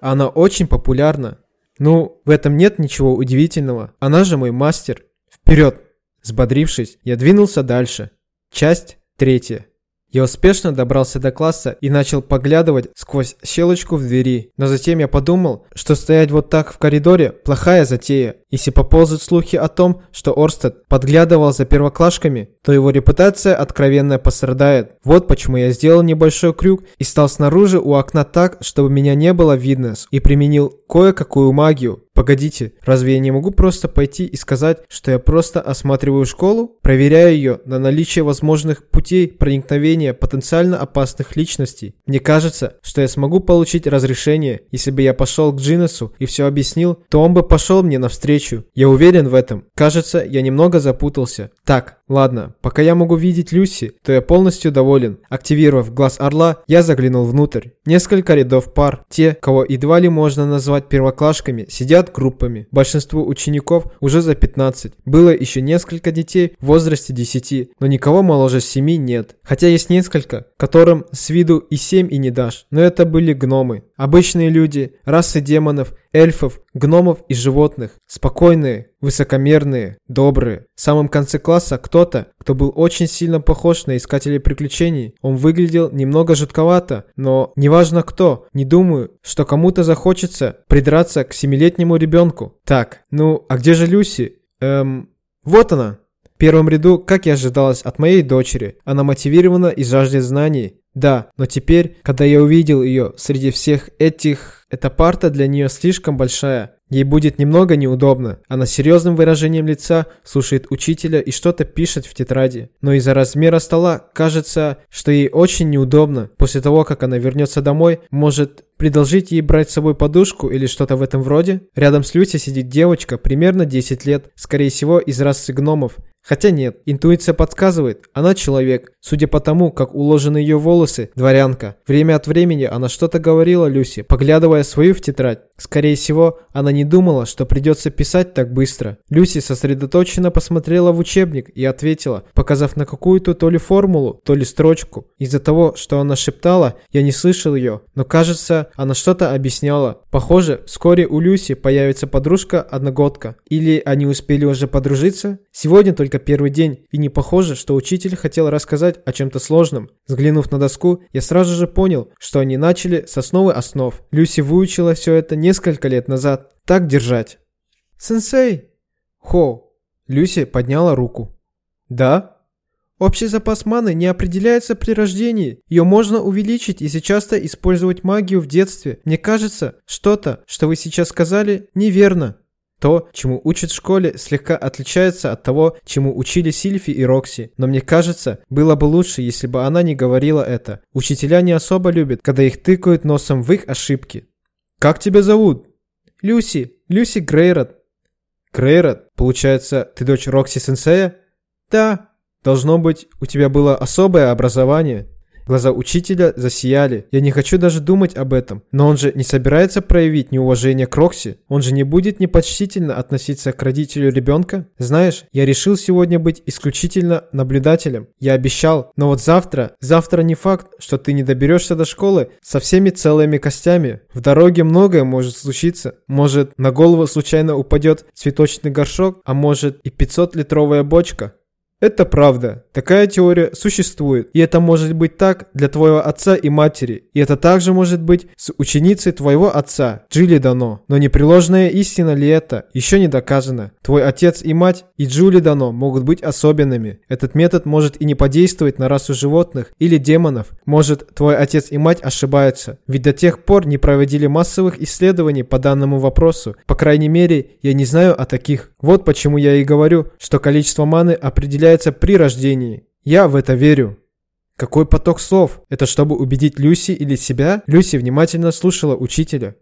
A: Она очень популярна. Ну, в этом нет ничего удивительного. Она же мой мастер. Вперед! Сбодрившись, я двинулся дальше. Часть третья. Я успешно добрался до класса и начал поглядывать сквозь щелочку в двери. Но затем я подумал, что стоять вот так в коридоре – плохая затея. Если поползут слухи о том, что Орстед подглядывал за первоклашками, то его репутация откровенно пострадает. Вот почему я сделал небольшой крюк и стал снаружи у окна так, чтобы меня не было видно, и применил кое-какую магию. Погодите, разве я не могу просто пойти и сказать, что я просто осматриваю школу, проверяю ее на наличие возможных путей проникновения потенциально опасных личностей? Мне кажется, что я смогу получить разрешение. Если бы я пошел к Джинесу и все объяснил, то он бы пошел мне навстречу встречу. Я уверен в этом. Кажется, я немного запутался. Так, ладно, пока я могу видеть Люси, то я полностью доволен. Активировав глаз орла, я заглянул внутрь. Несколько рядов пар. Те, кого едва ли можно назвать первоклашками, сидят группами. Большинству учеников уже за 15. Было еще несколько детей в возрасте 10, но никого моложе 7 нет. Хотя есть несколько, которым с виду и 7 и не дашь. Но это были гномы. Обычные люди, расы демонов, эльфов, гномов и животных. Спокойные, высокомерные, добрые. В самом конце класса кто-то, кто был очень сильно похож на искателей приключений. Он выглядел немного жутковато, но неважно кто, не думаю, что кому-то захочется придраться к семилетнему ребенку. Так, ну, а где же Люси? Эм, вот она. В первом ряду, как и ожидалось от моей дочери, она мотивирована и жаждет знаний. Да, но теперь, когда я увидел ее среди всех этих... Эта парта для нее слишком большая. Ей будет немного неудобно. Она серьезным выражением лица слушает учителя и что-то пишет в тетради. Но из-за размера стола кажется, что ей очень неудобно. После того, как она вернется домой, может предложить ей брать с собой подушку или что-то в этом вроде? Рядом с Люси сидит девочка, примерно 10 лет, скорее всего из расы гномов. Хотя нет, интуиция подсказывает, она человек. Судя по тому, как уложены ее волосы, дворянка. Время от времени она что-то говорила Люси, поглядывая свою в тетрадь. Скорее всего, она не думала, что придется писать так быстро. Люси сосредоточенно посмотрела в учебник и ответила, показав на какую-то то ли формулу, то ли строчку. Из-за того, что она шептала, я не слышал ее, но кажется, она что-то объясняла. Похоже, вскоре у Люси появится подружка-одногодка. Или они успели уже подружиться? Сегодня только первый день, и не похоже, что учитель хотел рассказать о чем-то сложном. Взглянув на доску, я сразу же понял, что они начали с основы основ. Люси выучила все это несколько лет назад. Так держать. «Сенсей!» «Хо!» Люси подняла руку. «Да?»
D: Общий запас маны не определяется при рождении. Ее можно увеличить, если часто использовать магию в детстве. Мне кажется, что-то, что вы сейчас сказали, неверно.
A: То, чему учат в школе, слегка отличается от того, чему учили Сильфи и Рокси. Но мне кажется, было бы лучше, если бы она не говорила это. Учителя не особо любят, когда их тыкают носом в их ошибки. «Как тебя зовут?»
D: «Люси. Люси Грейрот».
A: «Грейрот? Получается, ты дочь Рокси Сенсея?»
D: «Да».
A: «Должно быть, у тебя было особое образование?» Глаза учителя засияли. Я не хочу даже думать об этом. Но он же не собирается проявить неуважение к Рокси. Он же не будет непочтительно относиться к родителю ребенка. Знаешь, я решил сегодня быть исключительно наблюдателем. Я обещал. Но вот завтра, завтра не факт, что ты не доберешься до школы со всеми целыми костями. В дороге многое может случиться. Может, на голову случайно упадет цветочный горшок, а может и 500-литровая бочка. Это правда. Такая теория существует. И это может быть так для твоего отца и матери. И это также может быть с ученицей твоего отца, Джилли Дано. Но непреложная истина ли это? Еще не доказано. Твой отец и мать и Джули Дано могут быть особенными. Этот метод может и не подействовать на расу животных или демонов. Может, твой отец и мать ошибаются. Ведь до тех пор не проводили массовых исследований по данному вопросу. По крайней мере, я не знаю о таких. Вот почему я и говорю, что количество маны определяет появляется при рождении. Я в это верю. Какой поток слов? Это чтобы убедить Люси или себя? Люси внимательно слушала учителя.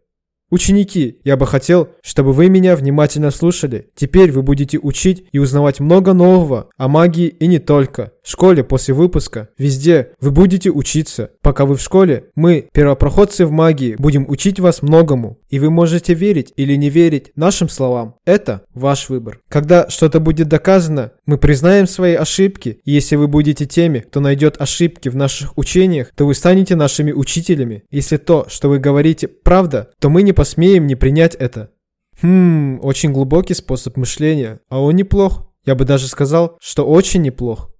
A: Ученики, я бы хотел, чтобы вы меня внимательно слушали. Теперь вы будете учить и узнавать много нового о магии и не только. В школе после выпуска, везде вы будете учиться. Пока вы в школе, мы, первопроходцы в магии, будем учить вас многому. И вы можете верить или не верить нашим словам. Это ваш выбор. Когда что-то будет доказано, мы признаем свои ошибки. И если вы будете теми, кто найдет ошибки в наших учениях, то вы станете нашими учителями. Если то, что вы говорите, правда, то мы не посмеем не принять это. Хм, очень глубокий способ мышления, а он неплох. Я бы даже сказал, что очень неплох.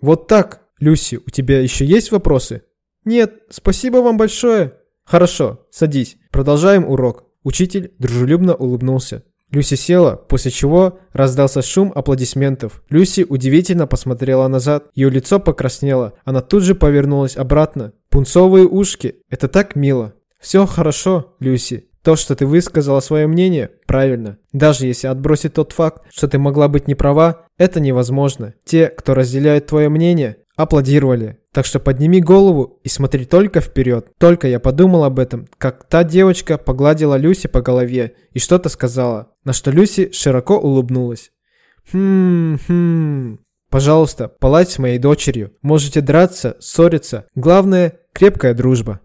A: Вот так, Люси, у тебя еще есть вопросы?
D: Нет, спасибо вам большое.
A: Хорошо, садись. Продолжаем урок. Учитель дружелюбно улыбнулся. Люси села, после чего раздался шум аплодисментов. Люси удивительно посмотрела назад. Ее лицо покраснело. Она тут же повернулась обратно. Пунцовые ушки. Это так мило. Все хорошо, Люси. То, что ты высказала свое мнение, правильно. Даже если отбросить тот факт, что ты могла быть не права, это невозможно. Те, кто разделяет твое мнение, аплодировали. Так что подними голову и смотри только вперед. Только я подумал об этом, как та девочка погладила Люси по голове и что-то сказала, на что Люси широко улыбнулась. Хм-хм. Пожалуйста, палать с моей дочерью. Можете драться, ссориться. Главное – крепкая дружба.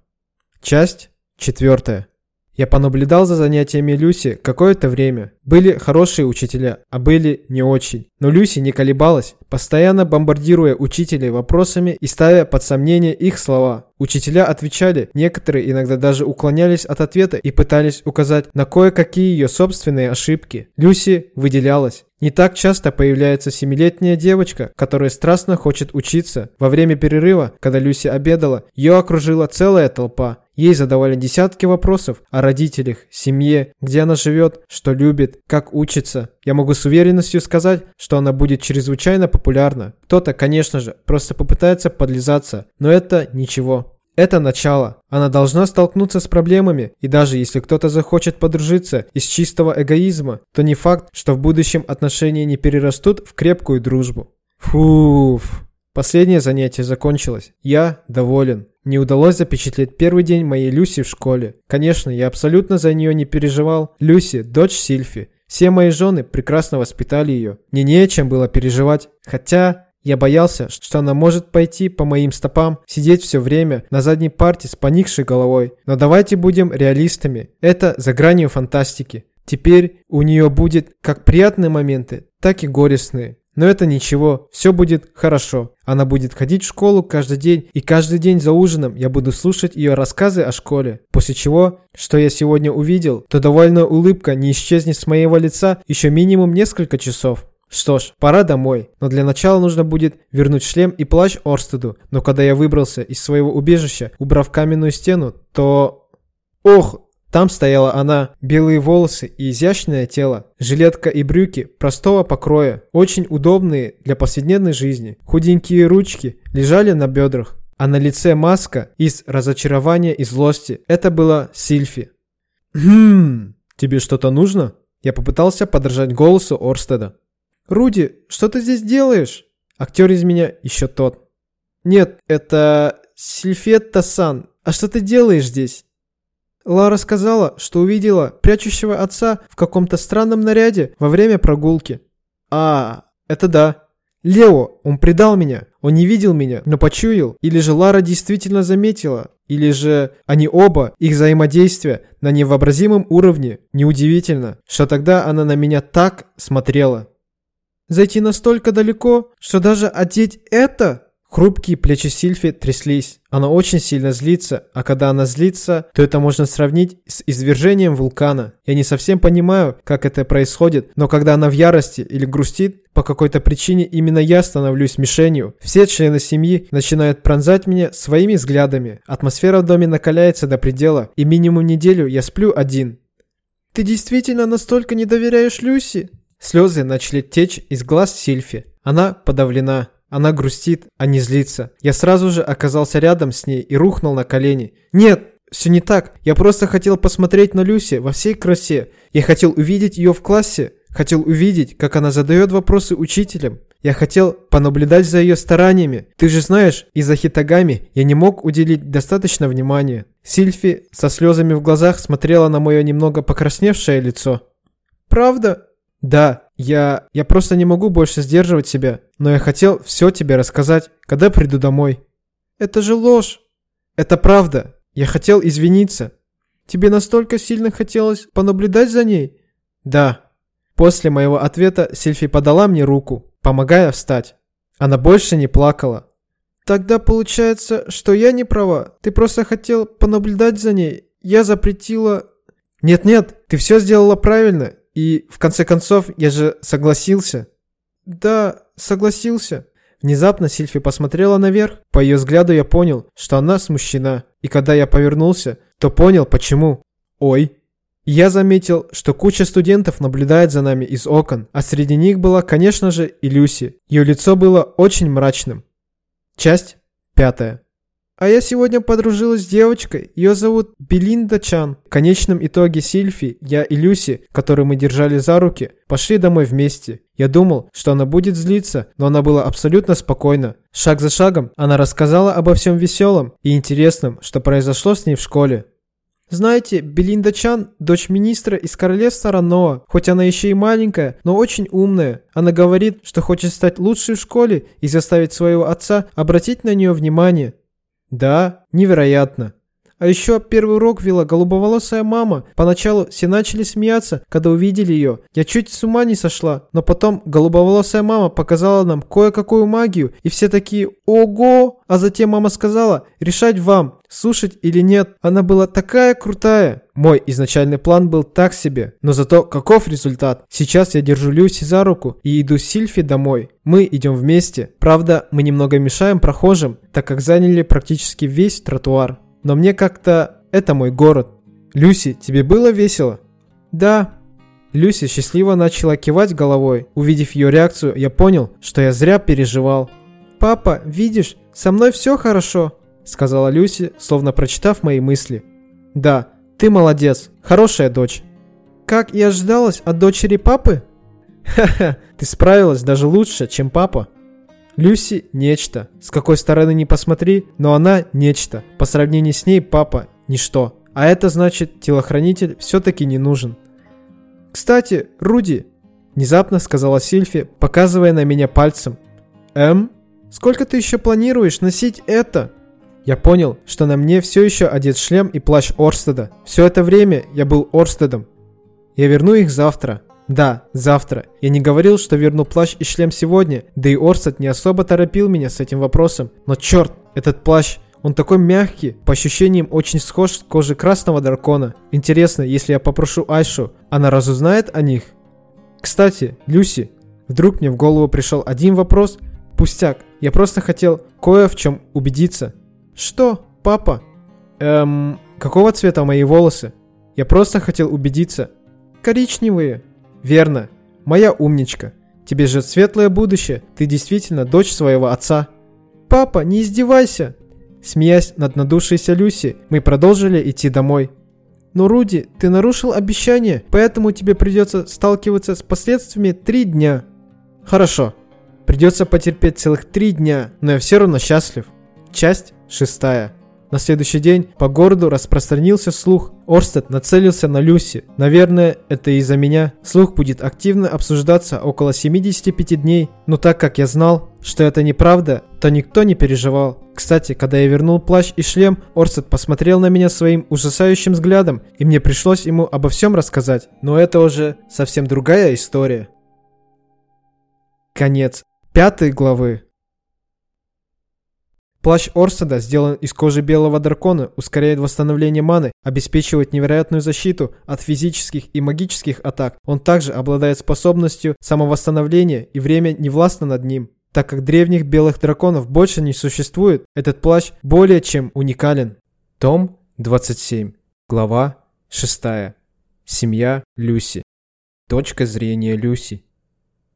A: Часть четвертая. Я понаблюдал за занятиями Люси какое-то время. Были хорошие учителя, а были не очень. Но Люси не колебалась, постоянно бомбардируя учителей вопросами и ставя под сомнение их слова. Учителя отвечали, некоторые иногда даже уклонялись от ответа и пытались указать на кое-какие ее собственные ошибки. Люси выделялась. Не так часто появляется семилетняя девочка, которая страстно хочет учиться. Во время перерыва, когда Люси обедала, ее окружила целая толпа. Ей задавали десятки вопросов о родителях, семье, где она живет, что любит, как учится. Я могу с уверенностью сказать, что она будет чрезвычайно популярна. Кто-то, конечно же, просто попытается подлизаться, но это ничего. Это начало. Она должна столкнуться с проблемами, и даже если кто-то захочет подружиться из чистого эгоизма, то не факт, что в будущем отношения не перерастут в крепкую дружбу. Фуф. Последнее занятие закончилось. Я доволен. Не удалось запечатлеть первый день моей Люси в школе. Конечно, я абсолютно за нее не переживал. Люси – дочь Сильфи. Все мои жены прекрасно воспитали ее. Мне не о чем было переживать. Хотя я боялся, что она может пойти по моим стопам, сидеть все время на задней парте с поникшей головой. Но давайте будем реалистами. Это за гранью фантастики. Теперь у нее будет как приятные моменты, так и горестные. Но это ничего, все будет хорошо. Она будет ходить в школу каждый день, и каждый день за ужином я буду слушать ее рассказы о школе. После чего, что я сегодня увидел, то довольная улыбка не исчезнет с моего лица еще минимум несколько часов. Что ж, пора домой, но для начала нужно будет вернуть шлем и плащ Орстеду, но когда я выбрался из своего убежища, убрав каменную стену, то... Ох, Там стояла она, белые волосы и изящное тело, жилетка и брюки простого покроя, очень удобные для повседневной жизни. Худенькие ручки лежали на бедрах, а на лице маска из разочарования и злости. Это была Сильфи. «Хм, тебе что-то нужно?» Я попытался подражать голосу Орстеда. «Руди, что ты здесь делаешь?» Актер из меня еще тот. «Нет, это Сильфетта-сан. А что ты делаешь здесь?» Лара сказала, что увидела прячущего отца в каком-то странном наряде во время прогулки. А, это да. Лео, он предал меня. Он не видел меня, но почуял. Или же Лара действительно заметила. Или же они оба, их взаимодействие на невообразимом уровне. Неудивительно, что тогда она на меня так смотрела. Зайти настолько далеко, что даже одеть это Хрупкие плечи Сильфи тряслись. Она очень сильно злится, а когда она злится, то это можно сравнить с извержением вулкана. Я не совсем понимаю, как это происходит, но когда она в ярости или грустит, по какой-то причине именно я становлюсь мишенью. Все члены семьи начинают пронзать меня своими взглядами. Атмосфера в доме накаляется до предела, и минимум неделю я сплю один. «Ты действительно настолько не доверяешь Люси?» Слезы начали течь из глаз Сильфи. Она подавлена. Она грустит, а не злится. Я сразу же оказался рядом с ней и рухнул на колени. «Нет, все не так. Я просто хотел посмотреть на Люси во всей красе. Я хотел увидеть ее в классе. Хотел увидеть, как она задает вопросы учителям. Я хотел понаблюдать за ее стараниями. Ты же знаешь, из-за хитагами я не мог уделить достаточно внимания. Сильфи со слезами в глазах смотрела на мое немного покрасневшее лицо. «Правда?» «Да, я... я просто не могу больше сдерживать себя, но я хотел все тебе рассказать, когда приду домой». «Это же ложь!» «Это правда. Я хотел извиниться». «Тебе настолько сильно хотелось понаблюдать за ней?» «Да». После моего ответа Сильфи подала мне руку, помогая встать. Она больше не плакала. «Тогда получается, что я не права. Ты просто хотел понаблюдать за ней. Я запретила...» «Нет-нет, ты все сделала правильно. И в конце концов, я же согласился. Да, согласился. Внезапно Сильфи посмотрела наверх. По ее взгляду я понял, что она смущена. И когда я повернулся, то понял, почему. Ой. Я заметил, что куча студентов наблюдает за нами из окон, а среди них была, конечно же, и Люси. Ее лицо было очень мрачным. Часть пятая. А я сегодня подружилась с девочкой. Ее зовут Белинда Чан. В конечном итоге Сильфи, я и Люси, которую мы держали за руки, пошли домой вместе. Я думал, что она будет злиться, но она была абсолютно спокойна. Шаг за шагом она рассказала обо всем веселом и интересном, что произошло с ней в школе. Знаете, Белинда Чан – дочь министра из королевства Раноа. Хоть она еще и маленькая, но очень умная. Она говорит, что хочет стать лучшей в школе и заставить своего отца обратить на нее внимание. Да, невероятно. А еще первый урок вела голубоволосая мама. Поначалу все начали смеяться, когда увидели ее. Я чуть с ума не сошла. Но потом голубоволосая мама показала нам кое-какую магию. И все такие «Ого!» А затем мама сказала «Решать вам, слушать или нет». Она была такая крутая. Мой изначальный план был так себе. Но зато каков результат? Сейчас я держу Люси за руку и иду с Сильфи домой. Мы идем вместе. Правда, мы немного мешаем прохожим, так как заняли практически весь тротуар но мне как-то это мой город. Люси, тебе было весело? Да. Люси счастливо начала кивать головой. Увидев ее реакцию, я понял, что я зря переживал. «Папа, видишь, со мной все хорошо», — сказала Люси, словно прочитав мои мысли. «Да, ты молодец, хорошая дочь». «Как и ожидалось от дочери папы?» «Ха-ха, ты справилась даже лучше, чем папа». Люси – нечто. С какой стороны не посмотри, но она – нечто. По сравнению с ней папа – ничто. А это значит, телохранитель все-таки не нужен. «Кстати, Руди!» – внезапно сказала Сильфи, показывая на меня пальцем. «Эм? Сколько ты еще планируешь носить это?» Я понял, что на мне все еще одет шлем и плащ Орстеда. Все это время я был Орстедом. Я верну их завтра. Да, завтра. Я не говорил, что верну плащ и шлем сегодня, да и Орсет не особо торопил меня с этим вопросом. Но черт, этот плащ, он такой мягкий, по ощущениям очень схож с кожей красного дракона. Интересно, если я попрошу Айшу, она разузнает о них? Кстати, Люси, вдруг мне в голову пришел один вопрос. Пустяк, я просто хотел кое в чем убедиться. Что, папа? Эм, какого цвета мои волосы? Я просто хотел убедиться. Коричневые. Верно. Моя умничка. Тебе же светлое будущее. Ты действительно дочь своего отца. Папа, не издевайся. Смеясь над надувшейся Люси, мы продолжили идти домой. Но, Руди, ты нарушил обещание, поэтому тебе придется сталкиваться с последствиями три дня. Хорошо. Придется потерпеть целых три дня, но я все равно счастлив. Часть шестая. На следующий день по городу распространился слух. Орстед нацелился на Люси. Наверное, это из-за меня. Слух будет активно обсуждаться около 75 дней. Но так как я знал, что это неправда, то никто не переживал. Кстати, когда я вернул плащ и шлем, Орстед посмотрел на меня своим ужасающим взглядом, и мне пришлось ему обо всем рассказать. Но это уже совсем другая история. Конец пятой главы. Плащ Орстеда сделан из кожи белого дракона, ускоряет восстановление маны, обеспечивает невероятную защиту от физических и магических атак. Он также обладает способностью самовосстановления, и время не властно над ним. Так как древних белых драконов больше не существует, этот плащ более чем уникален. Том 27. Глава 6. Семья Люси. Точка зрения Люси.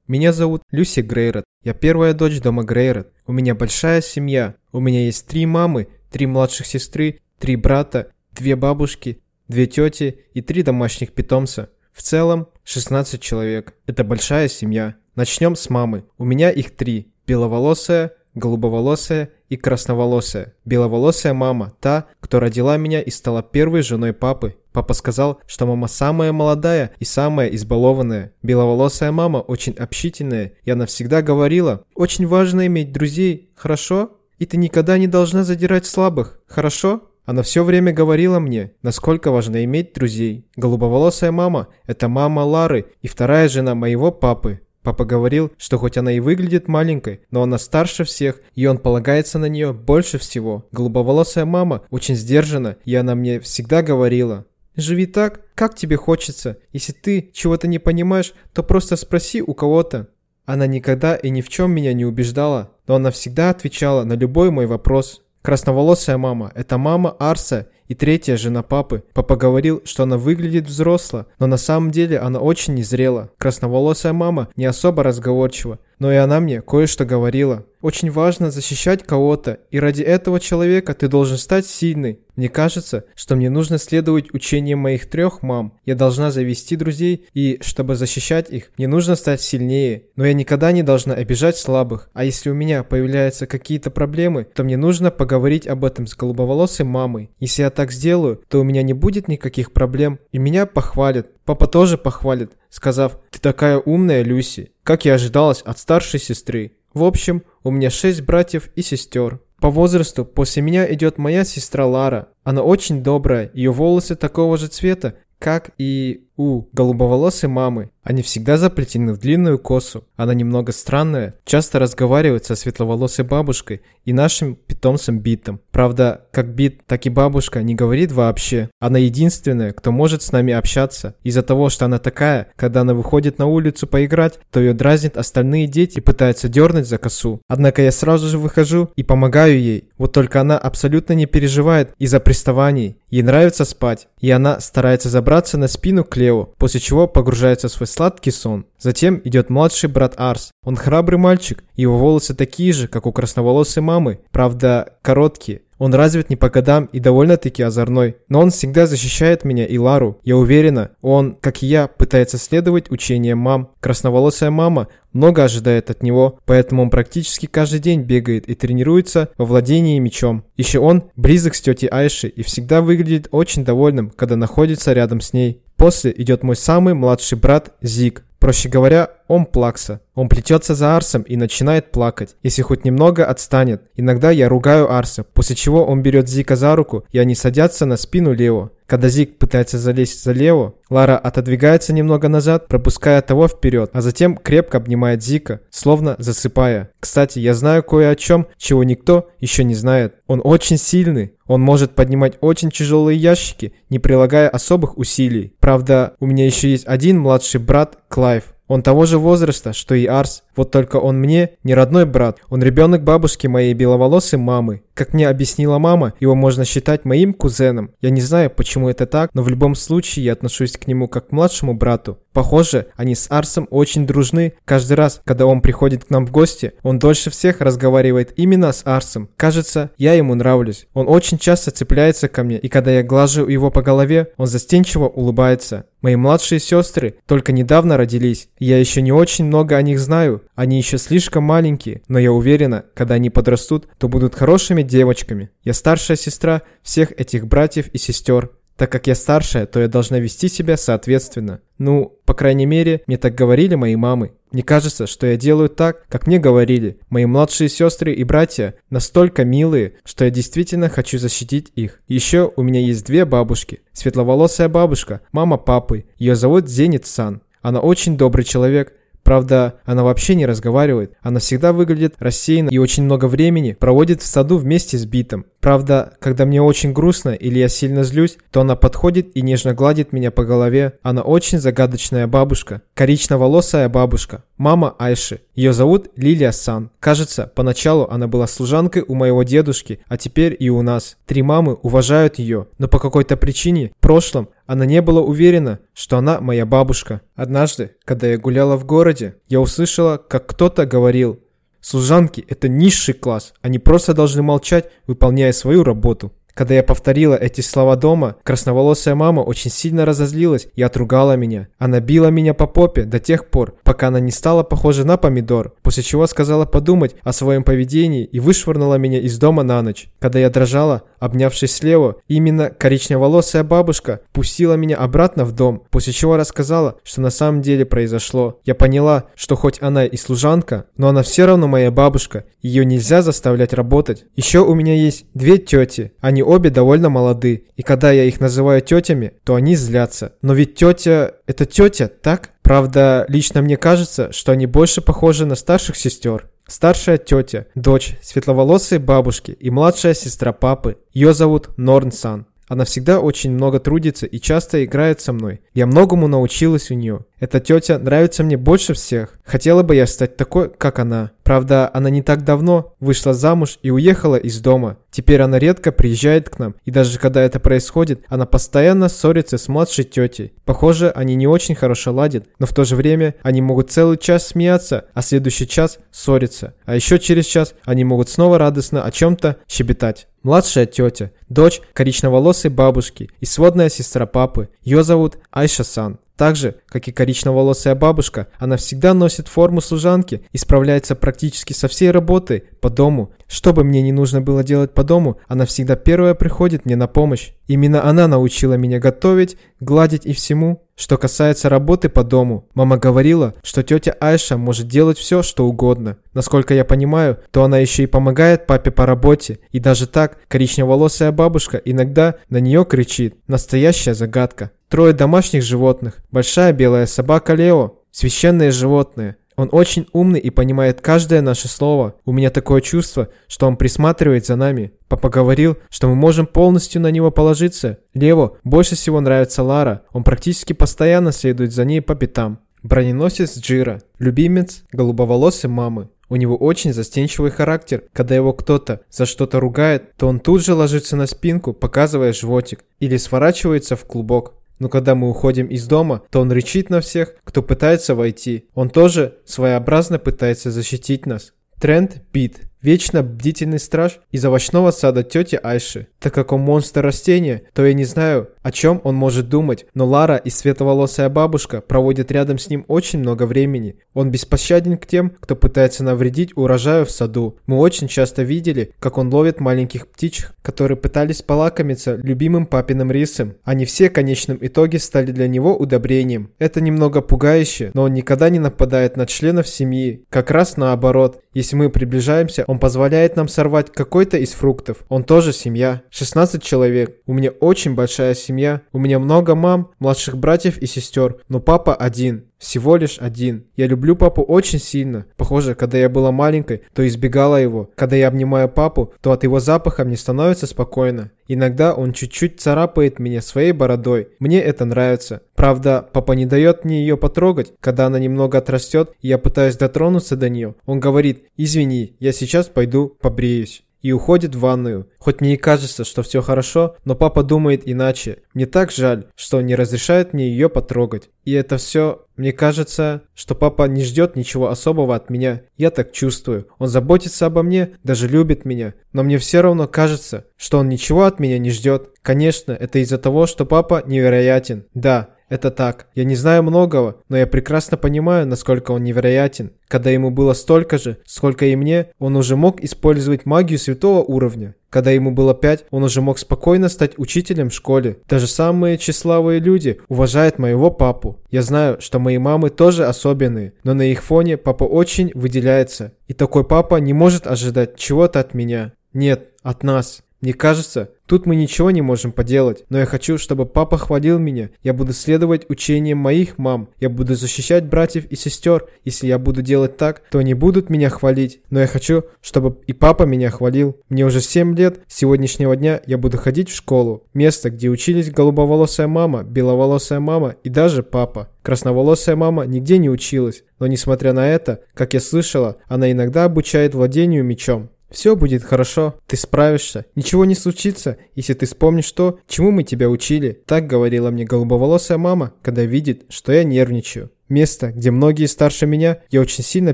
A: Меня зовут Люси Грейрот. Я первая дочь дома Грейрот. У меня большая семья. У меня есть три мамы, три младших сестры, три брата, две бабушки, две тети и три домашних питомца. В целом 16 человек. Это большая семья. Начнем с мамы. У меня их три. Беловолосая, голубоволосая и красноволосая. Беловолосая мама, та, кто родила меня и стала первой женой папы. Папа сказал, что мама самая молодая и самая избалованная. Беловолосая мама очень общительная, и она всегда говорила, очень важно иметь друзей, хорошо? И ты никогда не должна задирать слабых, хорошо? Она все время говорила мне, насколько важно иметь друзей. Голубоволосая мама – это мама Лары и вторая жена моего папы. Папа говорил, что хоть она и выглядит маленькой, но она старше всех, и он полагается на нее больше всего. Голубоволосая мама очень сдержана, и она мне всегда говорила, «Живи так, как тебе хочется. Если ты чего-то не понимаешь, то просто спроси у кого-то». Она никогда и ни в чем меня не убеждала, но она всегда отвечала на любой мой вопрос. Красноволосая мама – это мама Арса и третья жена папы. Папа говорил, что она выглядит взросло, но на самом деле она очень незрела. Красноволосая мама не особо разговорчива, но и она мне кое-что говорила. Очень важно защищать кого-то, и ради этого человека ты должен стать сильной. Мне кажется, что мне нужно следовать учениям моих трех мам. Я должна завести друзей, и чтобы защищать их, мне нужно стать сильнее. Но я никогда не должна обижать слабых. А если у меня появляются какие-то проблемы, то мне нужно поговорить об этом с голубоволосой мамой. Если я так сделаю, то у меня не будет никаких проблем, и меня похвалят. Папа тоже похвалит, сказав, ты такая умная, Люси, как и ожидалось от старшей сестры. В общем, у меня шесть братьев и сестер. По возрасту после меня идет моя сестра Лара. Она очень добрая, ее волосы такого же цвета, как и у голубоволосой мамы. Они всегда заплетены в длинную косу. Она немного странная, часто разговаривает со светловолосой бабушкой и нашим питомцем Битом. Правда, как Бит, так и бабушка не говорит вообще. Она единственная, кто может с нами общаться. Из-за того, что она такая, когда она выходит на улицу поиграть, то ее дразнит остальные дети и пытаются дернуть за косу. Однако я сразу же выхожу и помогаю ей. Вот только она абсолютно не переживает из-за приставаний. Ей нравится спать, и она старается забраться на спину к Лео, после чего погружается в свой сладкий сон. Затем идет младший брат Арс. Он храбрый мальчик, его волосы такие же, как у красноволосой мамы, правда короткие. Он развит не по годам и довольно-таки озорной. Но он всегда защищает меня и Лару. Я уверена, он, как и я, пытается следовать учениям мам. Красноволосая мама много ожидает от него, поэтому он практически каждый день бегает и тренируется во владении мечом. Еще он близок с тетей Айши и всегда выглядит очень довольным, когда находится рядом с ней. После идет мой самый младший брат Зиг. Проще говоря, он плакса. Он плетется за Арсом и начинает плакать, если хоть немного отстанет. Иногда я ругаю Арса, после чего он берет Зика за руку, и они садятся на спину Лео. Когда Зик пытается залезть за Лео, Лара отодвигается немного назад, пропуская того вперед, а затем крепко обнимает Зика, словно засыпая. Кстати, я знаю кое о чем, чего никто еще не знает. Он очень сильный, он может поднимать очень тяжелые ящики, не прилагая особых усилий. Правда, у меня еще есть один младший брат, Клайв. Он того же возраста, что и Арс, вот только он мне не родной брат, он ребенок бабушки моей беловолосой мамы. Как мне объяснила мама, его можно считать моим кузеном. Я не знаю, почему это так, но в любом случае я отношусь к нему как к младшему брату. Похоже, они с Арсом очень дружны. Каждый раз, когда он приходит к нам в гости, он дольше всех разговаривает именно с Арсом. Кажется, я ему нравлюсь. Он очень часто цепляется ко мне, и когда я глажу его по голове, он застенчиво улыбается. Мои младшие сестры только недавно родились. Я еще не очень много о них знаю. Они еще слишком маленькие, но я уверена, когда они подрастут, то будут хорошими девочками. Я старшая сестра всех этих братьев и сестер. Так как я старшая, то я должна вести себя соответственно. Ну, по крайней мере, мне так говорили мои мамы. Мне кажется, что я делаю так, как мне говорили. Мои младшие сестры и братья настолько милые, что я действительно хочу защитить их. Еще у меня есть две бабушки. Светловолосая бабушка, мама папы. Ее зовут Зенит Сан. Она очень добрый человек, Правда, она вообще не разговаривает. Она всегда выглядит рассеянно и очень много времени проводит в саду вместе с Битом. Правда, когда мне очень грустно или я сильно злюсь, то она подходит и нежно гладит меня по голове. Она очень загадочная бабушка. Коричневолосая бабушка. Мама Айши. Ее зовут Лилия Сан. Кажется, поначалу она была служанкой у моего дедушки, а теперь и у нас. Три мамы уважают ее, но по какой-то причине в прошлом она не была уверена, что она моя бабушка. Однажды, когда я гуляла в городе, я услышала, как кто-то говорил, «Служанки – это низший класс, они просто должны молчать, выполняя свою работу». Когда я повторила эти слова дома, красноволосая мама очень сильно разозлилась и отругала меня. Она била меня по попе до тех пор, пока она не стала похожа на помидор, после чего сказала подумать о своем поведении и вышвырнула меня из дома на ночь. Когда я дрожала, обнявшись слева, именно коричневолосая бабушка пустила меня обратно в дом, после чего рассказала, что на самом деле произошло. Я поняла, что хоть она и служанка, но она все равно моя бабушка, ее нельзя заставлять работать. Еще у меня есть две тети, они обе довольно молоды, и когда я их называю тетями, то они злятся. Но ведь тетя – это тетя, так? Правда, лично мне кажется, что они больше похожи на старших сестер. Старшая тетя, дочь светловолосой бабушки и младшая сестра папы. Ее зовут Норнсан. Она всегда очень много трудится и часто играет со мной. Я многому научилась у нее. Эта тетя нравится мне больше всех. Хотела бы я стать такой, как она. Правда, она не так давно вышла замуж и уехала из дома. Теперь она редко приезжает к нам, и даже когда это происходит, она постоянно ссорится с младшей тетей. Похоже, они не очень хорошо ладят, но в то же время они могут целый час смеяться, а следующий час ссориться. А еще через час они могут снова радостно о чем-то щебетать. Младшая тетя, дочь коричневолосой бабушки и сводная сестра папы. Ее зовут Айша Сан. Так же, как и коричневолосая бабушка, она всегда носит форму служанки и справляется практически со всей работой по дому. Что бы мне не нужно было делать по дому, она всегда первая приходит мне на помощь. Именно она научила меня готовить, гладить и всему, что касается работы по дому. Мама говорила, что тетя Айша может делать все, что угодно. Насколько я понимаю, то она еще и помогает папе по работе. И даже так, коричневолосая бабушка иногда на нее кричит. Настоящая загадка. Трое домашних животных. Большая белая собака Лео. Священное животное. Он очень умный и понимает каждое наше слово. У меня такое чувство, что он присматривает за нами. Папа говорил, что мы можем полностью на него положиться. Лево больше всего нравится Лара. Он практически постоянно следует за ней по пятам. Броненосец Джира. Любимец голубоволосой мамы. У него очень застенчивый характер. Когда его кто-то за что-то ругает, то он тут же ложится на спинку, показывая животик, или сворачивается в клубок. Но когда мы уходим из дома, то он рычит на всех, кто пытается войти. Он тоже своеобразно пытается защитить нас. Тренд Пит Вечно бдительный страж из овощного сада тети Айши. Так как он монстр растения, то я не знаю, о чем он может думать, но Лара и светловолосая бабушка проводят рядом с ним очень много времени. Он беспощаден к тем, кто пытается навредить урожаю в саду. Мы очень часто видели, как он ловит маленьких птичек, которые пытались полакомиться любимым папиным рисом. Они все в конечном итоге стали для него удобрением. Это немного пугающе, но он никогда не нападает на членов семьи. Как раз наоборот. Если мы приближаемся, он позволяет нам сорвать какой-то из фруктов. Он тоже семья. 16 человек. У меня очень большая семья. У меня много мам, младших братьев и сестер. Но папа один. Всего лишь один. Я люблю папу очень сильно. Похоже, когда я была маленькой, то избегала его. Когда я обнимаю папу, то от его запаха мне становится спокойно. Иногда он чуть-чуть царапает меня своей бородой. Мне это нравится. Правда, папа не дает мне ее потрогать. Когда она немного отрастет, я пытаюсь дотронуться до нее, он говорит, извини, я сейчас пойду побреюсь. И уходит в ванную. Хоть мне и кажется, что все хорошо, но папа думает иначе. Мне так жаль, что он не разрешает мне ее потрогать. И это все, мне кажется, что папа не ждет ничего особого от меня. Я так чувствую. Он заботится обо мне, даже любит меня. Но мне все равно кажется, что он ничего от меня не ждет. Конечно, это из-за того, что папа невероятен. Да, это так. Я не знаю многого, но я прекрасно понимаю, насколько он невероятен. Когда ему было столько же, сколько и мне, он уже мог использовать магию святого уровня. Когда ему было пять, он уже мог спокойно стать учителем в школе. Даже самые тщеславые люди уважают моего папу. Я знаю, что мои мамы тоже особенные, но на их фоне папа очень выделяется. И такой папа не может ожидать чего-то от меня. Нет, от нас. Мне кажется, тут мы ничего не можем поделать, но я хочу, чтобы папа хвалил меня. Я буду следовать учениям моих мам. Я буду защищать братьев и сестер. Если я буду делать так, то они будут меня хвалить. Но я хочу, чтобы и папа меня хвалил. Мне уже 7 лет. С сегодняшнего дня я буду ходить в школу. Место, где учились голубоволосая мама, беловолосая мама и даже папа. Красноволосая мама нигде не училась, но несмотря на это, как я слышала, она иногда обучает владению мечом. Все будет хорошо, ты справишься. Ничего не случится, если ты вспомнишь то, чему мы тебя учили. Так говорила мне голубоволосая мама, когда видит, что я нервничаю. Место, где многие старше меня, я очень сильно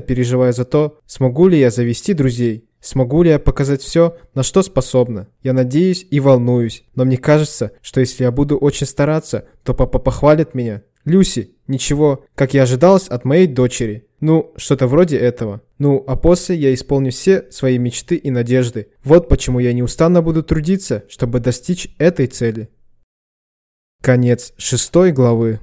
A: переживаю за то, смогу ли я завести друзей. Смогу ли я показать все, на что способна? Я надеюсь и волнуюсь, но мне кажется, что если я буду очень стараться, то папа похвалит меня. Люси, ничего, как и ожидалось от моей дочери. Ну, что-то вроде этого. Ну, а после я исполню все свои мечты и надежды. Вот почему я неустанно буду трудиться, чтобы достичь этой цели. Конец шестой главы.